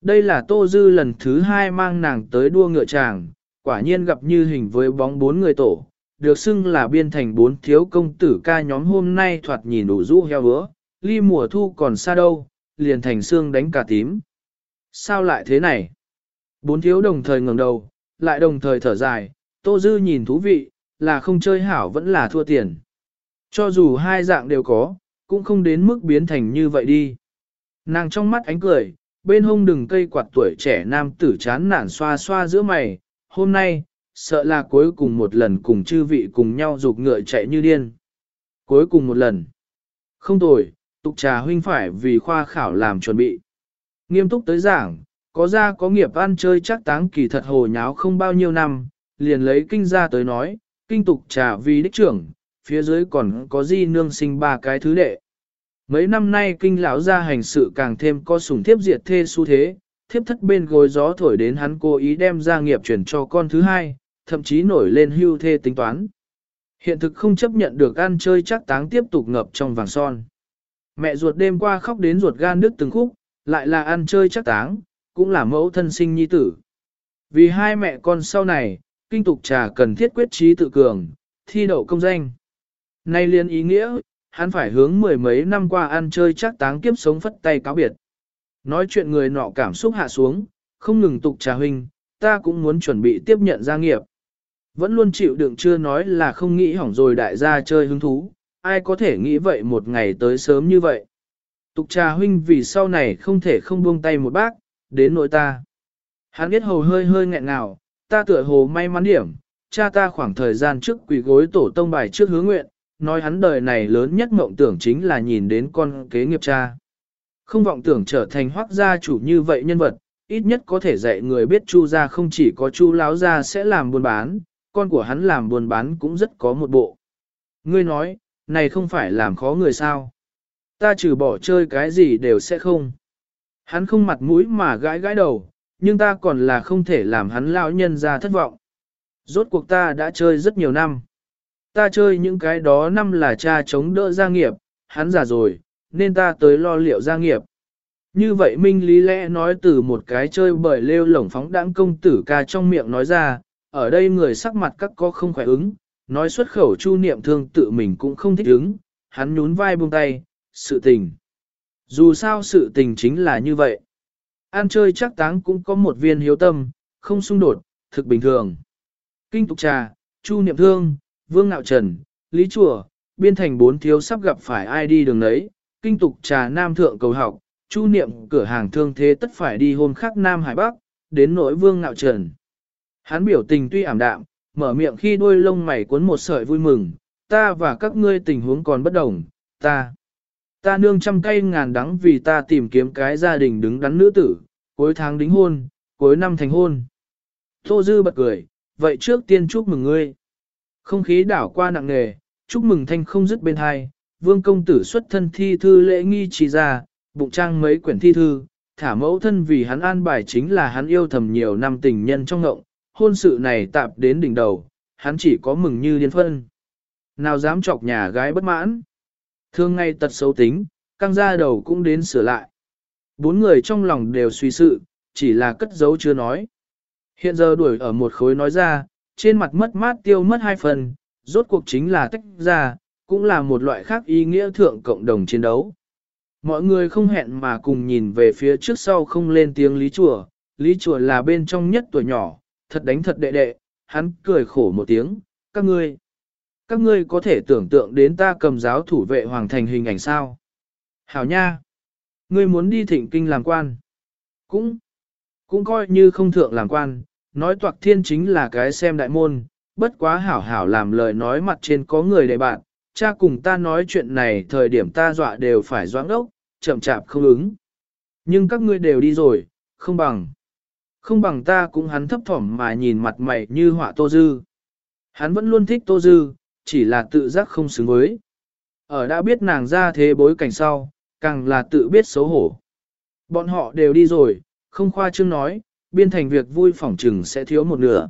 Đây là Tô Dư lần thứ hai mang nàng tới đua ngựa tràng, quả nhiên gặp như hình với bóng bốn người tổ, được xưng là biên thành bốn thiếu công tử ca nhóm hôm nay thoạt nhìn đủ rũ heo hứa, ly mùa thu còn xa đâu, liền thành xương đánh cả tím. Sao lại thế này? Bốn thiếu đồng thời ngẩng đầu, lại đồng thời thở dài, Tô Dư nhìn thú vị, là không chơi hảo vẫn là thua tiền. Cho dù hai dạng đều có, cũng không đến mức biến thành như vậy đi. Nàng trong mắt ánh cười, bên hông đừng cây quạt tuổi trẻ nam tử chán nản xoa xoa giữa mày, hôm nay, sợ là cuối cùng một lần cùng chư vị cùng nhau rục ngựa chạy như điên. Cuối cùng một lần. Không tồi, tục trà huynh phải vì khoa khảo làm chuẩn bị. Nghiêm túc tới giảng, có ra có nghiệp ăn chơi chắc táng kỳ thật hồ nháo không bao nhiêu năm, liền lấy kinh ra tới nói, kinh tục trà vì đích trưởng, phía dưới còn có di nương sinh ba cái thứ đệ. Mấy năm nay kinh lão gia hành sự càng thêm có sủng thiếp diệt thê xu thế, thiếp thất bên gối gió thổi đến hắn cố ý đem gia nghiệp chuyển cho con thứ hai, thậm chí nổi lên hưu thê tính toán. Hiện thực không chấp nhận được ăn chơi chắc táng tiếp tục ngập trong vàng son. Mẹ ruột đêm qua khóc đến ruột gan đứt từng khúc, lại là ăn chơi chắc táng, cũng là mẫu thân sinh nhi tử. Vì hai mẹ con sau này, kinh tục trà cần thiết quyết trí tự cường, thi đậu công danh. Nay liên ý nghĩa, hắn phải hướng mười mấy năm qua ăn chơi chắc táng kiếp sống phất tay cáo biệt. Nói chuyện người nọ cảm xúc hạ xuống, không ngừng tục trà huynh, ta cũng muốn chuẩn bị tiếp nhận gia nghiệp. Vẫn luôn chịu đựng chưa nói là không nghĩ hỏng rồi đại gia chơi hứng thú, ai có thể nghĩ vậy một ngày tới sớm như vậy. Tục trà huynh vì sau này không thể không buông tay một bác, đến nội ta. Hắn biết hầu hơi hơi nghẹn ngào, ta tựa hồ may mắn điểm, cha ta khoảng thời gian trước quỷ gối tổ tông bài trước hứa nguyện, nói hắn đời này lớn nhất mộng tưởng chính là nhìn đến con kế nghiệp cha. Không vọng tưởng trở thành hoác gia chủ như vậy nhân vật, ít nhất có thể dạy người biết chu gia không chỉ có chu láo gia sẽ làm buôn bán, con của hắn làm buôn bán cũng rất có một bộ. Ngươi nói, này không phải làm khó người sao. Ta trừ bỏ chơi cái gì đều sẽ không. Hắn không mặt mũi mà gãi gãi đầu, nhưng ta còn là không thể làm hắn lão nhân ra thất vọng. Rốt cuộc ta đã chơi rất nhiều năm. Ta chơi những cái đó năm là cha chống đỡ gia nghiệp, hắn già rồi, nên ta tới lo liệu gia nghiệp. Như vậy Minh Lý lẽ nói từ một cái chơi bởi lêu lổng phóng đãng công tử ca trong miệng nói ra, ở đây người sắc mặt các có không khỏe ứng, nói xuất khẩu chu niệm thương tự mình cũng không thích ứng, hắn nhún vai buông tay, sự tình. Dù sao sự tình chính là như vậy. an chơi chắc táng cũng có một viên hiếu tâm, không xung đột, thực bình thường. Kinh tục trà, chu niệm thương, vương nạo trần, lý chùa, biên thành bốn thiếu sắp gặp phải ai đi đường đấy, kinh tục trà nam thượng cầu học, chu niệm cửa hàng thương thế tất phải đi hôm khác nam hải bắc, đến nỗi vương ngạo trần. Hắn biểu tình tuy ảm đạm, mở miệng khi đôi lông mày cuốn một sợi vui mừng, ta và các ngươi tình huống còn bất đồng, ta. Ta nương trăm cây ngàn đắng vì ta tìm kiếm cái gia đình đứng đắn nữ tử, cuối tháng đính hôn, cuối năm thành hôn. Tô Dư bật cười, vậy trước tiên chúc mừng ngươi. Không khí đảo qua nặng nề, chúc mừng thanh không dứt bên hai, vương công tử xuất thân thi thư lễ nghi trì ra, bụng trang mấy quyển thi thư, thả mẫu thân vì hắn an bài chính là hắn yêu thầm nhiều năm tình nhân trong ngộng, hôn sự này tạp đến đỉnh đầu, hắn chỉ có mừng như điên phân. Nào dám chọc nhà gái bất mãn. Thương ngay tật xấu tính, căng ra đầu cũng đến sửa lại. Bốn người trong lòng đều suy sự, chỉ là cất giấu chưa nói. Hiện giờ đuổi ở một khối nói ra, trên mặt mất mát tiêu mất hai phần, rốt cuộc chính là tách ra, cũng là một loại khác ý nghĩa thượng cộng đồng chiến đấu. Mọi người không hẹn mà cùng nhìn về phía trước sau không lên tiếng Lý Chùa, Lý Chùa là bên trong nhất tuổi nhỏ, thật đánh thật đệ đệ, hắn cười khổ một tiếng, các ngươi. Các ngươi có thể tưởng tượng đến ta cầm giáo thủ vệ hoàng thành hình ảnh sao? Hảo nha! Ngươi muốn đi thịnh kinh làm quan? Cũng, cũng coi như không thượng làm quan, nói toạc thiên chính là cái xem đại môn, bất quá hảo hảo làm lời nói mặt trên có người để bạn, cha cùng ta nói chuyện này thời điểm ta dọa đều phải doãn ốc, chậm chạp không ứng. Nhưng các ngươi đều đi rồi, không bằng. Không bằng ta cũng hắn thấp thỏm mà nhìn mặt mày như họa Tô Dư. Hắn vẫn luôn thích Tô Dư, chỉ là tự giác không xứng với. Ở đã biết nàng ra thế bối cảnh sau, càng là tự biết xấu hổ. Bọn họ đều đi rồi, không khoa trương nói, biên thành việc vui phỏng trừng sẽ thiếu một nửa.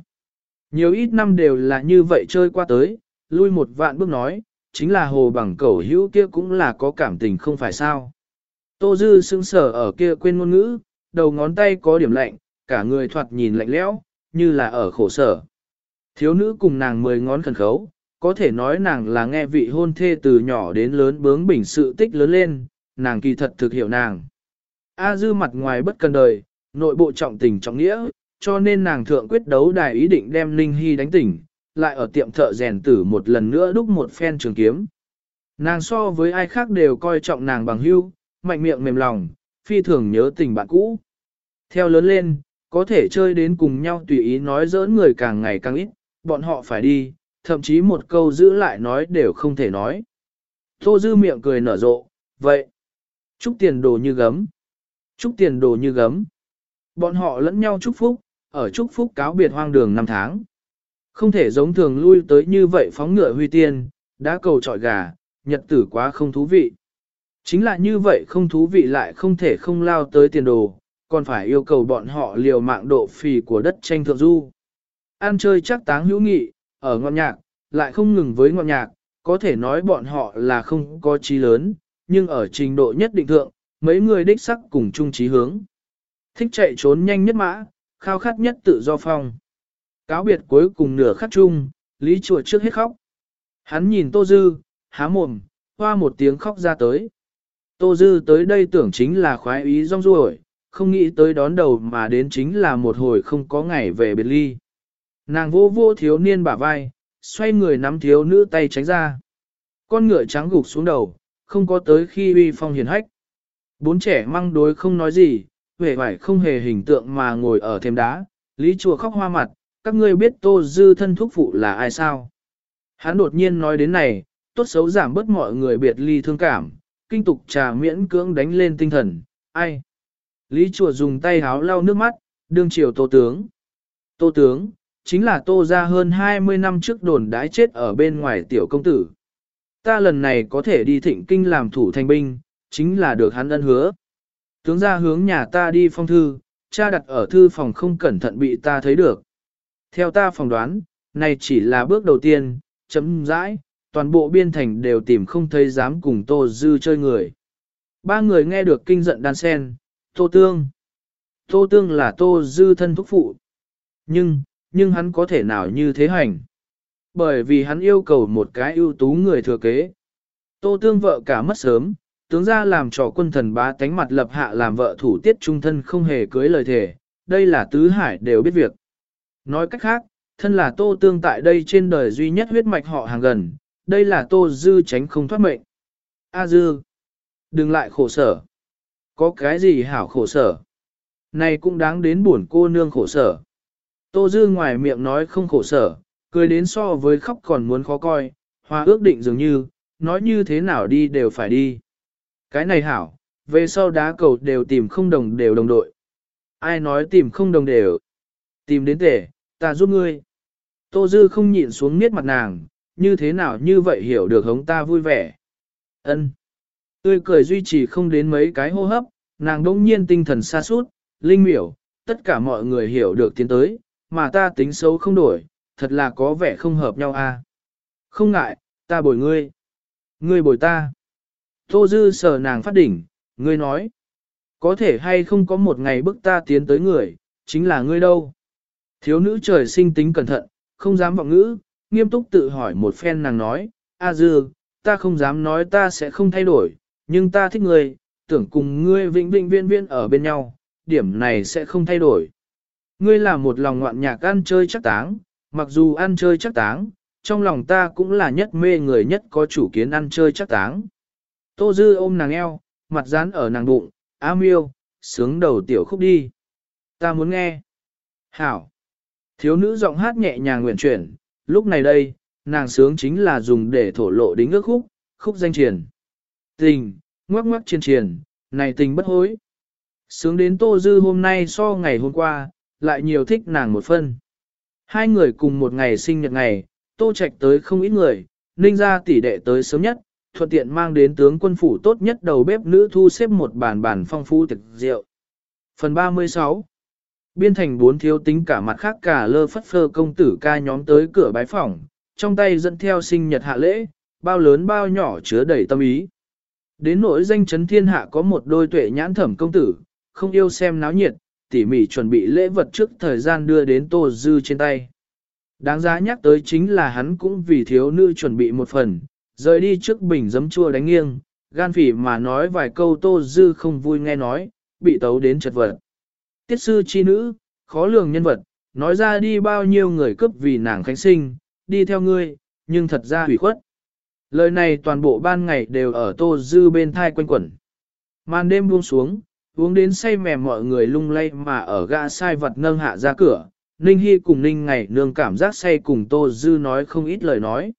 Nhiều ít năm đều là như vậy chơi qua tới, lui một vạn bước nói, chính là hồ bằng cẩu hữu kia cũng là có cảm tình không phải sao. Tô Dư sững sở ở kia quên ngôn ngữ, đầu ngón tay có điểm lạnh, cả người thoạt nhìn lạnh lẽo, như là ở khổ sở. Thiếu nữ cùng nàng mười ngón khẩn khấu, có thể nói nàng là nghe vị hôn thê từ nhỏ đến lớn bướng bỉnh sự tích lớn lên, nàng kỳ thật thực hiểu nàng. A dư mặt ngoài bất cần đời, nội bộ trọng tình trọng nghĩa, cho nên nàng thượng quyết đấu đài ý định đem Linh Hy đánh tỉnh, lại ở tiệm thợ rèn tử một lần nữa đúc một phen trường kiếm. Nàng so với ai khác đều coi trọng nàng bằng hưu, mạnh miệng mềm lòng, phi thường nhớ tình bạn cũ. Theo lớn lên, có thể chơi đến cùng nhau tùy ý nói giỡn người càng ngày càng ít, bọn họ phải đi, thậm chí một câu giữ lại nói đều không thể nói. Tô dư miệng cười nở rộ, vậy, chúc tiền đồ như gấm, chúc tiền đồ như gấm. Bọn họ lẫn nhau chúc phúc, ở chúc phúc cáo biệt hoang đường năm tháng. Không thể giống thường lui tới như vậy phóng ngựa huy tiên, đã cầu trọi gà, nhật tử quá không thú vị. Chính là như vậy không thú vị lại không thể không lao tới tiền đồ, còn phải yêu cầu bọn họ liều mạng độ phì của đất tranh thượng du. Ăn chơi chắc táng hữu nghị, ở ngọn nhạc, lại không ngừng với ngọn nhạc, có thể nói bọn họ là không có trí lớn, nhưng ở trình độ nhất định thượng, mấy người đích sắc cùng chung trí hướng. Thích chạy trốn nhanh nhất mã, khao khát nhất tự do phong. Cáo biệt cuối cùng nửa khắc chung, Lý Chùa trước hết khóc. Hắn nhìn Tô Dư, há mồm, hoa một tiếng khóc ra tới. Tô Dư tới đây tưởng chính là khoái ý rong ruổi, không nghĩ tới đón đầu mà đến chính là một hồi không có ngày về biệt ly. Nàng vô vô thiếu niên bả vai, xoay người nắm thiếu nữ tay tránh ra. Con ngựa trắng gục xuống đầu, không có tới khi uy phong hiền hách. Bốn trẻ măng đối không nói gì, vẻ vải không hề hình tượng mà ngồi ở thêm đá, Lý Chùa khóc hoa mặt, các ngươi biết Tô Dư thân thúc phụ là ai sao? Hắn đột nhiên nói đến này, tốt xấu giảm bớt mọi người biệt ly thương cảm, kinh tục trà miễn cưỡng đánh lên tinh thần, ai? Lý Chùa dùng tay háo lau nước mắt, đương chiều Tô Tướng. Tô Tướng, chính là Tô ra hơn 20 năm trước đồn đái chết ở bên ngoài tiểu công tử. Ta lần này có thể đi thịnh kinh làm thủ thành binh, chính là được hắn ân hứa. Tướng ra hướng nhà ta đi phong thư, cha đặt ở thư phòng không cẩn thận bị ta thấy được. Theo ta phỏng đoán, này chỉ là bước đầu tiên, chấm dãi, toàn bộ biên thành đều tìm không thấy dám cùng Tô Dư chơi người. Ba người nghe được kinh giận đan sen, Tô Tương. Tô Tương là Tô Dư thân thúc phụ. Nhưng, nhưng hắn có thể nào như thế hành? Bởi vì hắn yêu cầu một cái ưu tú người thừa kế. Tô Tương vợ cả mất sớm, tướng ra làm trò quân thần bá tánh mặt lập hạ làm vợ thủ tiết trung thân không hề cưới lời thề, đây là tứ hải đều biết việc. Nói cách khác, thân là tô tương tại đây trên đời duy nhất huyết mạch họ hàng gần, đây là Tô Dư tránh không thoát mệnh. A Dư, đừng lại khổ sở. Có cái gì hảo khổ sở? Này cũng đáng đến buồn cô nương khổ sở. Tô Dư ngoài miệng nói không khổ sở, cười đến so với khóc còn muốn khó coi, hòa ước định dường như, nói như thế nào đi đều phải đi. Cái này hảo, về sau đá cầu đều tìm không đồng đều đồng đội. Ai nói tìm không đồng đều? Tìm đến tể, ta giúp ngươi. Tô Dư không nhịn xuống miết mặt nàng, như thế nào như vậy hiểu được hống ta vui vẻ. ân Tươi cười duy trì không đến mấy cái hô hấp, nàng đông nhiên tinh thần xa suốt, linh miểu, tất cả mọi người hiểu được tiến tới, mà ta tính xấu không đổi, thật là có vẻ không hợp nhau a. À. Không ngại, ta bồi ngươi. Ngươi bồi ta. Tô Dư sờ nàng phát đỉnh, ngươi nói. Có thể hay không có một ngày bức ta tiến tới người, chính là ngươi đâu. Thiếu nữ trời sinh tính cẩn thận, không dám vọng ngữ, nghiêm túc tự hỏi một phen nàng nói, A Dư, ta không dám nói ta sẽ không thay đổi, nhưng ta thích ngươi, tưởng cùng ngươi vĩnh vĩnh viên viên ở bên nhau, điểm này sẽ không thay đổi. Ngươi là một lòng ngoạn nhạc ăn chơi chắc táng, mặc dù ăn chơi chắc táng, trong lòng ta cũng là nhất mê người nhất có chủ kiến ăn chơi chắc táng. Tô Dư ôm nàng eo, mặt dán ở nàng bụng, A miêu, sướng đầu tiểu khúc đi. Ta muốn nghe. Hảo. Thiếu nữ giọng hát nhẹ nhàng nguyện chuyển, lúc này đây, nàng sướng chính là dùng để thổ lộ đính ước khúc, khúc danh triển. Tình, ngoắc ngoắc triền triền, này tình bất hối. Sướng đến Tô Dư hôm nay so ngày hôm qua, lại nhiều thích nàng một phân. Hai người cùng một ngày sinh nhật ngày, Tô Trạch tới không ít người, Ninh ra tỷ đệ tới sớm nhất, thuận tiện mang đến tướng quân phủ tốt nhất đầu bếp nữ thu xếp một bàn bàn phong phú thực rượu. Phần 36 Biên thành bốn thiếu tính cả mặt khác cả lơ phất phơ công tử ca nhóm tới cửa bái phỏng, trong tay dẫn theo sinh nhật hạ lễ, bao lớn bao nhỏ chứa đầy tâm ý. Đến nỗi danh chấn thiên hạ có một đôi tuệ nhãn thẩm công tử, không yêu xem náo nhiệt, tỉ mỉ chuẩn bị lễ vật trước thời gian đưa đến Tô Dư trên tay. Đáng giá nhắc tới chính là hắn cũng vì thiếu nữ chuẩn bị một phần, rời đi trước bình giấm chua đánh nghiêng, gan phỉ mà nói vài câu Tô Dư không vui nghe nói, bị tấu đến chật vật. Tiết sư chi nữ, khó lường nhân vật, nói ra đi bao nhiêu người cướp vì nàng khánh sinh, đi theo ngươi, nhưng thật ra hủy khuất. Lời này toàn bộ ban ngày đều ở Tô Dư bên thai quanh quẩn. Màn đêm buông xuống, uống đến say mềm mọi người lung lay mà ở gã sai vật nâng hạ ra cửa. Ninh Hy cùng Ninh ngày nương cảm giác say cùng Tô Dư nói không ít lời nói.